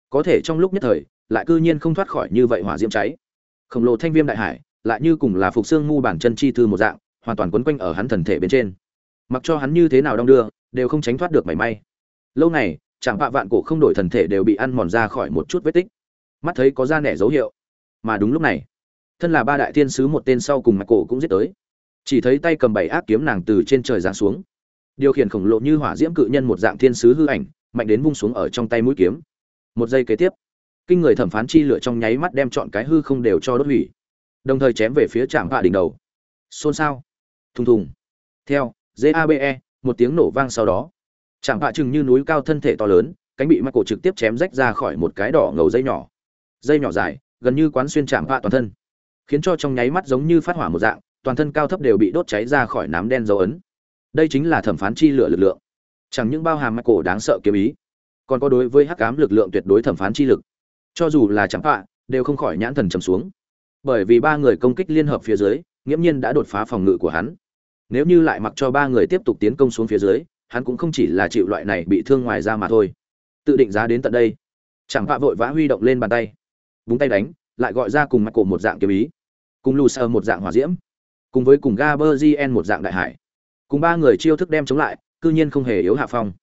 Có thể trong lúc nhất thời, lại cư nhiên không thoát khỏi như vậy hỏa diễm cháy. Khổng lồ thanh viêm đại hải, lại như cùng là phục xương ngu bản chân chi thư một dạng, hoàn toàn quấn quanh ở hắn thần thể bên trên. Mặc cho hắn như thế nào đong đưa, đều không tránh thoát được mảy may. Lâu này chẳng bạ vạn cổ không đổi thần thể đều bị ăn mòn ra khỏi một chút vết tích. Mắt thấy có ra nẻ dấu hiệu. Mà đúng lúc này, thân là ba đại thiên sứ một tên sau cùng mặt cổ cũng giết tới. Chỉ thấy tay cầm bảy ác kiếm nàng từ trên trời giáng xuống. Điều khiển khổng lồ như hỏa diễm cự nhân một dạng thiên sứ hư ảnh, mạnh đến vung xuống ở trong tay mũi kiếm. Một giây kế tiếp, kinh người thẩm phán chi lửa trong nháy mắt đem chọn cái hư không đều cho đốt hủy. Đồng thời chém về phía trạm vạ đỉnh đầu. Xôn xao. Thùng thùng. Theo jabe một tiếng nổ vang sau đó Chẳng hạ chừng như núi cao thân thể to lớn cánh bị Michael trực tiếp chém rách ra khỏi một cái đỏ ngầu dây nhỏ. Dây nhỏ dài, gần như quán xuyên chạm vạ toàn thân, khiến cho trong nháy mắt giống như phát hỏa một dạng, toàn thân cao thấp đều bị đốt cháy ra khỏi nám đen dấu ấn. Đây chính là thẩm phán chi lửa lực lượng. Chẳng những bao hàm Michael đáng sợ kiếm ý, còn có đối với hắc ám lực lượng tuyệt đối thẩm phán chi lực. Cho dù là chẳng hạ, đều không khỏi nhãn thần trầm xuống. Bởi vì ba người công kích liên hợp phía dưới, nghiễm nhiên đã đột phá phòng ngự của hắn. Nếu như lại mặc cho ba người tiếp tục tiến công xuống phía dưới, hắn cũng không chỉ là chịu loại này bị thương ngoài ra mà thôi. Tự định giá đến tận đây. Chẳng vạ vội vã huy động lên bàn tay. Búng tay đánh, lại gọi ra cùng mặt cổ một dạng kiếm ý. Cùng lù sơ một dạng hỏa diễm. Cùng với cùng gaberzien một dạng đại hải. Cùng ba người chiêu thức đem chống lại, cư nhiên không hề yếu hạ phong.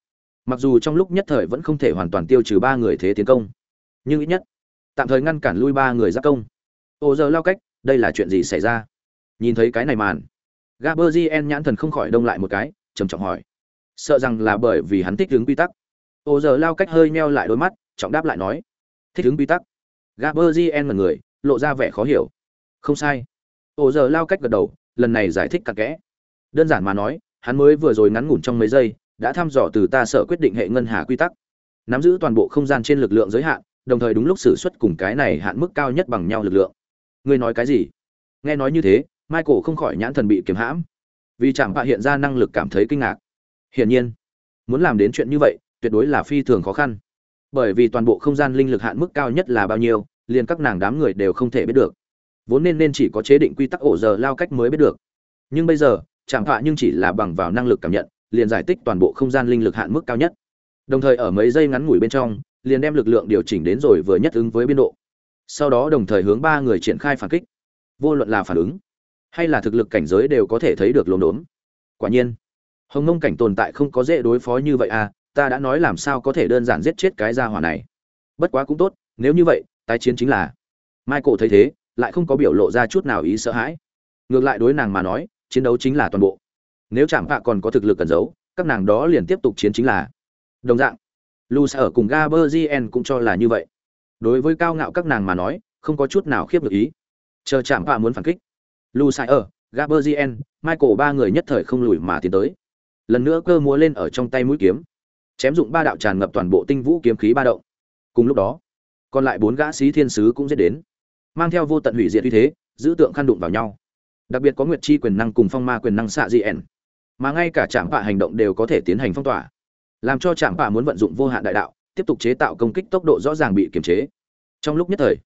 Mặc dù trong lúc nhất thời vẫn không thể hoàn toàn tiêu trừ ba người thế tiến công. Nhưng ít nhất, tạm thời ngăn cản lui ba người giáp công. Ô giờ lao cách, đây là chuyện gì xảy ra? Nhìn thấy cái này màn gaberzien nhãn thần không khỏi đông lại một cái, trầm trọng hỏi sợ rằng là bởi vì hắn thích ứng quy tắc. Ô giờ lao cách hơi meo lại đôi mắt, trọng đáp lại nói, thích ứng quy tắc? Gaber gn là người lộ ra vẻ khó hiểu. Không sai. Ô giờ lao cách gật đầu, lần này giải thích cặn kẽ. Đơn giản mà nói, hắn mới vừa rồi ngắn ngủn trong mấy giây, đã thăm dò từ ta sợ quyết định hệ ngân hà quy tắc. Nắm giữ toàn bộ không gian trên lực lượng giới hạn, đồng thời đúng lúc xử suất cùng cái này hạn mức cao nhất bằng nhau lực lượng. Ngươi nói cái gì? Nghe nói như thế, michael không khỏi nhãn thần bị kiếm hãm. Vì chẳng bạ hiện ra năng lực cảm thấy kinh ngạc hiển nhiên, muốn làm đến chuyện như vậy, tuyệt đối là phi thường khó khăn. Bởi vì toàn bộ không gian linh lực hạn mức cao nhất là bao nhiêu, liền các nàng đám người đều không thể biết được. Vốn nên nên chỉ có chế định quy tắc ổ giờ lao cách mới biết được. Nhưng bây giờ chẳng hạn nhưng chỉ là bằng vào năng lực cảm nhận, liền giải tích toàn bộ không gian linh lực hạn mức cao nhất. Đồng thời ở mấy giây ngắn ngủi bên trong, liền đem lực lượng điều chỉnh đến rồi vừa nhất ứng với biên độ. Sau đó đồng thời hướng ba người triển khai phản kích. Vô luận là phản ứng hay là thực lực cảnh giới đều có thể thấy được lồn đốn quả nhiên hồng nông cảnh tồn tại không có dễ đối phó như vậy à ta đã nói làm sao có thể đơn giản giết chết cái gia hỏa này. Bất quá cũng tốt, nếu như vậy, tái chiến chính là. Michael thấy thế, lại không có biểu lộ ra chút nào ý sợ hãi. Ngược lại đối nàng mà nói, chiến đấu chính là toàn bộ. Nếu chạm vạ còn có thực lực cần giấu, các nàng đó liền tiếp tục chiến chính là. Đồng dạng lu ở cùng gaberzien cũng cho là như vậy. Đối với cao ngạo các nàng mà nói, không có chút nào khiếp được ý. Chờ chạm vạ muốn phản kích lu ở gaberzien michael ba người nhất thời không lùi mà tiến tới lần nữa cơ múa lên ở trong tay mũi kiếm, chém dụng ba đạo tràn ngập toàn bộ tinh vũ kiếm khí ba động. Cùng lúc đó, còn lại bốn gã sĩ thiên sứ cũng giết đến, mang theo vô tận hủy diệt uy thế, giữ tượng khăn đụng vào nhau. Đặc biệt có nguyệt chi quyền năng cùng phong ma quyền năng xạ gn mà ngay cả trạm vạ hành động đều có thể tiến hành phong tỏa, làm cho trạm vạ muốn vận dụng vô hạn đại đạo, tiếp tục chế tạo công kích tốc độ rõ ràng bị kiềm chế. Trong lúc nhất thời,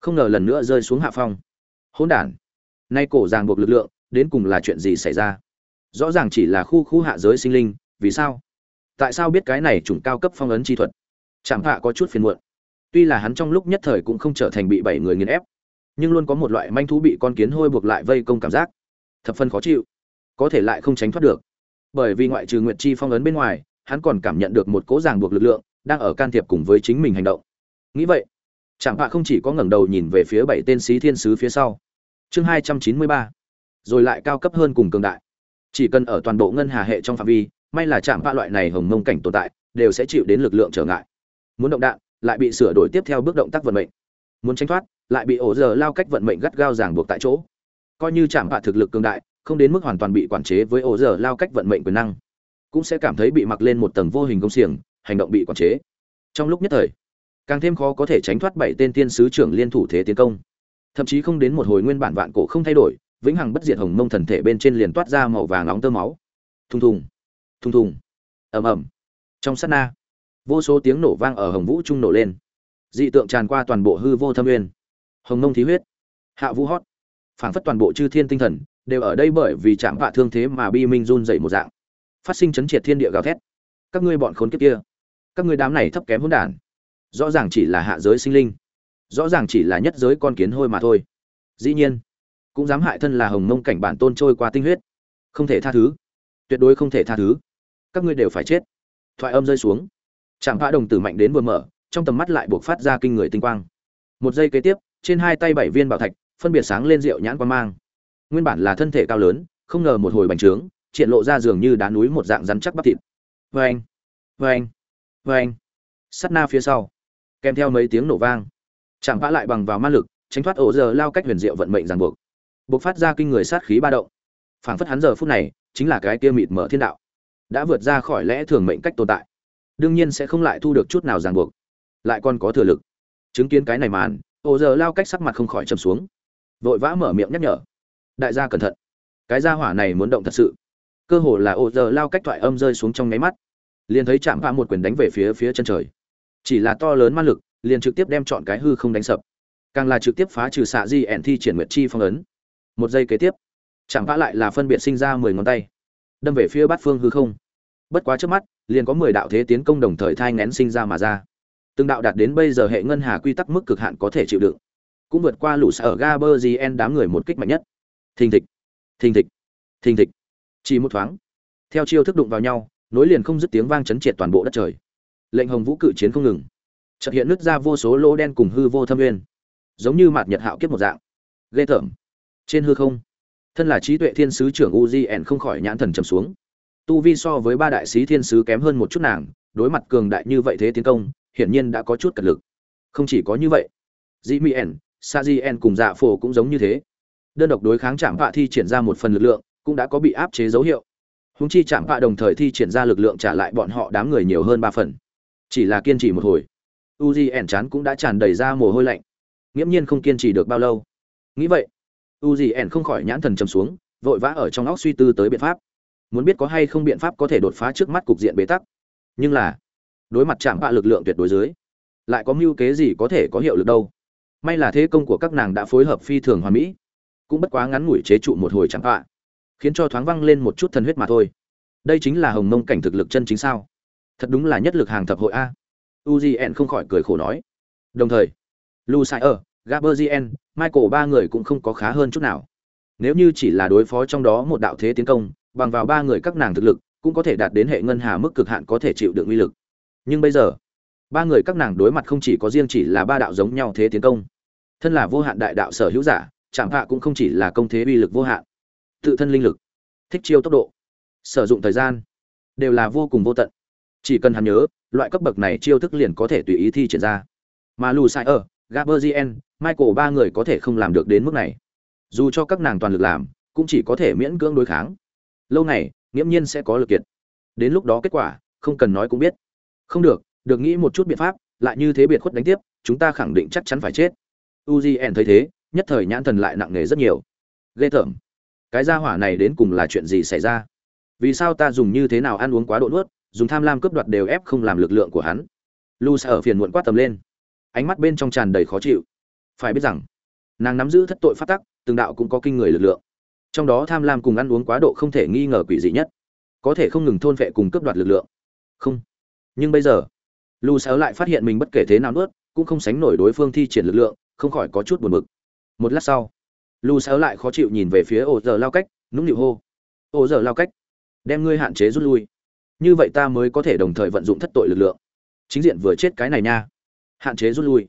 không ngờ lần nữa rơi xuống hạ phong. Hỗn đản, nay cổ ràng buộc lực lượng, đến cùng là chuyện gì xảy ra? Rõ ràng chỉ là khu khu hạ giới sinh linh, vì sao? Tại sao biết cái này chủng cao cấp phong ấn chi thuật? Chạm hạ có chút phiền muộn. Tuy là hắn trong lúc nhất thời cũng không trở thành bị bảy người nghiền ép, nhưng luôn có một loại manh thú bị con kiến hôi buộc lại vây công cảm giác. Thập phân khó chịu. Có thể lại không tránh thoát được. Bởi vì ngoại trừ nguyệt chi phong ấn bên ngoài, hắn còn cảm nhận được một cố ràng buộc lực lượng, đang ở can thiệp cùng với chính mình hành động. Nghĩ vậy chạm hạ không chỉ có ngẩng đầu nhìn về phía bảy tên sĩ thiên sứ phía sau. Chương hai trăm chín mươi ba. Rồi lại cao cấp hơn cùng cường đại chỉ cần ở toàn bộ ngân hà hệ trong phạm vi, may là chạm vạ loại này hồng mông cảnh tồn tại, đều sẽ chịu đến lực lượng trở ngại. Muốn động đạn, lại bị sửa đổi tiếp theo bước động tác vận mệnh. Muốn tránh thoát, lại bị ổ giờ lao cách vận mệnh gắt gao ràng buộc tại chỗ. Coi như chạm vạ thực lực cường đại, không đến mức hoàn toàn bị quản chế với ổ giờ lao cách vận mệnh quyền năng. Cũng sẽ cảm thấy bị mặc lên một tầng vô hình công xiềng, hành động bị quản chế. Trong lúc nhất thời, càng thêm khó có thể tránh thoát bảy tên tiên sứ trưởng liên thủ thế tiến công. Thậm chí không đến một hồi nguyên bản vạn cổ không thay đổi vĩnh hằng bất diệt hồng mông thần thể bên trên liền toát ra màu vàng nóng tơ máu. Thùng thùng thùng thùng, ầm ầm. Trong sát na, vô số tiếng nổ vang ở hồng vũ trung nổ lên. Dị tượng tràn qua toàn bộ hư vô thâm nguyên hồng mông thí huyết, hạ vũ hót, phảng phất toàn bộ chư thiên tinh thần, đều ở đây bởi vì chạm vạ thương thế mà bi minh run dậy một dạng. Phát sinh chấn triệt thiên địa gào thét. Các ngươi bọn khốn kiếp kia, các ngươi đám này thấp kém hỗn đản, rõ ràng chỉ là hạ giới sinh linh, rõ ràng chỉ là nhất giới con kiến hôi mà thôi. Dĩ nhiên cũng dám hại thân là hồng mông cảnh bản tôn trôi qua tinh huyết. Không thể tha thứ. Tuyệt đối không thể tha thứ. Các ngươi đều phải chết. Thoại âm rơi xuống. Chạm phá đồng tử mạnh đến vừa mở, trong tầm mắt lại buộc phát ra kinh người tinh quang. Một giây kế tiếp, trên hai tay bảy viên bảo thạch, phân biệt sáng lên rượu nhãn quan mang. Nguyên bản là thân thể cao lớn, không ngờ một hồi bành trướng, triển lộ ra dường như đá núi một dạng rắn chắc bắp thịt. Vâng, vâng, vâng. Vê anh vê anh vê anh sắt na phía sau, kèm theo mấy tiếng nổ vang. Chạm phá lại bằng vào ma lực, tránh thoát ổ giờ lao cách huyền diệu vận mệnh ràng buộc bộc phát ra kinh người sát khí ba động. Phảng phất hắn giờ phút này, chính là cái kia mịt mở thiên đạo, đã vượt ra khỏi lẽ thường mệnh cách tồn tại. Đương nhiên sẽ không lại thu được chút nào ràng buộc, lại còn có thừa lực. Chứng kiến cái này màn, ô giờ lao cách sắc mặt không khỏi trầm xuống. Vội vã mở miệng nhắc nhở. Đại gia cẩn thận. Cái gia hỏa này muốn động thật sự. Cơ hồ là ô giờ lao cách thoại âm rơi xuống trong nháy mắt. Liền thấy chạm vạ một quyền đánh về phía phía chân trời. Chỉ là to lớn ma lực, liền trực tiếp đem chọn cái hư không đánh sập. Càng là trực tiếp phá trừ xạ di ẻn thi triển nguyệt chi phong ấn một giây kế tiếp chẳng vã lại là phân biệt sinh ra mười ngón tay. Đâm về phía bát phương hư không. Bất quá trước mắt, liền có mười đạo thế tiến công đồng thời thai ngén sinh ra mà ra. Từng đạo đạt đến bây giờ hệ ngân hà quy tắc mức cực hạn có thể chịu đựng. Cũng vượt qua lũ sở gaberzien đám người một kích mạnh nhất. Thình thịch thình thịch thình thịch. Chỉ một thoáng, theo chiêu thức đụng vào nhau, nối liền không dứt tiếng vang chấn triệt toàn bộ đất trời. Lệnh hồng vũ cự chiến không ngừng. Chợt hiện nứt ra vô số lỗ đen cùng hư vô thâm nguyên. Giống như mạt nhật hạo kiếp một dạng. Ghê tởm trên hư không, thân là trí tuệ thiên sứ trưởng uzn không khỏi nhãn thần trầm xuống. Tu vi so với ba đại sĩ thiên sứ kém hơn một chút nàng, đối mặt cường đại như vậy thế tiến công, hiển nhiên đã có chút cật lực. Không chỉ có như vậy, dĩ mỹ ẻn, sa di ẻn cùng dạ phổ cũng giống như thế. Đơn độc đối kháng chạm vạ thi triển ra một phần lực lượng, cũng đã có bị áp chế dấu hiệu. Húng chi chạm vạ đồng thời thi triển ra lực lượng trả lại bọn họ đám người nhiều hơn ba phần. Chỉ là kiên trì một hồi uzi ẻn chán cũng đã tràn đầy ra mồ hôi lạnh. Nghiễm nhiên không kiên trì được bao lâu. Nghĩ vậy uzi ẻn không khỏi nhãn thần trầm xuống vội vã ở trong óc suy tư tới biện pháp. Muốn biết có hay không biện pháp có thể đột phá trước mắt cục diện bế tắc. Nhưng là đối mặt chạm bạ lực lượng tuyệt đối dưới lại có mưu kế gì có thể có hiệu lực đâu? May là thế công của các nàng đã phối hợp phi thường hoàn mỹ cũng bất quá ngắn ngủi chế trụ một hồi chạm bạ, khiến cho thoáng văng lên một chút thần huyết mà thôi. Đây chính là hồng mông cảnh thực lực chân chính sao? Thật đúng là nhất lực hàng thập hội a. Uzn không khỏi cười khổ nói. Đồng thời lu sai ở Gabriel, michael ba người cũng không có khá hơn chút nào. Nếu như chỉ là đối phó trong đó một đạo thế tiến công bằng vào ba người các nàng thực lực cũng có thể đạt đến hệ ngân hà mức cực hạn có thể chịu đựng uy lực. Nhưng bây giờ ba người các nàng đối mặt không chỉ có riêng chỉ là ba đạo giống nhau thế tiến công thân là vô hạn đại đạo sở hữu giả chạm hạ cũng không chỉ là công thế uy lực vô hạn. Tự thân linh lực thích chiêu tốc độ sử dụng thời gian đều là vô cùng vô tận. Chỉ cần hắn nhớ loại cấp bậc này chiêu thức liền có thể tùy ý thi triển ra. Mà lù sai ở gaberzien michael ba người có thể không làm được đến mức này. Dù cho các nàng toàn lực làm, cũng chỉ có thể miễn cưỡng đối kháng. Lâu này nghiêm nhiên sẽ có lực kiệt. Đến lúc đó kết quả, không cần nói cũng biết. Không được được nghĩ một chút biện pháp, lại như thế biệt khuất đánh tiếp, chúng ta khẳng định chắc chắn phải chết. Uzn thấy thế, nhất thời nhãn thần lại nặng nề rất nhiều. Ghê tởm. Cái gia hỏa này đến cùng là chuyện gì xảy ra? Vì sao ta dùng như thế nào ăn uống quá độ nuốt, dùng tham lam cướp đoạt đều ép không làm lực lượng của hắn? Lu ở phiền muộn quát tầm lên. Ánh mắt bên trong tràn đầy khó chịu phải biết rằng, nàng nắm giữ thất tội phát tắc, từng đạo cũng có kinh người lực lượng. Trong đó tham lam cùng ăn uống quá độ không thể nghi ngờ quỷ dị nhất. Có thể không ngừng thôn vệ cùng cướp đoạt lực lượng. Không. Nhưng bây giờ lu sáu lại phát hiện mình bất kể thế nào nuốt, cũng không sánh nổi đối phương thi triển lực lượng, không khỏi có chút buồn bực. Một lát sau lu sáu lại khó chịu nhìn về phía ổ giờ lao cách, nũng nịu hô ổ giờ lao cách, đem ngươi hạn chế rút lui. Như vậy ta mới có thể đồng thời vận dụng thất tội lực lượng. Chính diện vừa chết cái này nha. Hạn chế rút lui.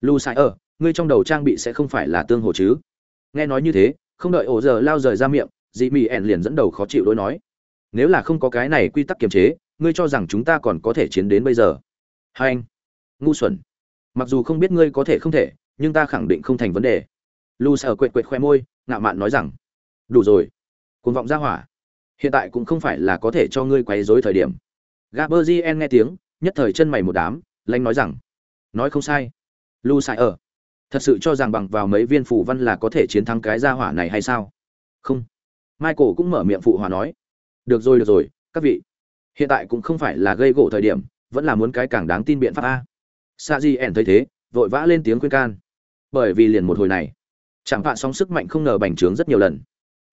Lu sai ở ờ, ngươi trong đầu trang bị sẽ không phải là tương hồ chứ? Nghe nói như thế, không đợi ổ giờ lao rời ra miệng dị mị ẻn liền dẫn đầu khó chịu đối nói. Nếu là không có cái này quy tắc kiềm chế, ngươi cho rằng chúng ta còn có thể chiến đến bây giờ. Hai anh, ngu xuẩn. Mặc dù không biết ngươi có thể không thể, nhưng ta khẳng định không thành vấn đề. Lu sợ quệt quệt khoe môi, ngạo mạn nói rằng, đủ rồi, cuồng vọng ra hỏa. Hiện tại cũng không phải là có thể cho ngươi quấy rối thời điểm. Gaberzien nghe tiếng, nhất thời chân mày một đám lanh nói rằng, nói không sai. Lu sai ở thật sự cho rằng bằng vào mấy viên phủ văn là có thể chiến thắng cái gia hỏa này hay sao? Không. Michael cũng mở miệng phụ hòa nói. Được rồi được rồi, các vị. Hiện tại cũng không phải là gây gỗ thời điểm, vẫn là muốn cái càng đáng tin biện pháp a. Sa di ẻn thấy thế, vội vã lên tiếng khuyên can. Bởi vì liền một hồi này, chẳng hạn sóng sức mạnh không ngờ bành trướng rất nhiều lần.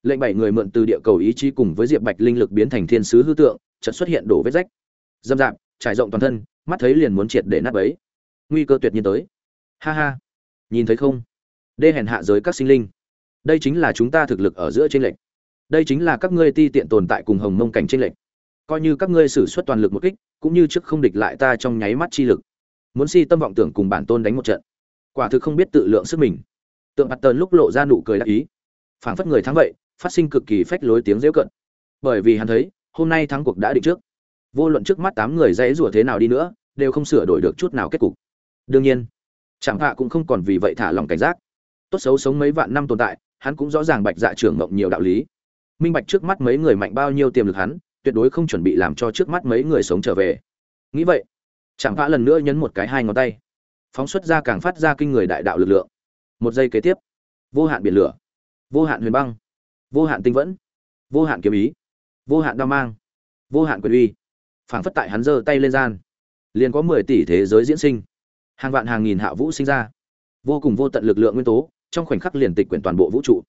Lệnh bảy người mượn từ địa cầu ý chí cùng với diệp bạch linh lực biến thành thiên sứ hư tượng, chợt xuất hiện đổ vết rách. Dâm dạp, trải rộng toàn thân, mắt thấy liền muốn triệt để nát bấy. Nguy cơ tuyệt nhiên tới. Ha ha nhìn thấy không? Đê hèn hạ giới các sinh linh. Đây chính là chúng ta thực lực ở giữa trên lệnh đây chính là các ngươi ti tiện tồn tại cùng hồng mông cảnh trên lệnh coi như các ngươi sử xuất toàn lực một kích, cũng như trước không địch lại ta trong nháy mắt chi lực. Muốn si tâm vọng tưởng cùng bản tôn đánh một trận. Quả thực không biết tự lượng sức mình. Tượng mặt tờn lúc lộ ra nụ cười đắc ý. Phảng phất người thắng vậy, phát sinh cực kỳ phách lối tiếng rêu cận. Bởi vì hắn thấy, hôm nay thắng cuộc đã định trước. Vô luận trước mắt tám người dãy rủa thế nào đi nữa, đều không sửa đổi được chút nào kết cục. Đương nhiên chẳng hạ cũng không còn vì vậy thả lòng cảnh giác. Tốt xấu sống mấy vạn năm tồn tại, hắn cũng rõ ràng bạch dạ trưởng mộng nhiều đạo lý. Minh bạch trước mắt mấy người mạnh bao nhiêu tiềm lực hắn, tuyệt đối không chuẩn bị làm cho trước mắt mấy người sống trở về. Nghĩ vậy chẳng vã lần nữa nhấn một cái hai ngón tay. Phóng xuất ra càng phát ra kinh người đại đạo lực lượng. Một giây kế tiếp, vô hạn biển lửa, vô hạn huyền băng, vô hạn tinh vẫn, vô hạn kiếm ý, vô hạn đao mang, vô hạn quyền uy, phảng phất tại hắn giơ tay lên gian. Liền có mười tỷ thế giới diễn sinh hàng vạn hàng nghìn hạ vũ sinh ra. Vô cùng vô tận lực lượng nguyên tố, trong khoảnh khắc liền tịch quyển toàn bộ vũ trụ.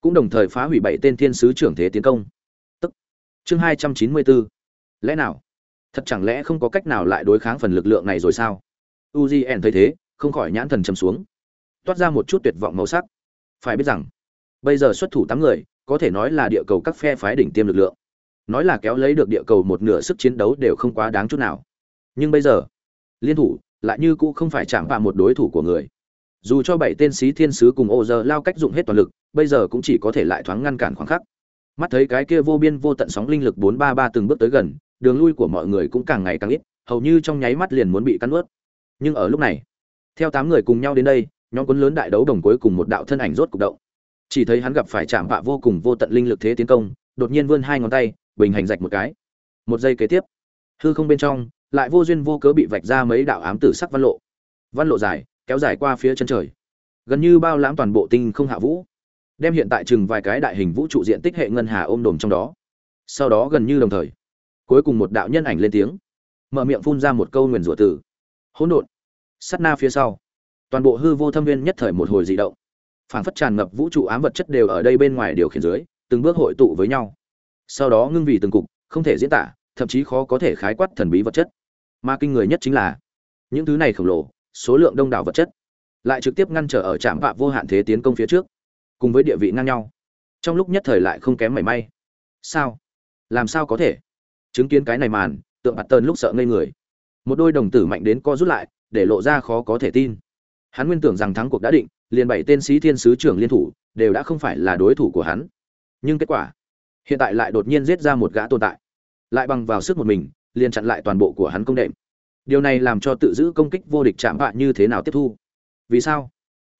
Cũng đồng thời phá hủy bảy tên thiên sứ trưởng thế tiến công. Tức. Chương hai trăm chín mươi bốn. Lẽ nào? Thật chẳng lẽ không có cách nào lại đối kháng phần lực lượng này rồi sao? Uzien thấy thế, không khỏi nhãn thần chầm xuống. Toát ra một chút tuyệt vọng màu sắc. Phải biết rằng, bây giờ xuất thủ tám người, có thể nói là địa cầu các phe phái đỉnh tiêm lực lượng. Nói là kéo lấy được địa cầu một nửa sức chiến đấu đều không quá đáng chút nào. Nhưng bây giờ, liên thủ lại như cũ không phải chạm vào một đối thủ của người. Dù cho bảy tên sĩ thiên sứ cùng ô giờ lao cách dụng hết toàn lực, bây giờ cũng chỉ có thể lại thoáng ngăn cản khoảng khắc. Mắt thấy cái kia vô biên vô tận sóng linh lực bốn ba ba từng bước tới gần, đường lui của mọi người cũng càng ngày càng ít, hầu như trong nháy mắt liền muốn bị cắn ướt nhưng ở lúc này, theo tám người cùng nhau đến đây, nhóm quân lớn đại đấu đồng cuối cùng một đạo thân ảnh rốt cục động. Chỉ thấy hắn gặp phải chạm vạ vô cùng vô tận linh lực thế tiến công, đột nhiên vươn hai ngón tay, bình hành rạch một cái. Một giây kế tiếp, hư không bên trong lại vô duyên vô cớ bị vạch ra mấy đạo ám tử sắc văn lộ. Văn lộ dài, kéo dài qua phía chân trời. Gần như bao lãm toàn bộ tinh không hạ vũ. Đem hiện tại chừng vài cái đại hình vũ trụ diện tích hệ ngân hà ôm đồm trong đó. Sau đó gần như đồng thời, cuối cùng một đạo nhân ảnh lên tiếng. Mở miệng phun ra một câu nguyền rủa từ. Hỗn độn. Sắt na phía sau. Toàn bộ hư vô thâm viên nhất thời một hồi dị động. Phảng phất tràn ngập vũ trụ ám vật chất đều ở đây bên ngoài điều khiển dưới, từng bước hội tụ với nhau. Sau đó ngưng vì từng cục, không thể diễn tả, thậm chí khó có thể khái quát thần bí vật chất mà kinh người nhất chính là những thứ này khổng lồ, số lượng đông đảo vật chất, lại trực tiếp ngăn trở ở trạm vạ vô hạn thế tiến công phía trước, cùng với địa vị ngang nhau. Trong lúc nhất thời lại không kém mảy may. Sao? Làm sao có thể? Chứng kiến cái này màn, tượng bạt tơn lúc sợ ngây người. Một đôi đồng tử mạnh đến co rút lại, để lộ ra khó có thể tin. Hắn nguyên tưởng rằng thắng cuộc đã định, liền bảy tên sĩ thiên sứ trưởng liên thủ, đều đã không phải là đối thủ của hắn. Nhưng kết quả, hiện tại lại đột nhiên giết ra một gã tồn tại. Lại bằng vào sức một mình liền chặn lại toàn bộ của hắn công đệm. Điều này làm cho tự giữ công kích vô địch chạm vạ như thế nào tiếp thu? Vì sao?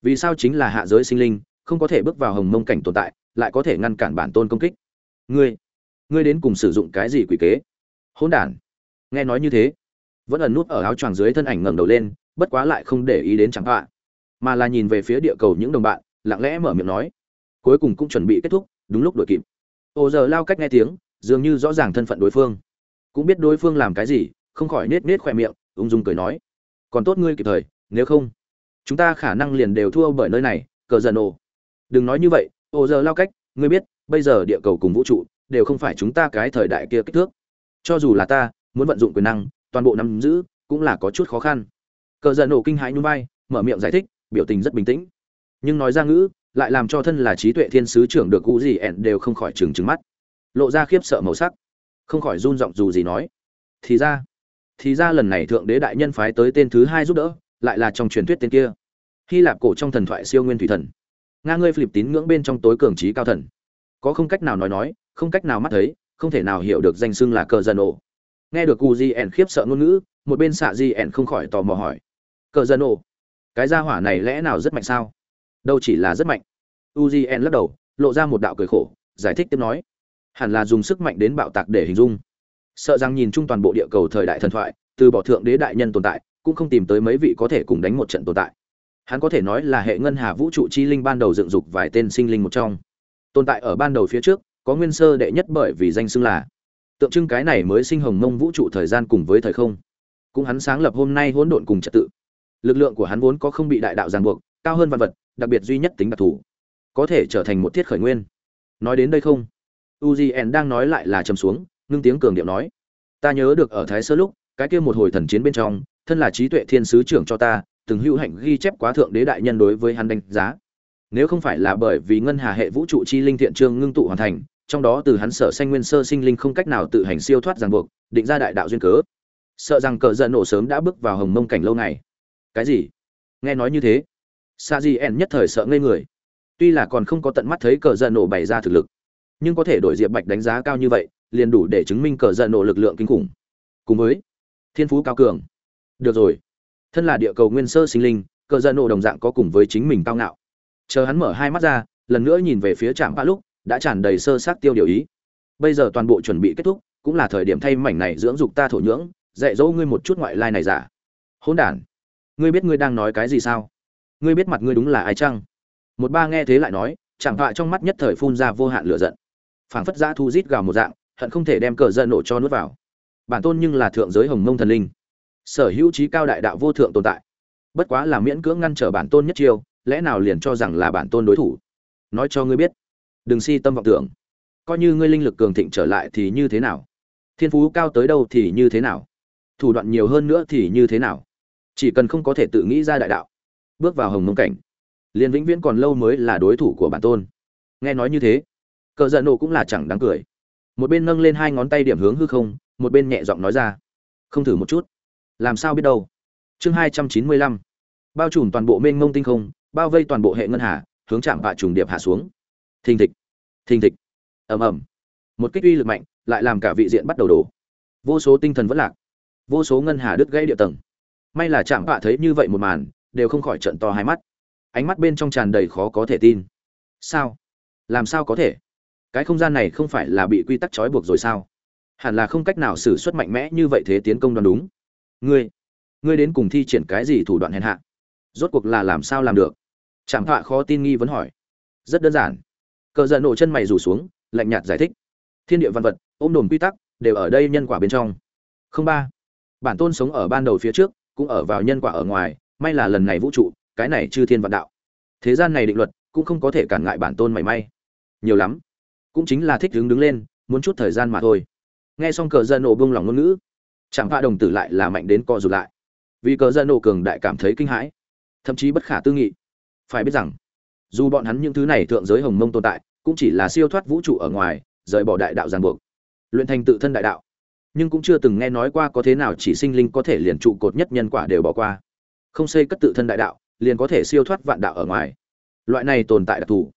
Vì sao chính là hạ giới sinh linh, không có thể bước vào hồng mông cảnh tồn tại, lại có thể ngăn cản bản tôn công kích? Ngươi ngươi đến cùng sử dụng cái gì quỷ kế? Hỗn đản. Nghe nói như thế, vẫn ẩn nút ở áo choàng dưới thân ảnh ngẩng đầu lên, bất quá lại không để ý đến chẳng vạ mà là nhìn về phía địa cầu những đồng bạn, lặng lẽ mở miệng nói. Cuối cùng cũng chuẩn bị kết thúc, đúng lúc đuổi kịp. Ô giờ lao cách nghe tiếng, dường như rõ ràng thân phận đối phương cũng biết đối phương làm cái gì, không khỏi nết nết khỏe miệng, ung dung cười nói. Còn tốt ngươi kịp thời, nếu không, chúng ta khả năng liền đều thua bởi nơi này, cờ dần ồ đừng nói như vậy ồ giờ lao cách, ngươi biết, bây giờ địa cầu cùng vũ trụ đều không phải chúng ta cái thời đại kia kích thước. Cho dù là ta, muốn vận dụng quyền năng, toàn bộ nắm giữ, cũng là có chút khó khăn. Cờ dần ồ kinh hãi nhún vai, mở miệng giải thích, biểu tình rất bình tĩnh. Nhưng nói ra ngữ, lại làm cho thân là trí tuệ thiên sứ trưởng được cụ gì ẹn đều không khỏi trừng trừng mắt. Lộ ra khiếp sợ màu sắc không khỏi run giọng dù gì nói. Thì ra thì ra lần này thượng đế đại nhân phái tới tên thứ hai giúp đỡ, lại là trong truyền thuyết tên kia. Hy lạp cổ trong thần thoại siêu nguyên thủy thần. Nga ngươi philip tín ngưỡng bên trong tối cường trí cao thần. Có không cách nào nói nói, không cách nào mắt thấy, không thể nào hiểu được danh xưng là cờ dân ổ. Nghe được cụ di ẻn khiếp sợ ngôn ngữ, một bên xạ di ẻn không khỏi tò mò hỏi. Cờ dân ổ, cái gia hỏa này lẽ nào rất mạnh sao? Đâu chỉ là rất mạnh. Uzien lắc đầu, lộ ra một đạo cười khổ, giải thích tiếp nói hẳn là dùng sức mạnh đến bạo tạc để hình dung. Sợ rằng nhìn chung toàn bộ địa cầu thời đại thần thoại, từ bỏ thượng đế đại nhân tồn tại, cũng không tìm tới mấy vị có thể cùng đánh một trận tồn tại. Hắn có thể nói là hệ ngân hà vũ trụ chi linh ban đầu dựng dục vài tên sinh linh một trong. Tồn tại ở ban đầu phía trước, có nguyên sơ đệ nhất bởi vì danh xưng là tượng trưng cái này mới sinh hồng mông vũ trụ thời gian cùng với thời không. Cũng hắn sáng lập hôm nay hỗn độn cùng trật tự. Lực lượng của hắn vốn có không bị đại đạo ràng buộc, cao hơn văn vật, đặc biệt duy nhất tính đặc thù, có thể trở thành một thiết khởi nguyên. Nói đến đây không? Uzien đang nói lại là trầm xuống, ngưng tiếng cường điệu nói. Ta nhớ được ở thái sơ lúc, cái kia một hồi thần chiến bên trong, thân là trí tuệ thiên sứ trưởng cho ta, từng hữu hạnh ghi chép quá thượng đế đại nhân đối với hắn đánh giá. Nếu không phải là bởi vì ngân hà hệ vũ trụ chi linh thiện trương ngưng tụ hoàn thành, trong đó từ hắn sở sanh nguyên sơ sinh linh không cách nào tự hành siêu thoát ràng buộc, định ra đại đạo duyên cớ. Sợ rằng cờ giận nổ sớm đã bước vào hồng mông cảnh lâu ngày. Cái gì? Nghe nói như thế. Sa di en nhất thời sợ ngây người. Tuy là còn không có tận mắt thấy cờ giận nổ bày ra thực lực nhưng có thể đổi diệp bạch đánh giá cao như vậy, liền đủ để chứng minh cờ giận nổ lực lượng kinh khủng. Cùng với thiên phú cao cường. Được rồi. Thân là địa cầu nguyên sơ sinh linh, cờ giận nổ đồng dạng có cùng với chính mình cao ngạo. Chờ hắn mở hai mắt ra, lần nữa nhìn về phía trạm ba lúc, đã tràn đầy sơ sát tiêu điều ý. Bây giờ toàn bộ chuẩn bị kết thúc, cũng là thời điểm thay mảnh này dưỡng dục ta thổ nhưỡng, dạy dỗ ngươi một chút ngoại lai này giả. Hỗn đản. Ngươi biết ngươi đang nói cái gì sao? Ngươi biết mặt ngươi đúng là ai chăng? Một ba nghe thế lại nói chẳng vạ trong mắt nhất thời phun ra vô hạn lửa giận phảng phất giã thu rít gào một dạng, hận không thể đem cờ dân nổ cho nuốt vào. Bản tôn nhưng là thượng giới hồng mông thần linh. Sở hữu trí cao đại đạo vô thượng tồn tại. Bất quá là miễn cưỡng ngăn trở bản tôn nhất chiêu, lẽ nào liền cho rằng là bản tôn đối thủ? Nói cho ngươi biết. Đừng si tâm vọng tưởng. Coi như ngươi linh lực cường thịnh trở lại thì như thế nào? Thiên phú cao tới đâu thì như thế nào? Thủ đoạn nhiều hơn nữa thì như thế nào? Chỉ cần không có thể tự nghĩ ra đại đạo, bước vào hồng mông cảnh, liền vĩnh viễn còn lâu mới là đối thủ của bản tôn. Nghe nói như thế cờ giận nổ cũng là chẳng đáng cười. Một bên nâng lên hai ngón tay điểm hướng hư không, một bên nhẹ giọng nói ra. Không thử một chút. Làm sao biết đâu? Chương hai trăm chín mươi lăm. Bao trùm toàn bộ mênh mông tinh không, bao vây toàn bộ hệ ngân hà, hướng chạm vạ trùng điệp hạ xuống. Thình thịch. Thình thịch. Ầm ầm. Một kích uy lực mạnh, lại làm cả vị diện bắt đầu đổ. Vô số tinh thần vẫn lạc. Vô số ngân hà đứt gãy địa tầng. May là chạm vạ thấy như vậy một màn, đều không khỏi trận to hai mắt. Ánh mắt bên trong tràn đầy khó có thể tin. Sao? Làm sao có thể? Cái không gian này không phải là bị quy tắc trói buộc rồi sao? Hẳn là không cách nào xử suất mạnh mẽ như vậy thế tiến công đoán đúng. Ngươi ngươi đến cùng thi triển cái gì thủ đoạn hèn hạ? Rốt cuộc là làm sao làm được? Chạm thọa khó tin nghi vấn hỏi. Rất đơn giản. Cờ giận nổ chân mày rủ xuống, lạnh nhạt giải thích. Thiên địa văn vật, ôm đồn quy tắc, đều ở đây nhân quả bên trong. Không ba. Bản tôn sống ở ban đầu phía trước, cũng ở vào nhân quả ở ngoài, may là lần này vũ trụ, cái này chư thiên vạn đạo. Thế gian này định luật, cũng không có thể cản ngại bản tôn mảy may. Nhiều lắm cũng chính là thích đứng đứng lên, muốn chút thời gian mà thôi. Nghe xong cờ dân nổ buông lòng ngôn ngữ chẳng pha đồng tử lại là mạnh đến co rụt lại. Vì cờ dân nổ cường đại cảm thấy kinh hãi, thậm chí bất khả tư nghị. Phải biết rằng, dù bọn hắn những thứ này thượng giới hồng mông tồn tại, cũng chỉ là siêu thoát vũ trụ ở ngoài, rời bỏ đại đạo giang buộc, luyện thành tự thân đại đạo. Nhưng cũng chưa từng nghe nói qua có thế nào chỉ sinh linh có thể liền trụ cột nhất nhân quả đều bỏ qua. Không xây cất tự thân đại đạo, liền có thể siêu thoát vạn đạo ở ngoài. Loại này tồn tại đặc thù,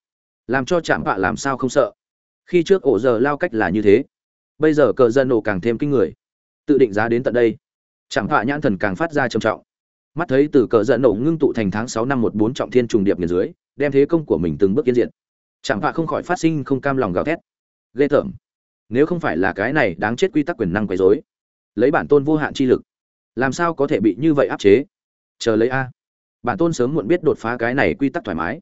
làm cho chạm vạ làm sao không sợ khi trước ổ giờ lao cách là như thế. Bây giờ cờ dân nổ càng thêm kinh người. Tự định giá đến tận đây. Chẳng vạ nhãn thần càng phát ra trầm trọng. Mắt thấy từ cờ giận nổ ngưng tụ thành tháng sáu năm một bốn trọng thiên trùng điệp nghiền dưới, đem thế công của mình từng bước kiến diện chẳng vạ không khỏi phát sinh không cam lòng gào thét. Ghê tởm. Nếu không phải là cái này đáng chết quy tắc quyền năng quấy rối, lấy bản tôn vô hạn chi lực, làm sao có thể bị như vậy áp chế? Chờ lấy a. Bản tôn sớm muộn biết đột phá cái này quy tắc thoải mái.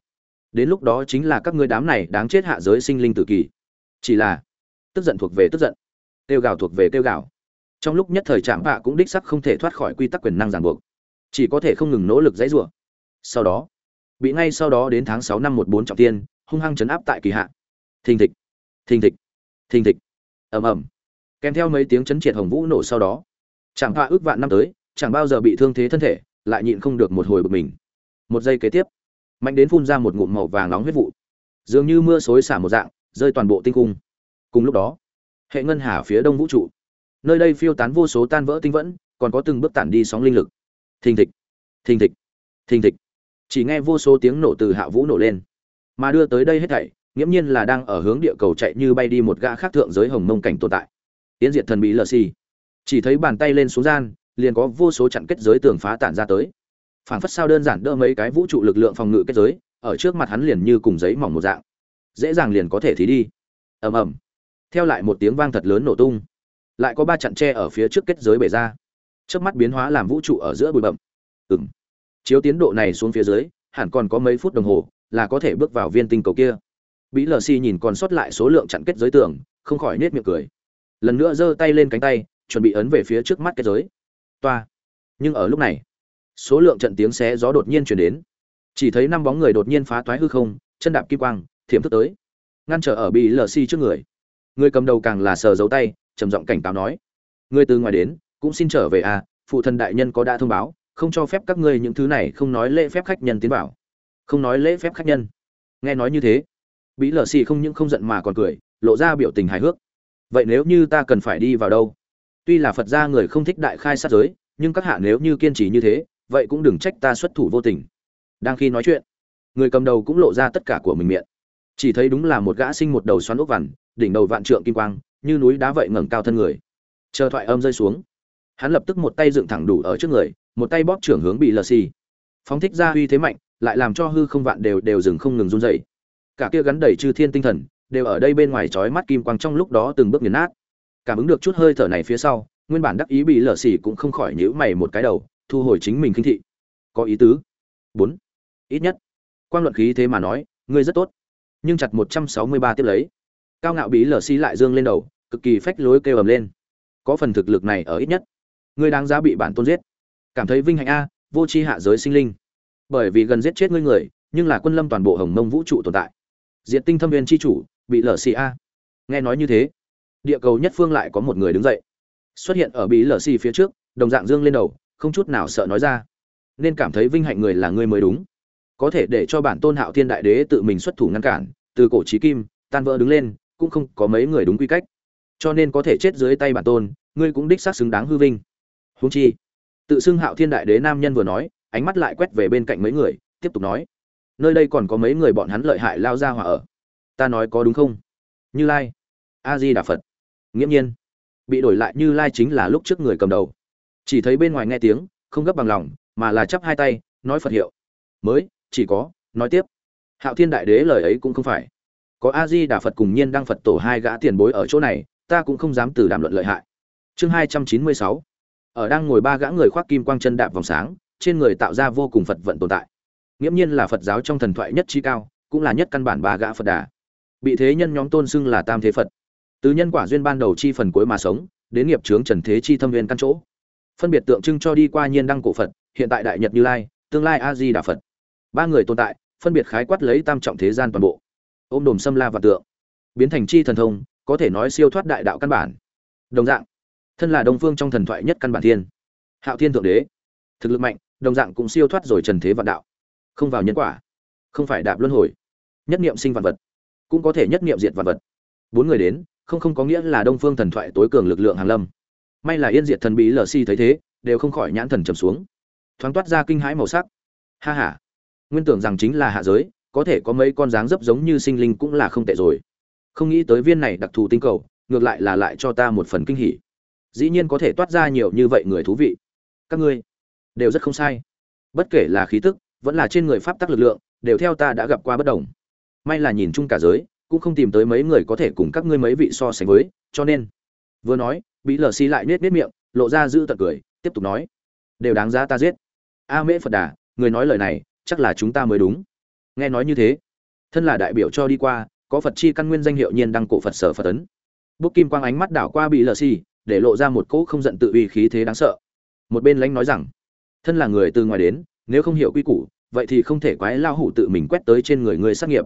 Đến lúc đó chính là các ngươi đám này đáng chết hạ giới sinh linh tự kỳ chỉ là, tức giận thuộc về tức giận, tiêu gạo thuộc về tiêu gạo trong lúc nhất thời trạm bạ cũng đích sắc không thể thoát khỏi quy tắc quyền năng ràng buộc, chỉ có thể không ngừng nỗ lực dãy rủa. Sau đó, bị ngay sau đó đến tháng sáu năm một bốn trọng tiên hung hăng chấn áp tại kỳ hạ. Thình thịch thình thịch thình thịch. Ầm ầm. Kèm theo mấy tiếng chấn triệt hồng vũ nổ sau đó chẳng bạ ước vạn năm tới, chẳng bao giờ bị thương thế thân thể, lại nhịn không được một hồi bực mình. Một giây kế tiếp, mạnh đến phun ra một ngụm màu vàng nóng huyết vụ. Dường như mưa xối xả một dạng rơi toàn bộ tinh cung cùng lúc đó, hệ ngân hà phía đông vũ trụ, nơi đây phiêu tán vô số tan vỡ tinh vẫn, còn có từng bước tản đi sóng linh lực. Thình thịch thình thịch thình thịch. Chỉ nghe vô số tiếng nổ từ hạ vũ nổ lên. Mà đưa tới đây hết thảy, nghiễm nhiên là đang ở hướng địa cầu chạy như bay đi một gã khác thượng giới hồng mông cảnh tồn tại. Tiến diệt thần bí lờ xì chỉ thấy bàn tay lên xuống gian, liền có vô số chặn kết giới tường phá tản ra tới. Phảng phất sao đơn giản đỡ mấy cái vũ trụ lực lượng phòng ngự kết giới, ở trước mặt hắn liền như cùng giấy mỏng một dạng dễ dàng liền có thể thí đi. Ầm ầm. Theo lại một tiếng vang thật lớn nổ tung. Lại có ba chặn tre ở phía trước kết giới bể ra. Trước mắt biến hóa làm vũ trụ ở giữa bụi bậm ừng chiếu tiến độ này xuống phía dưới, hẳn còn có mấy phút đồng hồ, là có thể bước vào viên tinh cầu kia. Bí lờ xi nhìn còn sót lại số lượng chặn kết giới tường, không khỏi nết miệng cười. Lần nữa giơ tay lên cánh tay, chuẩn bị ấn về phía trước mắt kết giới. Toa. Nhưng ở lúc này, số lượng trận tiếng xé gió đột nhiên chuyển đến. Chỉ thấy năm bóng người đột nhiên phá toái hư không, chân đạp kim quang thiểm thức tới. Ngăn trở ở bị lờ xi trước người. Người cầm đầu càng là sờ giấu tay, trầm giọng cảnh cáo nói. Người từ ngoài đến, cũng xin trở về à phụ thần đại nhân có đã thông báo, không cho phép các ngươi những thứ này, không nói lễ phép khách nhân tiến vào. Không nói lễ phép khách nhân. Nghe nói như thế bí lờ xì không những không giận mà còn cười, lộ ra biểu tình hài hước. Vậy nếu như ta cần phải đi vào đâu? Tuy là phật gia người không thích đại khai sát giới, nhưng các hạ nếu như kiên trì như thế, vậy cũng đừng trách ta xuất thủ vô tình. Đang khi nói chuyện, người cầm đầu cũng lộ ra tất cả của mình miệng chỉ thấy đúng là một gã sinh một đầu xoắn ốc vằn, đỉnh đầu vạn trượng kim quang, như núi đá vậy ngẩng cao thân người. Chờ thoại âm rơi xuống, hắn lập tức một tay dựng thẳng đủ ở trước người, một tay bóp trưởng hướng bị lờ xì. Phóng thích ra uy thế mạnh, lại làm cho hư không vạn đều đều dừng không ngừng run dậy cả kia gắn đầy chư thiên tinh thần, đều ở đây bên ngoài trói mắt kim quang trong lúc đó từng bước nghiền nát. Cảm ứng được chút hơi thở này phía sau, nguyên bản đắc ý bị lở xỉ cũng không khỏi nhíu mày một cái đầu, thu hồi chính mình khinh thị. Có ý tứ. Bốn. Ít nhất. Quan luận khí thế mà nói, ngươi rất tốt nhưng chặt một trăm sáu mươi ba tiếp lấy. Cao ngạo bí lở xỉ lại dương lên đầu, cực kỳ phách lối kêu ầm lên. Có phần thực lực này ở ít nhất. Ngươi đáng giá bị bản tôn giết. Cảm thấy vinh hạnh a, vô tri hạ giới sinh linh. Bởi vì gần giết chết ngươi người, nhưng là quân lâm toàn bộ hồng mông vũ trụ tồn tại. Diệt tinh thâm viên chi chủ, bị lở xì a. Nghe nói như thế, địa cầu nhất phương lại có một người đứng dậy. Xuất hiện ở bí lở xì phía trước, đồng dạng dương lên đầu, không chút nào sợ nói ra. Nên cảm thấy vinh hạnh người là ngươi mới đúng. Có thể để cho bản tôn hạo thiên đại đế tự mình xuất thủ ngăn cản từ cổ trí kim, tan vỡ đứng lên, cũng không có mấy người đúng quy cách. Cho nên có thể chết dưới tay bản tôn, ngươi cũng đích xác xứng đáng hư vinh. Húng chi, tự xưng hạo thiên đại đế nam nhân vừa nói, ánh mắt lại quét về bên cạnh mấy người, tiếp tục nói, nơi đây còn có mấy người bọn hắn lợi hại lao ra hỏa ở. Ta nói có đúng không? Như lai a di đà phật. Nghiễm nhiên, bị đổi lại như lai chính là lúc trước người cầm đầu. Chỉ thấy bên ngoài nghe tiếng, không gấp bằng lòng, mà là chắp hai tay, nói phật hiệu. Mới, chỉ có, nói tiếp hạo thiên đại đế lời ấy cũng không phải. Có a di đà phật cùng nhiên đăng phật tổ hai gã tiền bối ở chỗ này, ta cũng không dám từ đàm luận lợi hại. Chương hai trăm chín mươi sáu. Ở đang ngồi ba gã người khoác kim quang chân đạp vòng sáng, trên người tạo ra vô cùng phật vận tồn tại. Nghiễm nhiên là phật giáo trong thần thoại nhất chi cao, cũng là nhất căn bản ba gã phật đà. Bị thế nhân nhóm tôn xưng là tam thế phật. Từ nhân quả duyên ban đầu chi phần cuối mà sống, đến nghiệp chướng trần thế chi thâm viên căn chỗ. Phân biệt tượng trưng cho đi qua nhiên đăng cổ phật, hiện tại đại nhật như lai, tương lai a di đà phật. Ba người tồn tại phân biệt khái quát lấy tam trọng thế gian toàn bộ. Ôm đồm xâm la và tượng. Biến thành chi thần thông, có thể nói siêu thoát đại đạo căn bản. Đồng dạng, thân là đông phương trong thần thoại nhất căn bản thiên. Hạo thiên thượng đế. Thực lực mạnh, đồng dạng cũng siêu thoát rồi trần thế vạn đạo. Không vào nhân quả. Không phải đạp luân hồi. Nhất niệm sinh vạn vật. Cũng có thể nhất niệm diệt vạn vật. Bốn người đến, không không có nghĩa là đông phương thần thoại tối cường lực lượng hàn lâm. May là yên diệt thần bí lờ si thấy thế, đều không khỏi nhãn thần trầm xuống. Thoáng toát ra kinh hãi màu sắc. Ha ha nguyên tưởng rằng chính là hạ giới, có thể có mấy con dáng dấp giống như sinh linh cũng là không tệ rồi. Không nghĩ tới viên này đặc thù tinh cầu, ngược lại là lại cho ta một phần kinh hỉ. Dĩ nhiên có thể toát ra nhiều như vậy người thú vị. Các ngươi, đều rất không sai. Bất kể là khí tức, vẫn là trên người pháp tắc lực lượng, đều theo ta đã gặp qua bất đồng. May là nhìn chung cả giới, cũng không tìm tới mấy người có thể cùng các ngươi mấy vị so sánh với, cho nên, vừa nói bị lờ xi lại nết nết miệng, lộ ra giữ tật cười, tiếp tục nói, đều đáng giá ta giết. A mễ phật đà, người nói lời này chắc là chúng ta mới đúng. Nghe nói như thế, thân là đại biểu cho đi qua, có phật chi căn nguyên danh hiệu nhiên đăng cổ phật sở phật tấn bút kim quang ánh mắt đảo qua bị lờ xì, để lộ ra một cỗ không giận tự uy khí thế đáng sợ. Một bên lãnh nói rằng, thân là người từ ngoài đến, nếu không hiểu quy củ, vậy thì không thể quái lao hủ tự mình quét tới trên người người sát nghiệp.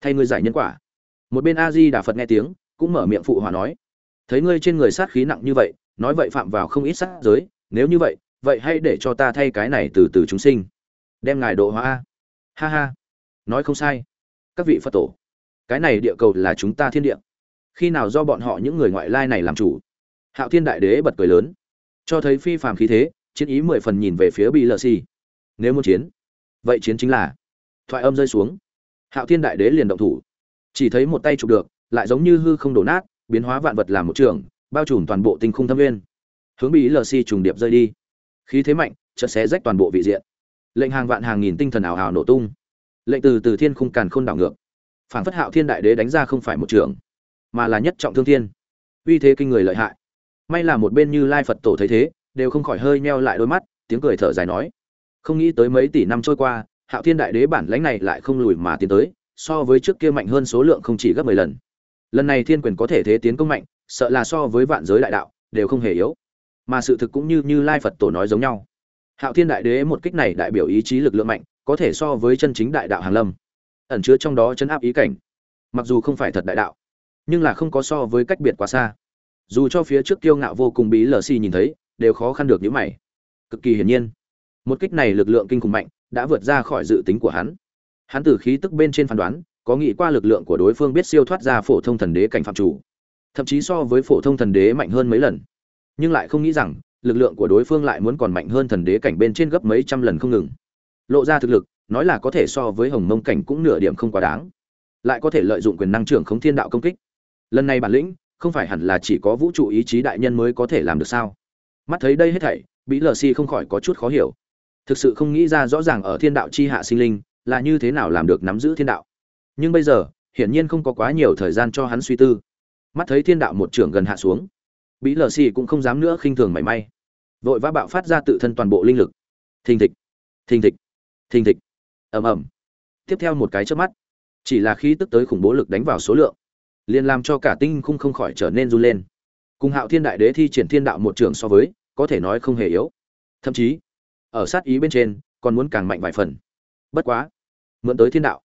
Thay ngươi giải nhân quả. Một bên a di đà phật nghe tiếng, cũng mở miệng phụ hòa nói, thấy ngươi trên người sát khí nặng như vậy, nói vậy phạm vào không ít sát giới, nếu như vậy vậy hãy để cho ta thay cái này từ từ chúng sinh đem ngài độ hóa a. Ha ha. Nói không sai. Các vị phật tổ, cái này địa cầu là chúng ta thiên địa. Khi nào do bọn họ những người ngoại lai này làm chủ? Hạo thiên đại đế bật cười lớn. Cho thấy phi phàm khí thế, chiến ý mười phần nhìn về phía bị lợ xì nếu muốn chiến, vậy chiến chính là thoại âm rơi xuống. Hạo thiên đại đế liền động thủ. Chỉ thấy một tay chụp được, lại giống như hư không đổ nát, biến hóa vạn vật làm một trường, bao trùm toàn bộ tinh khung thâm nguyên. Hướng bị lờ xì trùng điệp rơi đi. Khí thế mạnh, chợt xé rách toàn bộ vị diện lệnh hàng vạn hàng nghìn tinh thần ảo ảo nổ tung. Lệnh từ từ thiên khung càn khôn đảo ngược. Phản phất hạo thiên đại đế đánh ra không phải một trường, mà là nhất trọng thương thiên. Uy thế kinh người lợi hại. May là một bên như lai phật tổ thấy thế, đều không khỏi hơi meo lại đôi mắt, tiếng cười thở dài nói. Không nghĩ tới mấy tỷ năm trôi qua, hạo thiên đại đế bản lãnh này lại không lùi mà tiến tới, so với trước kia mạnh hơn số lượng không chỉ gấp mười lần. Lần này thiên quyền có thể thế tiến công mạnh, sợ là so với vạn giới đại đạo, đều không hề yếu. Mà sự thực cũng như như lai phật tổ nói giống nhau hạo thiên đại đế một kích này đại biểu ý chí lực lượng mạnh, có thể so với chân chính đại đạo hàn lâm, ẩn chứa trong đó chấn áp ý cảnh. Mặc dù không phải thật đại đạo, nhưng là không có so với cách biệt quá xa. Dù cho phía trước kiêu ngạo vô cùng bí lờ xì nhìn thấy, đều khó khăn được những mày. Cực kỳ hiển nhiên, một kích này lực lượng kinh khủng mạnh, đã vượt ra khỏi dự tính của hắn. Hắn từ khí tức bên trên phán đoán, có nghĩ qua lực lượng của đối phương biết siêu thoát ra phổ thông thần đế cảnh phạm chủ, thậm chí so với phổ thông thần đế mạnh hơn mấy lần. Nhưng lại không nghĩ rằng lực lượng của đối phương lại muốn còn mạnh hơn thần đế cảnh bên trên gấp mấy trăm lần không ngừng. Lộ ra thực lực, nói là có thể so với hồng mông cảnh cũng nửa điểm không quá đáng. Lại có thể lợi dụng quyền năng trưởng khống thiên đạo công kích. Lần này bản lĩnh, không phải hẳn là chỉ có vũ trụ ý chí đại nhân mới có thể làm được sao? Mắt thấy đây hết thảy bí lờ si không khỏi có chút khó hiểu. Thực sự không nghĩ ra rõ ràng ở thiên đạo chi hạ sinh linh là như thế nào làm được nắm giữ thiên đạo. Nhưng bây giờ, hiển nhiên không có quá nhiều thời gian cho hắn suy tư. Mắt thấy thiên đạo một trưởng gần hạ xuống bí lờ xì cũng không dám nữa khinh thường mảy may. Vội vã bạo phát ra tự thân toàn bộ linh lực. Thình thịch thình thịch thình thịch. Ầm ầm. Tiếp theo một cái chớp mắt, chỉ là khí tức tới khủng bố lực đánh vào số lượng, liền làm cho cả tinh khung không khỏi trở nên run lên. Cùng hạo thiên đại đế thi triển thiên đạo một trường so với, có thể nói không hề yếu. Thậm chí, ở sát ý bên trên, còn muốn càng mạnh vài phần. Bất quá, mượn tới thiên đạo,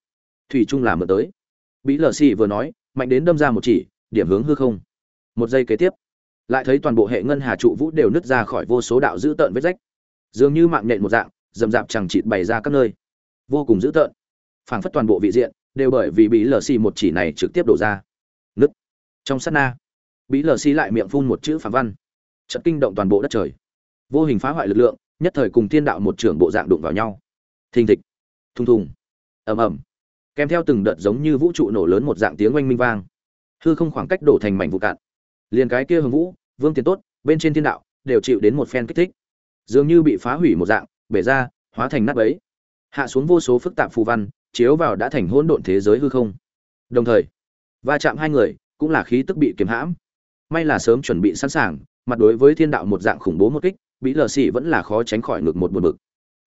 thủy trung là mượn tới. Bí lờ xì vừa nói, mạnh đến đâm ra một chỉ, điểm hướng hư không. Một giây kế tiếp lại thấy toàn bộ hệ ngân hà trụ vũ đều nứt ra khỏi vô số đạo dữ tợn vết rách. Dường như mạng nhện một dạng rầm dạp chẳng chịt bày ra các nơi. Vô cùng dữ tợn. Phảng phất toàn bộ vị diện đều bởi vì bí lờ xì một chỉ này trực tiếp đổ ra. Nứt. Trong sát na, bí lờ xì lại miệng phun một chữ phản văn. Trận kinh động toàn bộ đất trời. Vô hình phá hoại lực lượng, nhất thời cùng thiên đạo một trưởng bộ dạng đụng vào nhau. Thình thịch. Thùng thùng. Ầm ầm. Kèm theo từng đợt giống như vũ trụ nổ lớn một dạng tiếng oanh minh vang. Hư không khoảng cách đổ thành mảnh vụ cạn. Liền cái kia hưng vũ vương tiền tốt, bên trên thiên đạo, đều chịu đến một phen kích thích. Dường như bị phá hủy một dạng, bể ra, hóa thành nát ấy hạ xuống vô số phức tạp phù văn, chiếu vào đã thành hỗn độn thế giới hư không. Đồng thời, va chạm hai người, cũng là khí tức bị kiềm hãm. May là sớm chuẩn bị sẵn sàng, mặt đối với thiên đạo một dạng khủng bố một kích bị lờ xỉ vẫn là khó tránh khỏi ngực một buồn bực.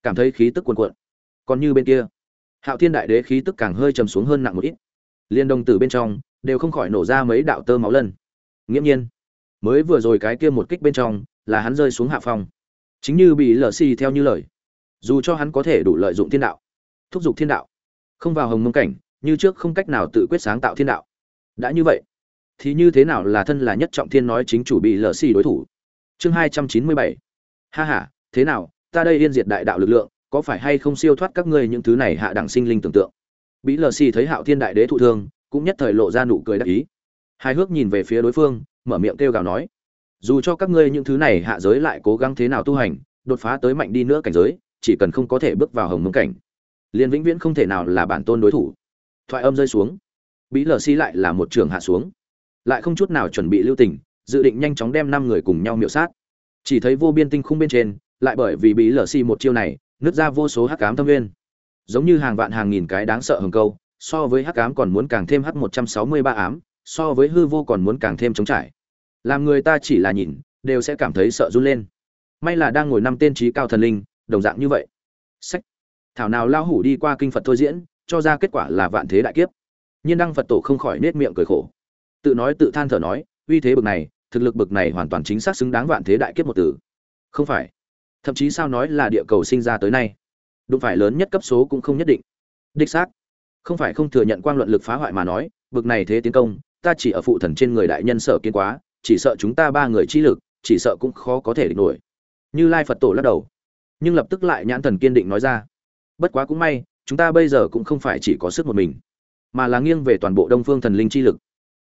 Cảm thấy khí tức cuồn cuộn. Còn như bên kia, hạo thiên đại đế khí tức càng hơi trầm xuống hơn nặng một ít. Liên đồng tử bên trong, đều không khỏi nổ ra mấy đạo tơ máu lân. Nghiễm nhiên mới vừa rồi cái kia một kích bên trong, là hắn rơi xuống hạ phong. Chính như bị lờ xì theo như lời. Dù cho hắn có thể đủ lợi dụng thiên đạo, thúc giục thiên đạo, không vào hồng mông cảnh, như trước không cách nào tự quyết sáng tạo thiên đạo. Đã như vậy, thì như thế nào là thân là nhất trọng thiên nói chính chủ bị lờ xì đối thủ? Chương hai trăm chín mươi bảy. Ha h a thế nào, ta đây yên diệt đại đạo lực lượng, có phải hay không siêu thoát các ngươi những thứ này hạ đẳng sinh linh tưởng tượng? Bị lờ xì thấy hạo thiên đại đế thụ thương, cũng nhất thời lộ ra nụ cười đắc ý. Hài hước nhìn về phía đối phương mở miệng kêu gào nói, dù cho các ngươi những thứ này hạ giới lại cố gắng thế nào tu hành, đột phá tới mạnh đi nữa cảnh giới, chỉ cần không có thể bước vào hồng mông cảnh, liền vĩnh viễn không thể nào là bản tôn đối thủ. Thoại âm rơi xuống, bí lờ xi lại là một trường hạ xuống, lại không chút nào chuẩn bị lưu tình, dự định nhanh chóng đem năm người cùng nhau miệu sát. Chỉ thấy vô biên tinh khung bên trên, lại bởi vì bí lờ xi một chiêu này, nứt ra vô số hắc ám thâm viên giống như hàng vạn hàng nghìn cái đáng sợ hừng câu, so với hắc ám còn muốn càng thêm hắc một trăm sáu mươi ba ám so với hư vô còn muốn càng thêm chống trải. Làm người ta chỉ là nhìn, đều sẽ cảm thấy sợ run lên. May là đang ngồi năm tên trí cao thần linh, đồng dạng như vậy. Sách. Thảo nào lao hủ đi qua kinh phật thôi diễn, cho ra kết quả là vạn thế đại kiếp. Nhiên đăng phật tổ không khỏi nết miệng cười khổ. Tự nói tự than thở nói, uy thế bực này, thực lực bực này hoàn toàn chính xác xứng đáng vạn thế đại kiếp một từ. Không phải. Thậm chí sao nói là địa cầu sinh ra tới nay. Đụng phải lớn nhất cấp số cũng không nhất định. Đích xác. Không phải không thừa nhận quang luận lực phá hoại mà nói, bực này thế tiến công ta chỉ ở phụ thần trên người đại nhân sở kiến quá, chỉ sợ chúng ta ba người chi lực, chỉ sợ cũng khó có thể địch nổi. Như lai phật tổ lắc đầu. Nhưng lập tức lại nhãn thần kiên định nói ra. Bất quá cũng may, chúng ta bây giờ cũng không phải chỉ có sức một mình, mà là nghiêng về toàn bộ đông phương thần linh chi lực.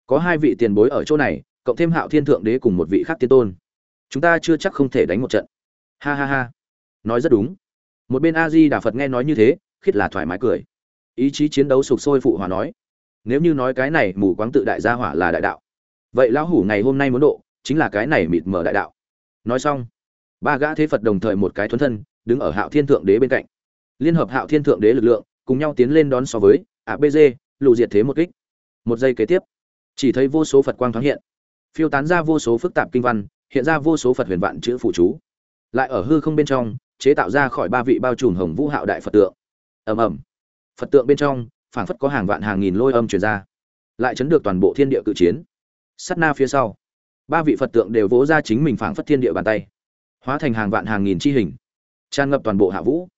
Có hai vị tiền bối ở chỗ này, cộng thêm hạo thiên thượng đế cùng một vị khác tiên tôn. Chúng ta chưa chắc không thể đánh một trận. Ha ha ha. Nói rất đúng. Một bên a di đà phật nghe nói như thế khiết là thoải mái cười. Ý chí chiến đấu sục sôi phụ hòa nói nếu như nói cái này mù quáng tự đại gia hỏa là đại đạo. Vậy lão hủ ngày hôm nay muốn độ, chính là cái này mịt mờ đại đạo. Nói xong, ba gã thế phật đồng thời một cái thuấn thân, đứng ở hạo thiên thượng đế bên cạnh. Liên hợp hạo thiên thượng đế lực lượng, cùng nhau tiến lên đón so với abg lù diệt thế một kích. Một giây kế tiếp, chỉ thấy vô số phật quang thoáng hiện. Phiêu tán ra vô số phức tạp kinh văn, hiện ra vô số phật huyền vạn chữ phụ chú. Lại ở hư không bên trong, chế tạo ra khỏi ba vị bao trùm hồng vũ hạo đại phật tượng. Ầm ầm. Phật tượng bên trong phảng phất có hàng vạn hàng nghìn lôi âm truyền ra, lại chấn được toàn bộ thiên địa cự chiến. Sát na phía sau, ba vị phật tượng đều vỗ ra chính mình phảng phất thiên địa bàn tay, hóa thành hàng vạn hàng nghìn chi hình, tràn ngập toàn bộ hạ vũ.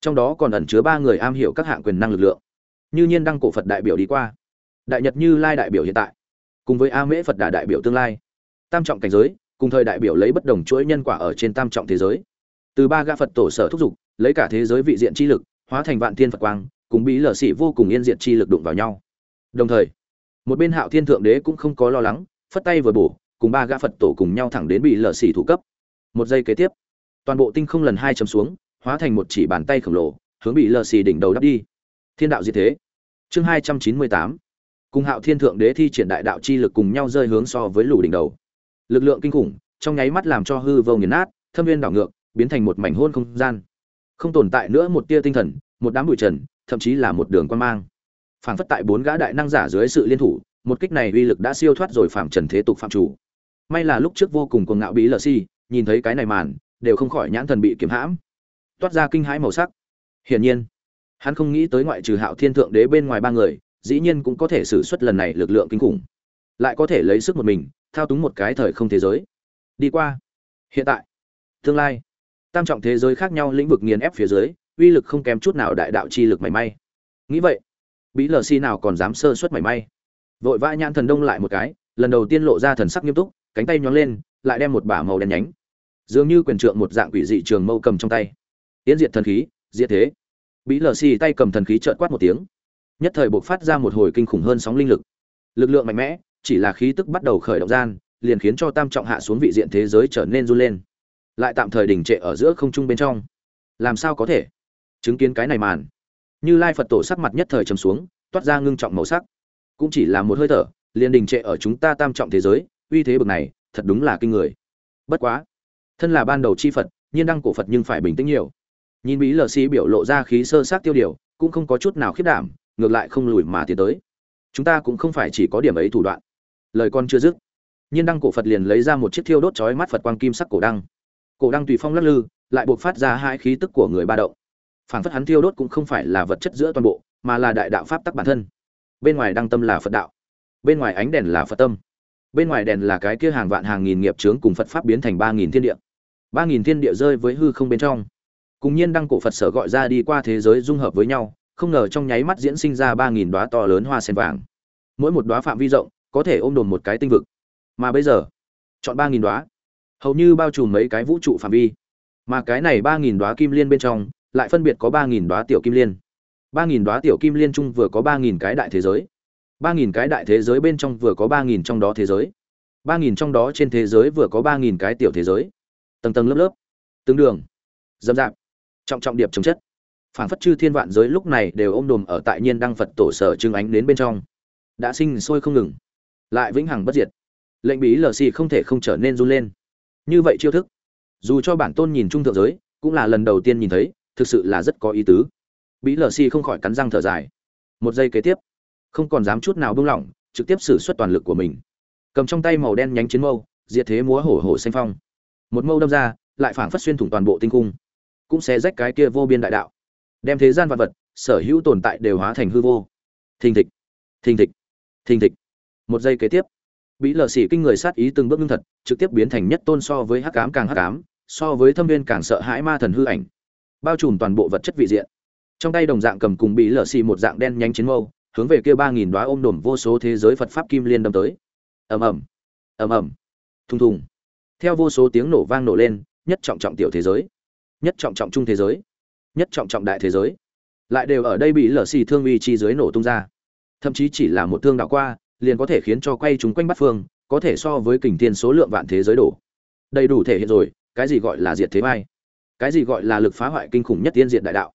Trong đó còn ẩn chứa ba người am hiểu các hạng quyền năng lực lượng. Như nhiên đăng cổ phật đại biểu đi qua. Đại nhật như lai đại biểu hiện tại, cùng với a mễ phật đà đại biểu tương lai. Tam trọng cảnh giới, cùng thời đại biểu lấy bất đồng chuỗi nhân quả ở trên tam trọng thế giới. Từ ba gã phật tổ sở thúc giục lấy cả thế giới vị diện chi lực, hóa thành vạn thiên phật quang cùng bí lở sĩ vô cùng yên diệt chi lực đụng vào nhau. Đồng thời, một bên hạo thiên thượng đế cũng không có lo lắng, phất tay vừa bổ, cùng ba gã phật tổ cùng nhau thẳng đến bị lở xỉ thủ cấp. Một giây kế tiếp, toàn bộ tinh không lần hai chấm xuống, hóa thành một chỉ bàn tay khổng lồ, hướng bị lở xỉ đỉnh đầu đắp đi. Thiên đạo diệt thế. Chương hai trăm chín mươi tám, cùng hạo thiên thượng đế thi triển đại đạo chi lực cùng nhau rơi hướng so với lù đỉnh đầu. Lực lượng kinh khủng, trong nháy mắt làm cho hư vô nghiền nát, thâm viên đảo ngược, biến thành một mảnh hôn không gian. Không tồn tại nữa một tia tinh thần, một đám bụi trần thậm chí là một đường quan mang. Phảng phất tại bốn gã đại năng giả dưới sự liên thủ, một kích này uy lực đã siêu thoát rồi phạm trần thế tục phạm chủ. May là lúc trước vô cùng cuồng ngạo bí lờ si nhìn thấy cái này màn, đều không khỏi nhãn thần bị kiếm hãm. Toát ra kinh hãi màu sắc. Hiển nhiên, hắn không nghĩ tới ngoại trừ hạo thiên thượng đế bên ngoài ba người, dĩ nhiên cũng có thể xử suất lần này lực lượng kinh khủng. Lại có thể lấy sức một mình, thao túng một cái thời không thế giới. Đi qua. Hiện tại. Tương lai. Tam trọng thế giới khác nhau lĩnh vực nghiền ép phía dưới uy lực không kém chút nào đại đạo chi lực mảy may. Nghĩ vậy, bí lờ si nào còn dám sơ suất mảy may? Vội vã nhãn thần đông lại một cái, lần đầu tiên lộ ra thần sắc nghiêm túc, cánh tay nhón lên, lại đem một bả màu đen nhánh, dường như quyền trượng một dạng quỷ dị trường mâu cầm trong tay. Tiến diệt thần khí, diệt thế. Bí lờ si tay cầm thần khí trợn quát một tiếng. Nhất thời buộc phát ra một hồi kinh khủng hơn sóng linh lực. Lực lượng mạnh mẽ, chỉ là khí tức bắt đầu khởi động gian, liền khiến cho tam trọng hạ xuống vị diện thế giới trở nên run lên. Lại tạm thời đình trệ ở giữa không trung bên trong. Làm sao có thể? Chứng kiến cái này màn. Như lai phật tổ sắc mặt nhất thời trầm xuống, toát ra ngưng trọng màu sắc. Cũng chỉ là một hơi thở, liền đình trệ ở chúng ta tam trọng thế giới, uy thế bực này, thật đúng là kinh người. Bất quá, thân là ban đầu chi phật, nhiên đăng cổ phật nhưng phải bình tĩnh nhiều. Nhìn bí lờ sĩ biểu lộ ra khí sơ sát tiêu điều, cũng không có chút nào khiết đảm, ngược lại không lùi mà tiến tới. Chúng ta cũng không phải chỉ có điểm ấy thủ đoạn. Lời con chưa dứt, nhiên đăng cổ phật liền lấy ra một chiếc thiêu đốt chói mắt phật quang kim sắc cổ đăng. Cổ đăng tùy phong lắc lư, lại buộc phát ra hai khí tức của người ba động phảng phất hắn thiêu đốt cũng không phải là vật chất giữa toàn bộ, mà là đại đạo pháp tắc bản thân. Bên ngoài đăng tâm là phật đạo, bên ngoài ánh đèn là phật tâm, bên ngoài đèn là cái kia hàng vạn hàng nghìn nghiệp chướng cùng phật pháp biến thành ba nghìn thiên địa. ba nghìn thiên địa rơi với hư không bên trong. Cùng nhiên đăng cổ phật sở gọi ra đi qua thế giới dung hợp với nhau, không ngờ trong nháy mắt diễn sinh ra ba nghìn đoá to lớn hoa sen vàng. Mỗi một đoá phạm vi rộng, có thể ôm đồn một cái tinh vực. Mà bây giờ, chọn ba nghìn đoá hầu như bao trùm mấy cái vũ trụ phạm vi. Mà cái này ba nghìn đoá kim liên bên trong lại phân biệt có ba nghìn đoá tiểu kim liên. Ba nghìn đoá tiểu kim liên chung vừa có ba nghìn cái đại thế giới. Ba nghìn cái đại thế giới bên trong vừa có ba nghìn trong đó thế giới. Ba nghìn trong đó trên thế giới vừa có ba nghìn cái tiểu thế giới. Tầng tầng lớp lớp. Tương đường. Dâm dạp. Trọng trọng điệp chống chất. Phản phất chư thiên vạn giới lúc này đều ôm đồm ở tại nhiên đăng phật tổ sở trưng ánh đến bên trong. Đã sinh sôi không ngừng. Lại vĩnh hằng bất diệt. Lệnh bí lờ xì không thể không trở nên run lên. Như vậy chiêu thức. Dù cho bản tôn nhìn trung thượng giới, cũng là lần đầu tiên nhìn thấy thực sự là rất có ý tứ. Bí lờ xi không khỏi cắn răng thở dài. Một giây kế tiếp, không còn dám chút nào buông lỏng, trực tiếp sử xuất toàn lực của mình. Cầm trong tay màu đen nhánh chiến mâu, diệt thế múa hổ hổ xanh phong. Một mâu đâm ra, lại phảng phất xuyên thủng toàn bộ tinh cung, cũng sẽ rách cái kia vô biên đại đạo. Đem thế gian vật vật, sở hữu tồn tại đều hóa thành hư vô. Thình thịch thình thịch thình thịch. Một giây kế tiếp bị lờ xỉ kinh người sát ý từng bước ngưng thật, trực tiếp biến thành nhất tôn so với hắc ám càng hắc ám, so với thâm viên càng sợ hãi ma thần hư ảnh bao trùm toàn bộ vật chất vị diện. Trong tay đồng dạng cầm cùng bị lở xì một dạng đen nhanh chiến mâu, hướng về kia ba nghìn đoá ôm đổm vô số thế giới phật pháp kim liên đâm tới. Ầm ầm ầm ầm, thùng thùng. Theo vô số tiếng nổ vang nổ lên, nhất trọng trọng tiểu thế giới, nhất trọng trọng trung thế giới, nhất trọng trọng đại thế giới, lại đều ở đây bị lở xì thương uy chi dưới nổ tung ra. Thậm chí chỉ là một thương đạo qua, liền có thể khiến cho quay chúng quanh bắt phương, có thể so với kình thiên số lượng vạn thế giới đổ. Đầy đủ thể hiện rồi, cái gì gọi là diệt thế mai cái gì gọi là lực phá hoại kinh khủng nhất tiên diện đại đạo?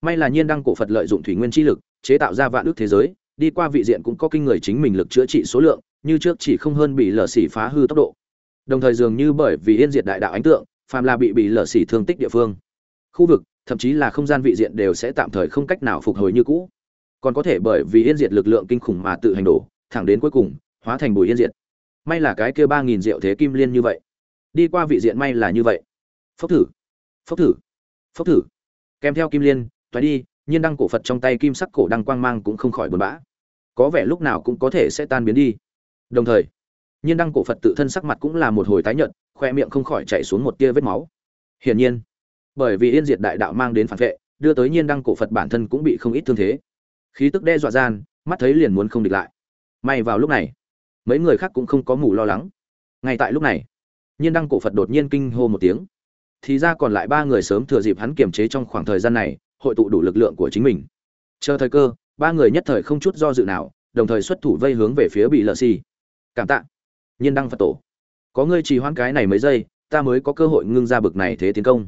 May là nhiên đăng cổ phật lợi dụng thủy nguyên chi lực, chế tạo ra vạn ước thế giới, đi qua vị diện cũng có kinh người chính mình lực chữa trị số lượng, như trước chỉ không hơn bị lở xỉ phá hư tốc độ. Đồng thời dường như bởi vì yên diệt đại đạo ánh tượng, phàm là bị bị lở xỉ thương tích địa phương, khu vực, thậm chí là không gian vị diện đều sẽ tạm thời không cách nào phục hồi như cũ. Còn có thể bởi vì yên diệt lực lượng kinh khủng mà tự hành đổ, thẳng đến cuối cùng, hóa thành bùi yên diệt. May là cái kia ba nghìn diệu thế kim liên như vậy. Đi qua vị diện may là như vậy. Phốc thử phốc thử. Phốc thử. Kèm theo kim liên, toái đi, nhiên đăng cổ phật trong tay kim sắc cổ đăng quang mang cũng không khỏi buồn bã. Có vẻ lúc nào cũng có thể sẽ tan biến đi. Đồng thời, nhiên đăng cổ phật tự thân sắc mặt cũng là một hồi tái nhợt, khoe miệng không khỏi chảy xuống một tia vết máu. Hiển nhiên, bởi vì yên diệt đại đạo mang đến phản vệ, đưa tới nhiên đăng cổ phật bản thân cũng bị không ít thương thế. Khí tức đe dọa gian, mắt thấy liền muốn không địch lại. May vào lúc này, mấy người khác cũng không có mù lo lắng. Ngay tại lúc này, nhiên đăng cổ phật đột nhiên kinh hô một tiếng thì ra còn lại ba người sớm thừa dịp hắn kiềm chế trong khoảng thời gian này, hội tụ đủ lực lượng của chính mình. Chờ thời cơ, ba người nhất thời không chút do dự nào, đồng thời xuất thủ vây hướng về phía bị lợ xì. Cảm tạ. Nhiên đăng phật tổ. Có ngươi trì hoãn cái này mấy giây, ta mới có cơ hội ngưng ra bực này thế tiến công.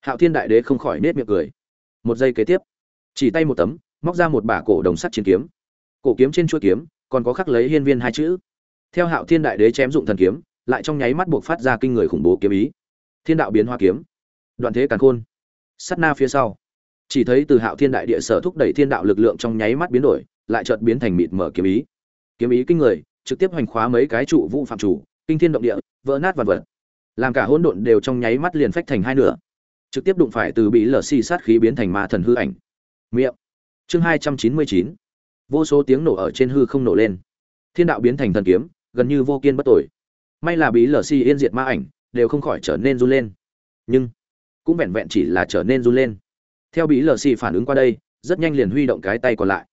Hạo thiên đại đế không khỏi nết miệng cười. Một giây kế tiếp, chỉ tay một tấm, móc ra một bả cổ đồng sắt chiến kiếm. Cổ kiếm trên chuôi kiếm, còn có khắc lấy hiên viên hai chữ. Theo hạo thiên đại đế chém dụng thần kiếm, lại trong nháy mắt buộc phát ra kinh người khủng bố kiếm ý thiên đạo biến hoa kiếm, đoạn thế càn khôn sắt na phía sau. Chỉ thấy từ hạo thiên đại địa sở thúc đẩy thiên đạo lực lượng trong nháy mắt biến đổi, lại chợt biến thành mịt mở kiếm ý. Kiếm ý kinh người, trực tiếp hoành khóa mấy cái trụ vũ phạm chủ, kinh thiên động địa, vỡ nát vạn vật. Làm cả hỗn độn đều trong nháy mắt liền phách thành hai nửa. Trực tiếp đụng phải từ bị lở xì sát khí biến thành ma thần hư ảnh. Miệng. Chương hai trăm chín mươi chín. Vô số tiếng nổ ở trên hư không nổ lên. Thiên đạo biến thành thần kiếm, gần như vô kiên bất tội may là bí lở xì yên diệt ma ảnh đều không khỏi trở nên run lên. Nhưng, cũng vẹn vẹn chỉ là trở nên run lên. Theo bị lở xì phản ứng qua đây, rất nhanh liền huy động cái tay còn lại.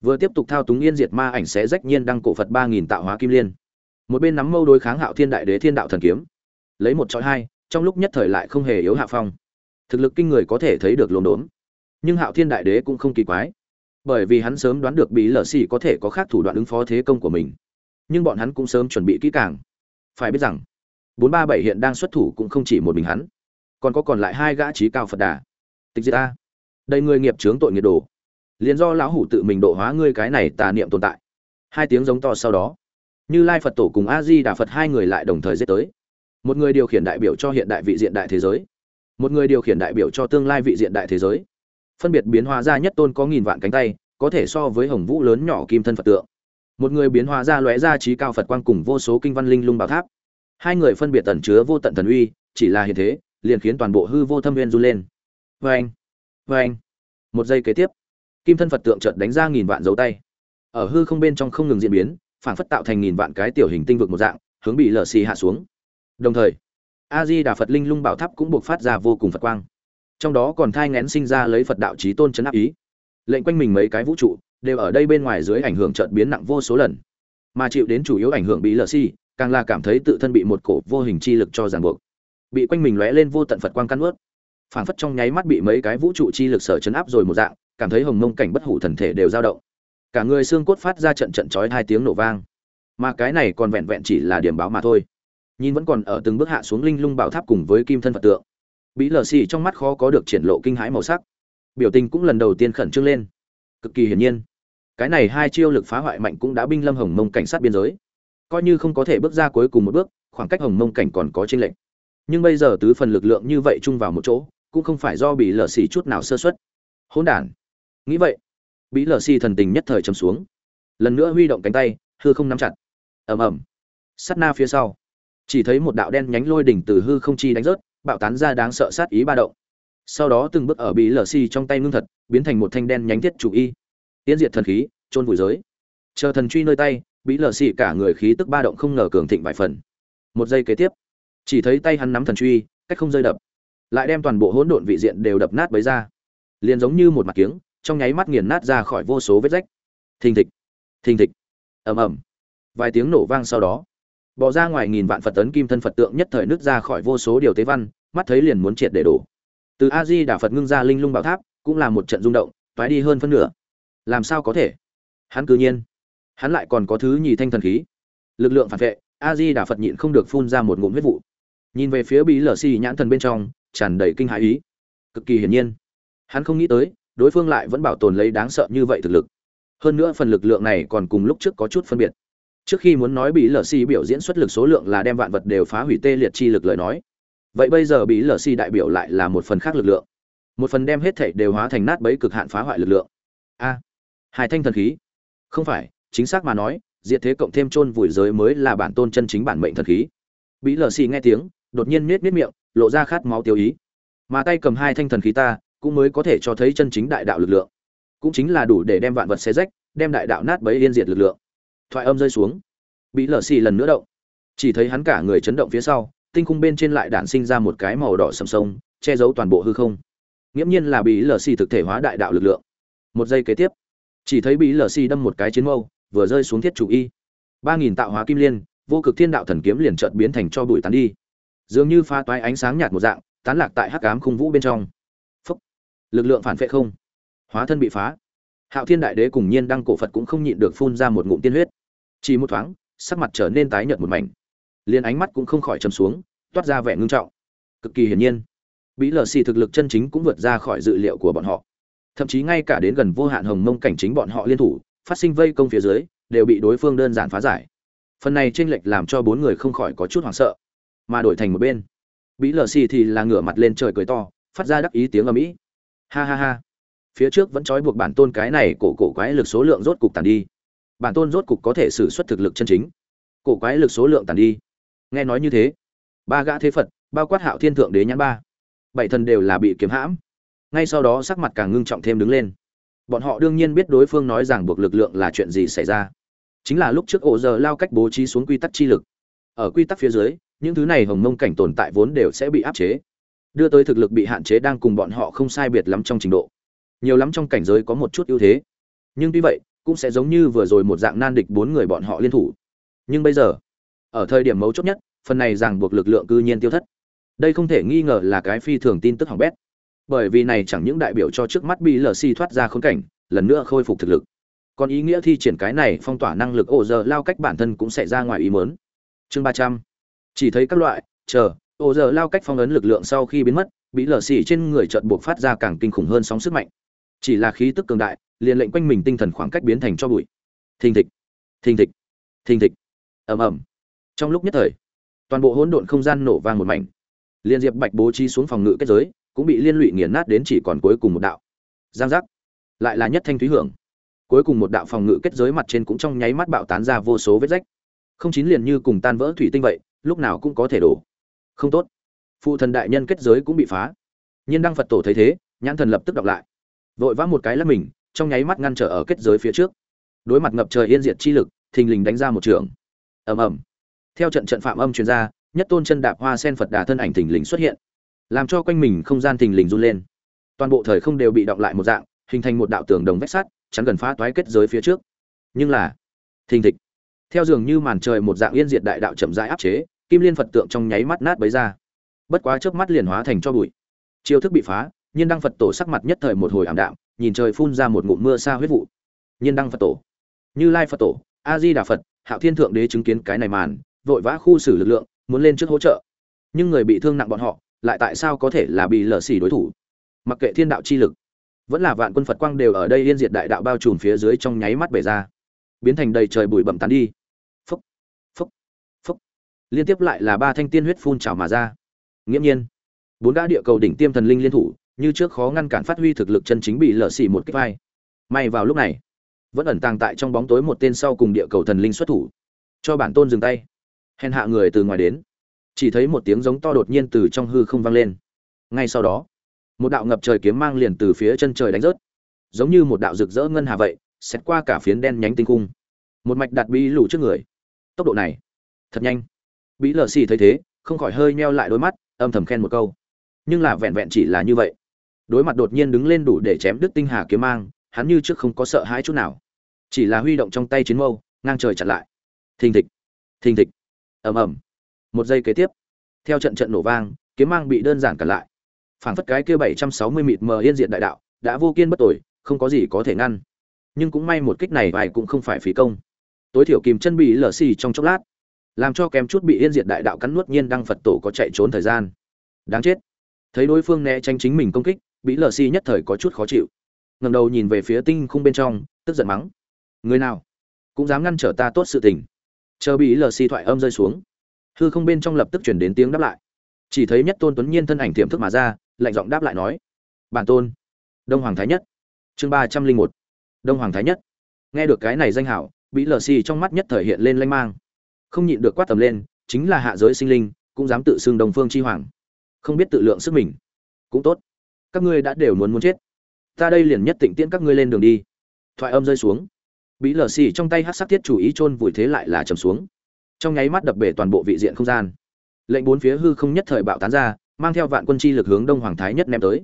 Vừa tiếp tục thao túng yên diệt ma ảnh sẽ rách nhiên đăng cổ phật ba nghìn tạo hóa kim liên. Một bên nắm mâu đối kháng hạo thiên đại đế thiên đạo thần kiếm. Lấy một chọi hai, trong lúc nhất thời lại không hề yếu hạ phong. Thực lực kinh người có thể thấy được lồn đốn. Nhưng hạo thiên đại đế cũng không kỳ quái. Bởi vì hắn sớm đoán được bí lở xì có thể có khác thủ đoạn ứng phó thế công của mình. Nhưng bọn hắn cũng sớm chuẩn bị kỹ càng. Phải biết rằng bốn ba bảy hiện đang xuất thủ cũng không chỉ một mình hắn. Còn có còn lại hai gã trí cao phật đà. Tịch diệt a. Đây người nghiệp chướng tội nghiệt đồ. Liền do lão hủ tự mình độ hóa ngươi cái này tà niệm tồn tại. Hai tiếng giống to sau đó. Như lai phật tổ cùng a di đà phật hai người lại đồng thời giết tới. Một người điều khiển đại biểu cho hiện đại vị diện đại thế giới. Một người điều khiển đại biểu cho tương lai vị diện đại thế giới. Phân biệt biến hóa ra nhất tôn có nghìn vạn cánh tay, có thể so với hồng vũ lớn nhỏ kim thân phật tượng. Một người biến hóa ra lóe ra trí cao phật quang cùng vô số kinh văn linh lung bảo tháp hai người phân biệt tẩn chứa vô tận thần uy, chỉ là hiện thế, liền khiến toàn bộ hư vô thâm viên run lên. Vê anh vê anh một giây kế tiếp, kim thân phật tượng chợt đánh ra nghìn vạn dấu tay. Ở hư không bên trong không ngừng diễn biến phản phất tạo thành nghìn vạn cái tiểu hình tinh vực một dạng, hướng bị lở xì hạ xuống. Đồng thời a di đà phật linh lung bảo tháp cũng buộc phát ra vô cùng phật quang. Trong đó còn thai ngén sinh ra lấy phật đạo trí tôn chấn áp ý. Lệnh quanh mình mấy cái vũ trụ, đều ở đây bên ngoài dưới ảnh hưởng chợt biến nặng vô số lần. Mà chịu đến chủ yếu ảnh hưởng bị lở xì càng là cảm thấy tự thân bị một cổ vô hình chi lực cho ràng buộc. Bị quanh mình lóe lên vô tận phật quang căn ướt phảng phất trong nháy mắt bị mấy cái vũ trụ chi lực sở chấn áp rồi một dạng, cảm thấy hồng mông cảnh bất hủ thần thể đều dao động. Cả người xương cốt phát ra trận trận chói hai tiếng nổ vang. Mà cái này còn vẹn vẹn chỉ là điểm báo mà thôi. Nhìn vẫn còn ở từng bước hạ xuống linh lung bảo tháp cùng với kim thân phật tượng. Bí lờ xì trong mắt khó có được triển lộ kinh hãi màu sắc. Biểu tình cũng lần đầu tiên khẩn trương lên. Cực kỳ hiển nhiên. Cái này hai chiêu lực phá hoại mạnh cũng đã binh lâm hồng mông cảnh sát biên giới coi như không có thể bước ra cuối cùng một bước, khoảng cách hồng mông cảnh còn có tranh lệch. Nhưng bây giờ tứ phần lực lượng như vậy chung vào một chỗ, cũng không phải do bị lờ xì chút nào sơ xuất hỗn đản. Nghĩ vậy bị lờ xì thần tình nhất thời trầm xuống. Lần nữa huy động cánh tay, hư không nắm chặt. Ầm ầm. Sắt na phía sau, chỉ thấy một đạo đen nhánh lôi đỉnh từ hư không chi đánh rớt, bạo tán ra đáng sợ sát ý ba động. Sau đó từng bước ở bị lờ xì trong tay ngưng thật, biến thành một thanh đen nhánh thiết chủ y. Tiến diệt thần khí trôn vùi giới. Chờ thần truy nơi tay bị lờ xì cả người khí tức ba động không ngờ cường thịnh vài phần. Một giây kế tiếp, chỉ thấy tay hắn nắm thần truy, cách không rơi đập. Lại đem toàn bộ hỗn độn vị diện đều đập nát bấy ra. Liền giống như một mặt kiếng, trong nháy mắt nghiền nát ra khỏi vô số vết rách. Thình thịch thình thịch. Ầm ầm. Vài tiếng nổ vang sau đó bỏ ra ngoài nghìn vạn phật tấn kim thân phật tượng nhất thời nứt ra khỏi vô số điều tế văn, mắt thấy liền muốn triệt để đổ. Từ a di đà phật ngưng ra linh lung bảo tháp, cũng là một trận rung động, toái đi hơn phân nửa. Làm sao có thể? Hắn cư nhiên hắn lại còn có thứ nhì thanh thần khí. Lực lượng phản vệ, a di đà phật nhịn không được phun ra một ngụm huyết vụ. Nhìn về phía bí lở xì nhãn thần bên trong, tràn đầy kinh hãi ý. Cực kỳ hiển nhiên. Hắn không nghĩ tới, đối phương lại vẫn bảo tồn lấy đáng sợ như vậy thực lực. Hơn nữa phần lực lượng này còn cùng lúc trước có chút phân biệt. Trước khi muốn nói bí lở xì biểu diễn xuất lực số lượng là đem vạn vật đều phá hủy tê liệt chi lực lời nói. Vậy bây giờ bí lở xì đại biểu lại là một phần khác lực lượng. Một phần đem hết thảy đều hóa thành nát bấy cực hạn phá hoại lực lượng. A, hai thanh thần khí. Không phải chính xác mà nói, diệt thế cộng thêm chôn vùi giới mới là bản tôn chân chính bản mệnh thần khí. Bí lờ xì nghe tiếng, đột nhiên nết nết miệng, lộ ra khát máu tiêu ý. Mà tay cầm hai thanh thần khí ta, cũng mới có thể cho thấy chân chính đại đạo lực lượng. Cũng chính là đủ để đem vạn vật xé rách, đem đại đạo nát bấy yên diệt lực lượng. Thoại âm rơi xuống. Bí lờ xì lần nữa động. Chỉ thấy hắn cả người chấn động phía sau, tinh khung bên trên lại đản sinh ra một cái màu đỏ sầm sông, che giấu toàn bộ hư không. Nghiễm nhiên là bí lờ xì thực thể hóa đại đạo lực lượng. Một giây kế tiếp, chỉ thấy bí lờ xì đâm một cái chiến mâu vừa rơi xuống thiết chủ y. Ba nghìn tạo hóa kim liên, vô cực thiên đạo thần kiếm liền chợt biến thành cho bụi tán đi. Dường như pha toái ánh sáng nhạt một dạng, tán lạc tại hắc ám khung vũ bên trong. Phúc. lực lượng phản phệ không. Hóa thân bị phá. Hạo thiên đại đế cùng nhiên đăng cổ phật cũng không nhịn được phun ra một ngụm tiên huyết. Chỉ một thoáng, sắc mặt trở nên tái nhợt một mảnh. Liền ánh mắt cũng không khỏi trầm xuống, toát ra vẻ ngưng trọng. Cực kỳ hiển nhiên. Bí lờ xì thực lực chân chính cũng vượt ra khỏi dự liệu của bọn họ. Thậm chí ngay cả đến gần vô hạn hồng mông cảnh chính bọn họ liên thủ phát sinh vây công phía dưới, đều bị đối phương đơn giản phá giải. Phần này chênh lệch làm cho bốn người không khỏi có chút hoảng sợ. Mà đổi thành một bên, bí lờ xì thì là ngửa mặt lên trời cười to, phát ra đắc ý tiếng ở mỹ ha ha ha. Phía trước vẫn trói buộc bản tôn cái này, cổ cổ quái lực số lượng rốt cục tàn đi. Bản tôn rốt cục có thể xử suất thực lực chân chính. Cổ quái lực số lượng tàn đi. Nghe nói như thế, ba gã thế phật, bao quát hạo thiên thượng đế nhãn ba, bảy thần đều là bị kiếm hãm. Ngay sau đó sắc mặt càng ngưng trọng thêm đứng lên bọn họ đương nhiên biết đối phương nói rằng buộc lực lượng là chuyện gì xảy ra. Chính là lúc trước ổ giờ lao cách bố trí xuống quy tắc chi lực. Ở quy tắc phía dưới, những thứ này hồng mông cảnh tồn tại vốn đều sẽ bị áp chế. Đưa tới thực lực bị hạn chế đang cùng bọn họ không sai biệt lắm trong trình độ. Nhiều lắm trong cảnh giới có một chút ưu thế. Nhưng tuy vậy, cũng sẽ giống như vừa rồi một dạng nan địch bốn người bọn họ liên thủ. Nhưng bây giờ, ở thời điểm mấu chốt nhất, phần này ràng buộc lực lượng cư nhiên tiêu thất. Đây không thể nghi ngờ là cái phi thường tin tức hỏng bét bởi vì này chẳng những đại biểu cho trước mắt bị lờ si thoát ra khốn cảnh, lần nữa khôi phục thực lực. Còn ý nghĩa thi triển cái này phong tỏa năng lực ổ giờ lao cách bản thân cũng sẽ ra ngoài ý mớn chương ba trăm. Chỉ thấy các loại, chờ ổ giờ lao cách phong ấn lực lượng sau khi biến mất bị lờ xỉ trên người trận buộc phát ra càng kinh khủng hơn sóng sức mạnh. Chỉ là khí tức cường đại, liền lệnh quanh mình tinh thần khoảng cách biến thành cho bụi. Thình thịch thình thịch thình thịch. Ầm ầm. Trong lúc nhất thời, toàn bộ hỗn độn không gian nổ vang một mảnh. Liên diệp bạch bố trí xuống phòng ngự kết giới cũng bị liên lụy nghiền nát đến chỉ còn cuối cùng một đạo. Giang giác. Lại là nhất thanh thúy hưởng. Cuối cùng một đạo phòng ngự kết giới mặt trên cũng trong nháy mắt bạo tán ra vô số vết rách. Không chín liền như cùng tan vỡ thủy tinh vậy, lúc nào cũng có thể đổ. Không tốt. Phụ thần đại nhân kết giới cũng bị phá. Nhiên đăng phật tổ thấy thế, nhãn thần lập tức đọc lại. Vội vã một cái lắp mình, trong nháy mắt ngăn trở ở kết giới phía trước. Đối mặt ngập trời yên diệt chi lực, thình lình đánh ra một trường. Ầm ầm. Theo trận trận phạm âm truyền ra, nhất tôn chân đạp hoa sen phật đà thân ảnh thình lình xuất hiện làm cho quanh mình không gian thình lình run lên. Toàn bộ thời không đều bị động lại một dạng, hình thành một đạo tường đồng vách sắt, chắn gần phá toái kết giới phía trước. Nhưng là, thình thịch. Theo dường như màn trời một dạng yên diệt đại đạo chậm rãi áp chế, kim liên phật tượng trong nháy mắt nát bấy ra. Bất quá chớp mắt liền hóa thành cho bụi. Chiêu thức bị phá, nhiên đăng phật tổ sắc mặt nhất thời một hồi ảm đạm, nhìn trời phun ra một ngụm mưa xa huyết vụ. Nhiên đăng phật tổ. Như lai phật tổ a di đà phật, hạo thiên thượng đế chứng kiến cái này màn, vội vã khu xử lực lượng, muốn lên trước hỗ trợ. Nhưng người bị thương nặng bọn họ lại tại sao có thể là bị lở xỉ đối thủ? Mặc kệ thiên đạo chi lực, vẫn là vạn quân phật quang đều ở đây liên diệt đại đạo bao trùm phía dưới trong nháy mắt bể ra. Biến thành đầy trời bụi bẩm tán đi. Phúc phúc phúc liên tiếp lại là ba thanh tiên huyết phun trào mà ra. Nghiễm nhiên, bốn gã địa cầu đỉnh tiêm thần linh liên thủ, như trước khó ngăn cản phát huy thực lực chân chính bị lở xỉ một kích vai. May vào lúc này, vẫn ẩn tàng tại trong bóng tối một tên sau cùng địa cầu thần linh xuất thủ. Cho bản tôn dừng tay. Hèn hạ người từ ngoài đến chỉ thấy một tiếng giống to đột nhiên từ trong hư không vang lên. Ngay sau đó, một đạo ngập trời kiếm mang liền từ phía chân trời đánh rớt. Giống như một đạo rực rỡ ngân hà vậy xét qua cả phiến đen nhánh tinh cung một mạch đặt bí lù trước người. Tốc độ này, thật nhanh. Bí lờ xì thấy thế, không khỏi hơi meo lại đôi mắt, âm thầm khen một câu. Nhưng là vẹn vẹn chỉ là như vậy. Đối mặt đột nhiên đứng lên đủ để chém đứt tinh hà kiếm mang, hắn như trước không có sợ hãi chút nào. Chỉ là huy động trong tay chiến mâu, ngang trời chặn lại. Thình thịch thình thịch. Ầm ầm một giây kế tiếp. Theo trận trận nổ vang, kiếm mang bị đơn giản cản lại. Phảng phất cái kia bảy trăm sáu mươi mịt mờ yên diện đại đạo, đã vô kiên bất tội không có gì có thể ngăn. Nhưng cũng may một kích này vài cũng không phải phí công. Tối thiểu kìm chân bị lở xì trong chốc lát. Làm cho kém chút bị yên diệt đại đạo cắn nuốt nhiên đăng phật tổ có chạy trốn thời gian. Đáng chết. Thấy đối phương né tránh chính mình công kích, bị lở xì nhất thời có chút khó chịu. Ngầm đầu nhìn về phía tinh khung bên trong, tức giận mắng. Người nào? Cũng dám ngăn trở ta tốt sự tình. Chờ bị lở xì thoại âm rơi xuống hư không bên trong lập tức chuyển đến tiếng đáp lại. Chỉ thấy nhất tôn tuấn nhiên thân ảnh tiềm thức mà ra, lạnh giọng đáp lại nói, bản tôn. Đông hoàng thái nhất. Chương ba trăm linh một. Đông hoàng thái nhất. Nghe được cái này danh hảo bị lờ xì trong mắt nhất thời hiện lên lanh mang. Không nhịn được quát tầm lên, chính là hạ giới sinh linh, cũng dám tự xưng đồng phương chi hoàng. Không biết tự lượng sức mình. Cũng tốt. Các ngươi đã đều muốn muốn chết. Ta đây liền nhất tịnh tiễn các ngươi lên đường đi. Thoại âm rơi xuống. Bí lờ xì trong tay hát sắc thiết chủ ý chôn vùi thế lại là trầm xuống trong nháy mắt đập bể toàn bộ vị diện không gian. Lệnh bốn phía hư không nhất thời bạo tán ra, mang theo vạn quân chi lực hướng đông hoàng thái nhất ném tới.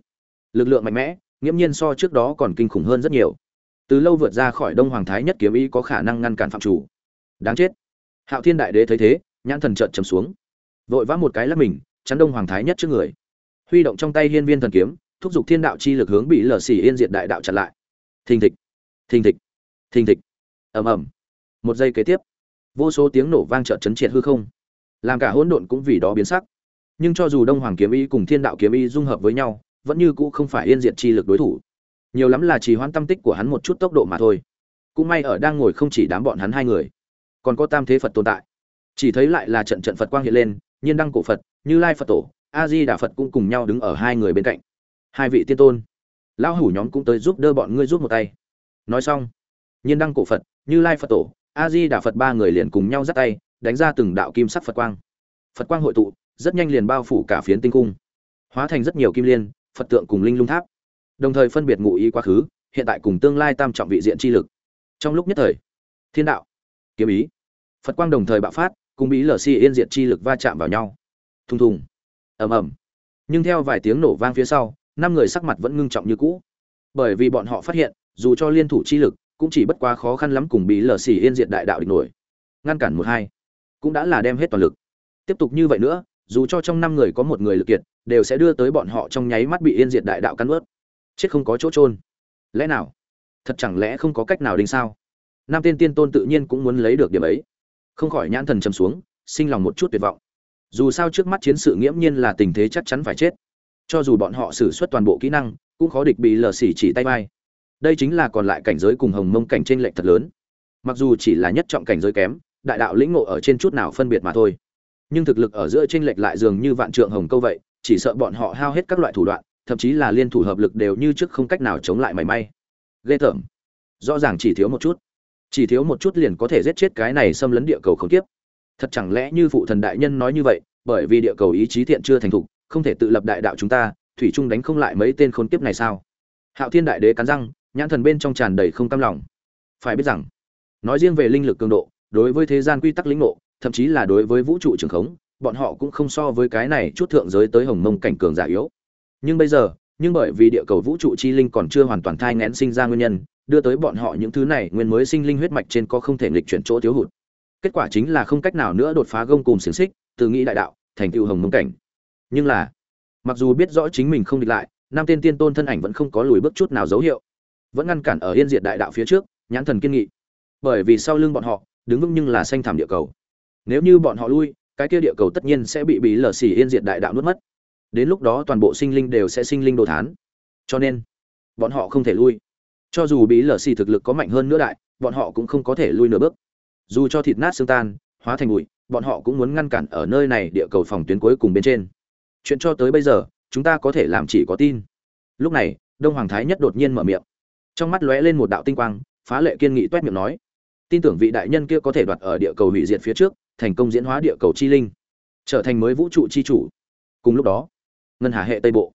Lực lượng mạnh mẽ, nghiễm nhiên so trước đó còn kinh khủng hơn rất nhiều. Từ lâu vượt ra khỏi đông hoàng thái nhất kiếm ý có khả năng ngăn cản phạm chủ. Đáng chết. Hạo thiên đại đế thấy thế, nhãn thần trợn trầm xuống. Vội vã một cái lắp mình, chắn đông hoàng thái nhất trước người. Huy động trong tay hiên viên thần kiếm, thúc giục thiên đạo chi lực hướng bị lở xỉ yên diệt đại đạo chặn lại. Thình thịch. Thình thịch. Thình thịch. Ầm ầm. Một giây kế tiếp vô số tiếng nổ vang trợn chấn triệt hư không. Làm cả hỗn độn cũng vì đó biến sắc. Nhưng cho dù đông hoàng kiếm ý cùng thiên đạo kiếm ý dung hợp với nhau, vẫn như cũ không phải yên diệt chi lực đối thủ. Nhiều lắm là chỉ hoãn tâm tích của hắn một chút tốc độ mà thôi. Cũng may ở đang ngồi không chỉ đám bọn hắn hai người, còn có tam thế phật tồn tại. Chỉ thấy lại là trận trận phật quang hiện lên, nhiên đăng cổ phật, như lai phật tổ, a di đà phật cũng cùng nhau đứng ở hai người bên cạnh. Hai vị tiên tôn, lão hủ nhóm cũng tới giúp đỡ bọn ngươi giúp một tay. Nói xong, nhiên đăng cổ phật, như lai phật tổ a di đà phật ba người liền cùng nhau dắt tay, đánh ra từng đạo kim sắc phật quang. Phật quang hội tụ, rất nhanh liền bao phủ cả phiến tinh cung. Hóa thành rất nhiều kim liên, phật tượng cùng linh lung tháp. Đồng thời phân biệt ngụ ý quá khứ, hiện tại cùng tương lai tam trọng vị diện chi lực. Trong lúc nhất thời, thiên đạo, kiếm ý, phật quang đồng thời bạo phát, cùng bí lở si yên diệt chi lực va chạm vào nhau. Thùng thùng, ầm ầm. Nhưng theo vài tiếng nổ vang phía sau, năm người sắc mặt vẫn ngưng trọng như cũ. Bởi vì bọn họ phát hiện, dù cho liên thủ chi lực cũng chỉ bất quá khó khăn lắm cùng bị lở xỉ yên diệt đại đạo địch nổi. Ngăn cản một hai, cũng đã là đem hết toàn lực. Tiếp tục như vậy nữa, dù cho trong năm người có một người lực kiệt, đều sẽ đưa tới bọn họ trong nháy mắt bị yên diệt đại đạo cắn ướt. Chết không có chỗ trôn lẽ nào? Thật chẳng lẽ không có cách nào đinh sao? Nam tên tiên tôn tự nhiên cũng muốn lấy được điểm ấy. Không khỏi nhãn thần chầm xuống, sinh lòng một chút tuyệt vọng. Dù sao trước mắt chiến sự nghiễm nhiên là tình thế chắc chắn phải chết. Cho dù bọn họ xử suất toàn bộ kỹ năng, cũng khó địch bị lờ xỉ chỉ tay vai đây chính là còn lại cảnh giới cùng hồng mông cảnh trên lệnh lệch thật lớn. Mặc dù chỉ là nhất trọng cảnh giới kém, đại đạo lĩnh ngộ ở trên chút nào phân biệt mà thôi. Nhưng thực lực ở giữa trên lệch lại dường như vạn trượng hồng câu vậy, chỉ sợ bọn họ hao hết các loại thủ đoạn, thậm chí là liên thủ hợp lực đều như trước không cách nào chống lại mảy may. Ghê tởm. Rõ ràng chỉ thiếu một chút. Chỉ thiếu một chút liền có thể giết chết cái này xâm lấn địa cầu không tiếp thật chẳng lẽ như phụ thần đại nhân nói như vậy, bởi vì địa cầu ý chí thiện chưa thành thục, không thể tự lập đại đạo chúng ta, thủy trung đánh không lại mấy tên khốn kiếp này sao? Hạo thiên đại đế cắn răng nhãn thần bên trong tràn đầy không cam lòng. Phải biết rằng, nói riêng về linh lực cường độ, đối với thế gian quy tắc lĩnh ngộ, thậm chí là đối với vũ trụ trường khống, bọn họ cũng không so với cái này chút thượng giới tới hồng mông cảnh cường giả yếu. Nhưng bây giờ, nhưng bởi vì địa cầu vũ trụ chi linh còn chưa hoàn toàn thai ngén sinh ra nguyên nhân, đưa tới bọn họ những thứ này nguyên mới sinh linh huyết mạch trên có không thể nghịch chuyển chỗ thiếu hụt. Kết quả chính là không cách nào nữa đột phá gông cùng xiềng xích từ nghĩ đại đạo, thành tựu hồng mông cảnh. Nhưng là, mặc dù biết rõ chính mình không địch lại, nam tiên tiên tôn thân ảnh vẫn không có lùi bước chút nào dấu hiệu vẫn ngăn cản ở yên diệt đại đạo phía trước, nhãn thần kiên nghị. Bởi vì sau lưng bọn họ, đứng vững nhưng là xanh thảm địa cầu. Nếu như bọn họ lui, cái kia địa cầu tất nhiên sẽ bị bí lở xỉ yên diệt đại đạo nuốt mất. Đến lúc đó toàn bộ sinh linh đều sẽ sinh linh đồ thán. Cho nên, bọn họ không thể lui. Cho dù bí lở xì thực lực có mạnh hơn nữa đại, bọn họ cũng không có thể lui nửa bước. Dù cho thịt nát xương tan, hóa thành bụi, bọn họ cũng muốn ngăn cản ở nơi này địa cầu phòng tuyến cuối cùng bên trên. Chuyện cho tới bây giờ, chúng ta có thể làm chỉ có tin. Lúc này, đông hoàng thái nhất đột nhiên mở miệng trong mắt lóe lên một đạo tinh quang, phá lệ kiên nghị toét miệng nói, tin tưởng vị đại nhân kia có thể đoạt ở địa cầu hủy diệt phía trước, thành công diễn hóa địa cầu chi linh, trở thành mới vũ trụ chi chủ. Cùng lúc đó, ngân hà hệ tây bộ,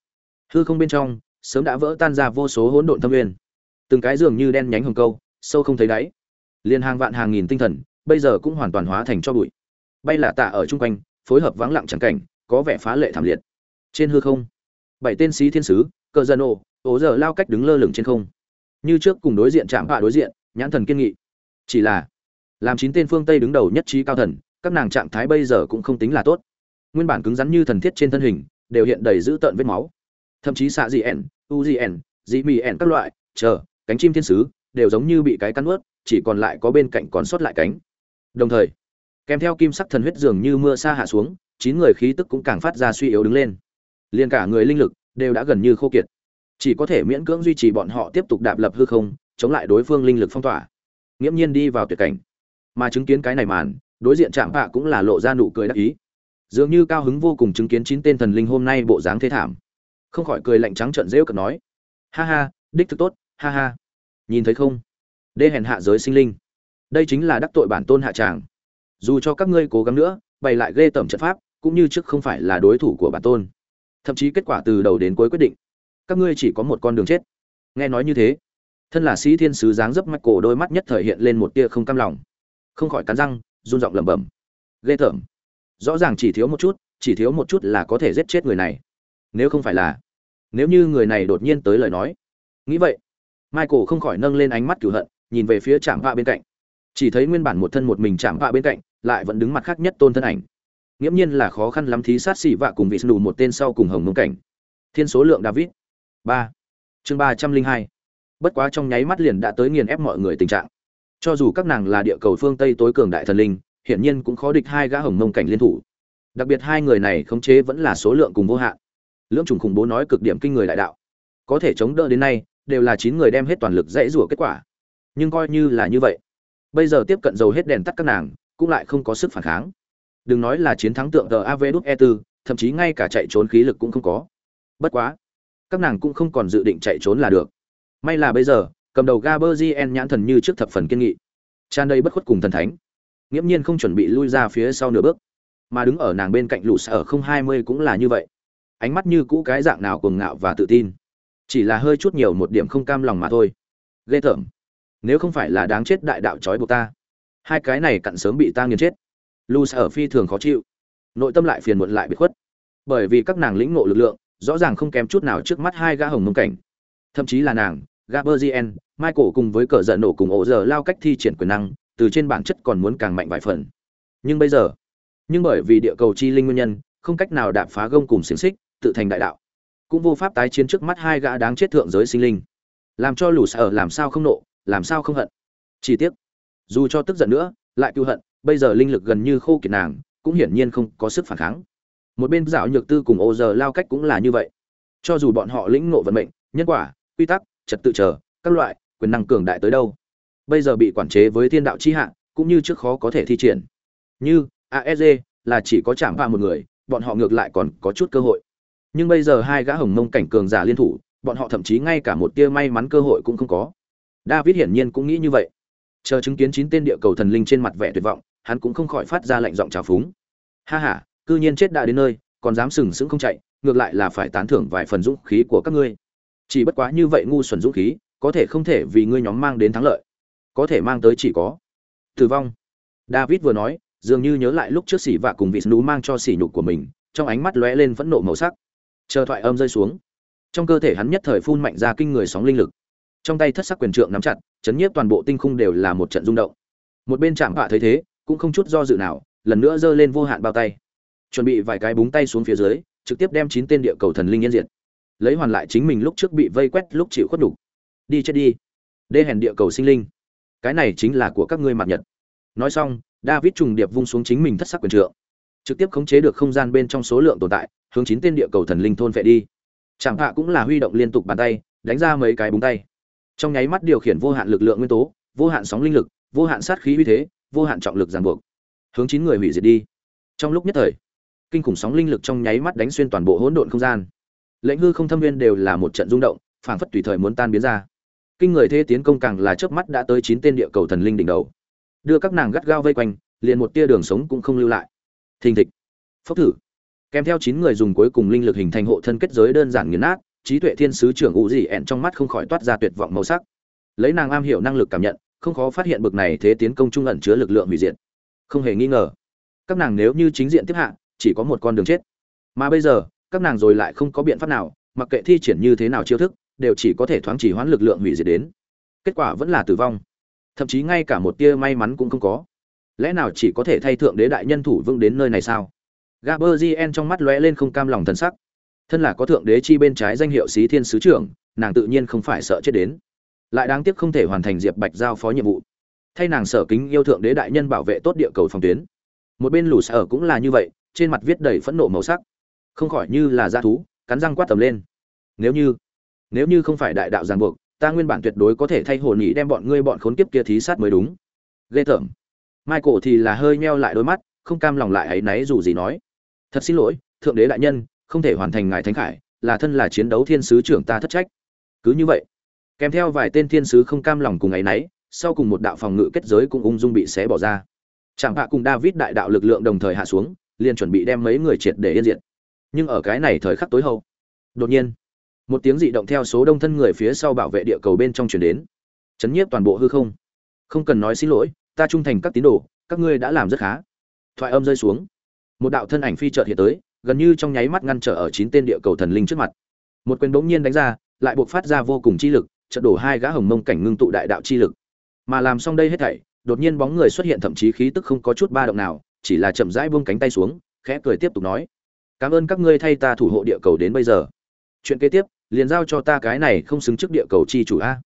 hư không bên trong, sớm đã vỡ tan ra vô số hỗn độn thâm nguyên. Từng cái dường như đen nhánh hồng câu, sâu không thấy đáy. Liên hàng vạn hàng nghìn tinh thần, bây giờ cũng hoàn toàn hóa thành cho bụi. Bay lạ tạ ở chung quanh, phối hợp vắng lặng chẳng cảnh, có vẻ phá lệ thảm liệt. Trên hư không, bảy tên sĩ thiên sứ cờ dân ồ ố giờ lao cách đứng lơ lửng trên không như trước cùng đối diện chạm vạ đối diện, nhãn thần kiên nghị. Chỉ là, làm chín tên phương tây đứng đầu nhất trí cao thần, các nàng trạng thái bây giờ cũng không tính là tốt. Nguyên bản cứng rắn như thần thiết trên thân hình, đều hiện đầy dữ tợn vết máu. Thậm chí xạ dị ẻn, u dị ẻn, dị mì ẻn các loại, chờ, cánh chim thiên sứ, đều giống như bị cái cắn ướt chỉ còn lại có bên cạnh còn sót lại cánh. Đồng thời, kèm theo kim sắc thần huyết dường như mưa xa hạ xuống, chín người khí tức cũng càng phát ra suy yếu đứng lên. Liền cả người linh lực đều đã gần như khô kiệt chỉ có thể miễn cưỡng duy trì bọn họ tiếp tục đạp lập hư không, chống lại đối phương linh lực phong tỏa. Nghiễm nhiên đi vào tuyệt cảnh. Mà chứng kiến cái này màn, đối diện chạm bạ cũng là lộ ra nụ cười đắc ý. Dường như cao hứng vô cùng chứng kiến chín tên thần linh hôm nay bộ dáng thế thảm. Không khỏi cười lạnh trắng trợn rêu cợt nói, ha ha, đích thực tốt, ha ha. Nhìn thấy không? Đê hèn hạ giới sinh linh. Đây chính là đắc tội bản tôn hạ tràng. Dù cho các ngươi cố gắng nữa, bày lại ghê tẩm trận pháp, cũng như trước không phải là đối thủ của bản tôn. Thậm chí kết quả từ đầu đến cuối quyết định các ngươi chỉ có một con đường chết nghe nói như thế thân là sĩ thiên sứ dáng dấp mạch cổ đôi mắt nhất thời hiện lên một tia không cam lòng không khỏi cắn răng run giọng lẩm bẩm ghê tởm rõ ràng chỉ thiếu một chút chỉ thiếu một chút là có thể giết chết người này nếu không phải là nếu như người này đột nhiên tới lời nói nghĩ vậy Michael không khỏi nâng lên ánh mắt cửu hận, nhìn về phía Trạm Vạ bên cạnh. Chỉ thấy nguyên bản một thân một mình Trạm Vạ bên cạnh, lại vẫn đứng mặt khác nhất tôn thân ảnh. Nghiễm nhiên là khó khăn lắm thí sát xỉ vạ cùng vị nù một tên sau cùng hồng mông cảnh. Thiên số lượng David. 3. Chương 302. Bất quá trong nháy mắt liền đã tới nghiền ép mọi người tình trạng. Cho dù các nàng là địa cầu phương Tây tối cường đại thần linh, hiển nhiên cũng khó địch hai gã hồng mông cảnh liên thủ. Đặc biệt hai người này khống chế vẫn là số lượng cùng vô hạn. Lưỡng trùng khủng bố nói cực điểm kinh người đại đạo. Có thể chống đỡ đến nay, đều là chín người đem hết toàn lực dễ rủa kết quả nhưng coi như là như vậy bây giờ tiếp cận dầu hết đèn tắt các nàng cũng lại không có sức phản kháng đừng nói là chiến thắng tượng tờ av đúc e 4 thậm chí ngay cả chạy trốn khí lực cũng không có bất quá các nàng cũng không còn dự định chạy trốn là được. May là bây giờ, cầm đầu gaberzien nhãn thần như trước thập phần kiên nghị. Tràn đầy bất khuất cùng thần thánh. Nghiễm nhiên không chuẩn bị lui ra phía sau nửa bước. Mà đứng ở nàng bên cạnh lũ sở không hai mươi cũng là như vậy. Ánh mắt như cũ cái dạng nào cuồng ngạo và tự tin. Chỉ là hơi chút nhiều một điểm không cam lòng mà thôi. Ghê tởm. Nếu không phải là đáng chết đại đạo trói buộc ta. Hai cái này cặn sớm bị ta nghiền chết. Lũ sở phi thường khó chịu. Nội tâm lại phiền muộn lại bị khuất. Bởi vì các nàng lĩnh ngộ lực lượng rõ ràng không kém chút nào trước mắt hai gã hồng mông cảnh. Thậm chí là nàng gaberzien michael cùng với cờ giận nổ cùng ổ giờ lao cách thi triển quyền năng, từ trên bản chất còn muốn càng mạnh vài phần. Nhưng bây giờ, nhưng bởi vì địa cầu chi linh nguyên nhân, không cách nào đạp phá gông cùng xiềng xích, tự thành đại đạo. Cũng vô pháp tái chiến trước mắt hai gã đáng chết thượng giới sinh linh. Làm cho lù sở làm sao không nộ, làm sao không hận. Chi tiết dù cho tức giận nữa, lại cứu hận, bây giờ linh lực gần như khô kiệt nàng, cũng hiển nhiên không có sức phản kháng một bên dạo nhược tư cùng ô giờ lao cách cũng là như vậy. Cho dù bọn họ lĩnh ngộ vận mệnh, nhân quả, quy tắc, trật tự chờ, các loại, quyền năng cường đại tới đâu, bây giờ bị quản chế với thiên đạo chi hạ, cũng như trước khó có thể thi triển. Như aesg là chỉ có chạm vào một người, bọn họ ngược lại còn có chút cơ hội. Nhưng bây giờ hai gã hồng mông cảnh cường giả liên thủ, bọn họ thậm chí ngay cả một tia may mắn cơ hội cũng không có. David hiển nhiên cũng nghĩ như vậy. Chờ chứng kiến chín tên địa cầu thần linh trên mặt vẻ tuyệt vọng, hắn cũng không khỏi phát ra lệnh giọng trào phúng. Ha ha cư nhiên chết đã đến nơi, còn dám sừng sững không chạy, ngược lại là phải tán thưởng vài phần dũng khí của các ngươi. Chỉ bất quá như vậy ngu xuẩn dũng khí, có thể không thể vì ngươi nhóm mang đến thắng lợi. Có thể mang tới chỉ có. Tử vong. David vừa nói, dường như nhớ lại lúc trước xỉ vạ cùng vị nú mang cho xỉ nhục của mình, trong ánh mắt lóe lên phẫn nộ màu sắc. Chờ thoại âm rơi xuống. Trong cơ thể hắn nhất thời phun mạnh ra kinh người sóng linh lực. Trong tay thất sắc quyền trượng nắm chặt, chấn nhiếp toàn bộ tinh khung đều là một trận rung động. Một bên chạm vạ thấy thế, cũng không chút do dự nào, lần nữa giơ lên vô hạn bao tay chuẩn bị vài cái búng tay xuống phía dưới, trực tiếp đem chín tên địa cầu thần linh yên diệt. Lấy hoàn lại chính mình lúc trước bị vây quét, lúc chịu khuất đủ. đi chết đi. Đê hèn địa cầu sinh linh. Cái này chính là của các ngươi mặt nhật. Nói xong, david trùng điệp vung xuống chính mình thất sắc quyền trượng. Trực tiếp khống chế được không gian bên trong số lượng tồn tại, hướng chín tên địa cầu thần linh thôn vệ đi. Chẳng hạ cũng là huy động liên tục bàn tay, đánh ra mấy cái búng tay. Trong nháy mắt điều khiển vô hạn lực lượng nguyên tố, vô hạn sóng linh lực, vô hạn sát khí uy thế, vô hạn trọng lực ràng buộc. Hướng chín người hủy diệt đi. Trong lúc nhất thời kinh khủng sóng linh lực trong nháy mắt đánh xuyên toàn bộ hỗn độn không gian. Lệnh hư không thâm viên đều là một trận rung động, phảng phất tùy thời muốn tan biến ra. Kinh người thế tiến công càng là chớp mắt đã tới chín tên địa cầu thần linh đỉnh đầu. Đưa các nàng gắt gao vây quanh, liền một tia đường sống cũng không lưu lại. Thình thịch. Phốc thử. Kèm theo chín người dùng cuối cùng linh lực hình thành hộ thân kết giới đơn giản nghiền nát, trí tuệ thiên sứ trưởng ủ dị ẹn trong mắt không khỏi toát ra tuyệt vọng màu sắc. Lấy nàng am hiểu năng lực cảm nhận, không khó phát hiện bực này thế tiến công trung ẩn chứa lực lượng hủy diệt. Không hề nghi ngờ. Các nàng nếu như chính diện tiếp hạ chỉ có một con đường chết. Mà bây giờ, các nàng rồi lại không có biện pháp nào, mặc kệ thi triển như thế nào chiêu thức, đều chỉ có thể thoáng chỉ hoãn lực lượng hủy diệt đến. Kết quả vẫn là tử vong. Thậm chí ngay cả một tia may mắn cũng không có. Lẽ nào chỉ có thể thay thượng đế đại nhân thủ vương đến nơi này sao? Gaberzien trong mắt lóe lên không cam lòng thần sắc. Thân là có thượng đế chi bên trái danh hiệu xí thiên sứ trưởng, nàng tự nhiên không phải sợ chết đến. Lại đáng tiếc không thể hoàn thành diệp bạch giao phó nhiệm vụ. Thay nàng sở kính yêu thượng đế đại nhân bảo vệ tốt địa cầu phòng tuyến. Một bên lù sở cũng là như vậy trên mặt viết đầy phẫn nộ màu sắc. Không khỏi như là dã thú, cắn răng quát tầm lên. Nếu như nếu như không phải đại đạo ràng buộc, ta nguyên bản tuyệt đối có thể thay hồn nhị đem bọn ngươi bọn khốn kiếp kia thí sát mới đúng. Ghê tởm. Michael thì là hơi meo lại đôi mắt, không cam lòng lại ấy náy dù gì nói. Thật xin lỗi, thượng đế đại nhân, không thể hoàn thành ngài thánh khải, là thân là chiến đấu thiên sứ trưởng ta thất trách. Cứ như vậy, kèm theo vài tên thiên sứ không cam lòng cùng ấy náy, sau cùng một đạo phòng ngự kết giới cũng ung dung bị xé bỏ ra. Chẳng hạ cùng david đại đạo lực lượng đồng thời hạ xuống liền chuẩn bị đem mấy người triệt để yên diệt. Nhưng ở cái này thời khắc tối hậu, đột nhiên, một tiếng dị động theo số đông thân người phía sau bảo vệ địa cầu bên trong chuyển đến. Chấn nhiếp toàn bộ hư không. Không cần nói xin lỗi, ta trung thành các tín đồ, các ngươi đã làm rất khá. Thoại âm rơi xuống. Một đạo thân ảnh phi chợt hiện tới, gần như trong nháy mắt ngăn trở ở chín tên địa cầu thần linh trước mặt. Một quyền bỗng nhiên đánh ra, lại buộc phát ra vô cùng chi lực chợt đổ hai gã hồng mông cảnh ngưng tụ đại đạo chi lực. Mà làm xong đây hết thảy, đột nhiên bóng người xuất hiện thậm chí khí tức không có chút ba động nào chỉ là chậm rãi buông cánh tay xuống, khẽ cười tiếp tục nói, cảm ơn các ngươi thay ta thủ hộ địa cầu đến bây giờ. Chuyện kế tiếp, liền giao cho ta cái này không xứng trước địa cầu chi chủ a.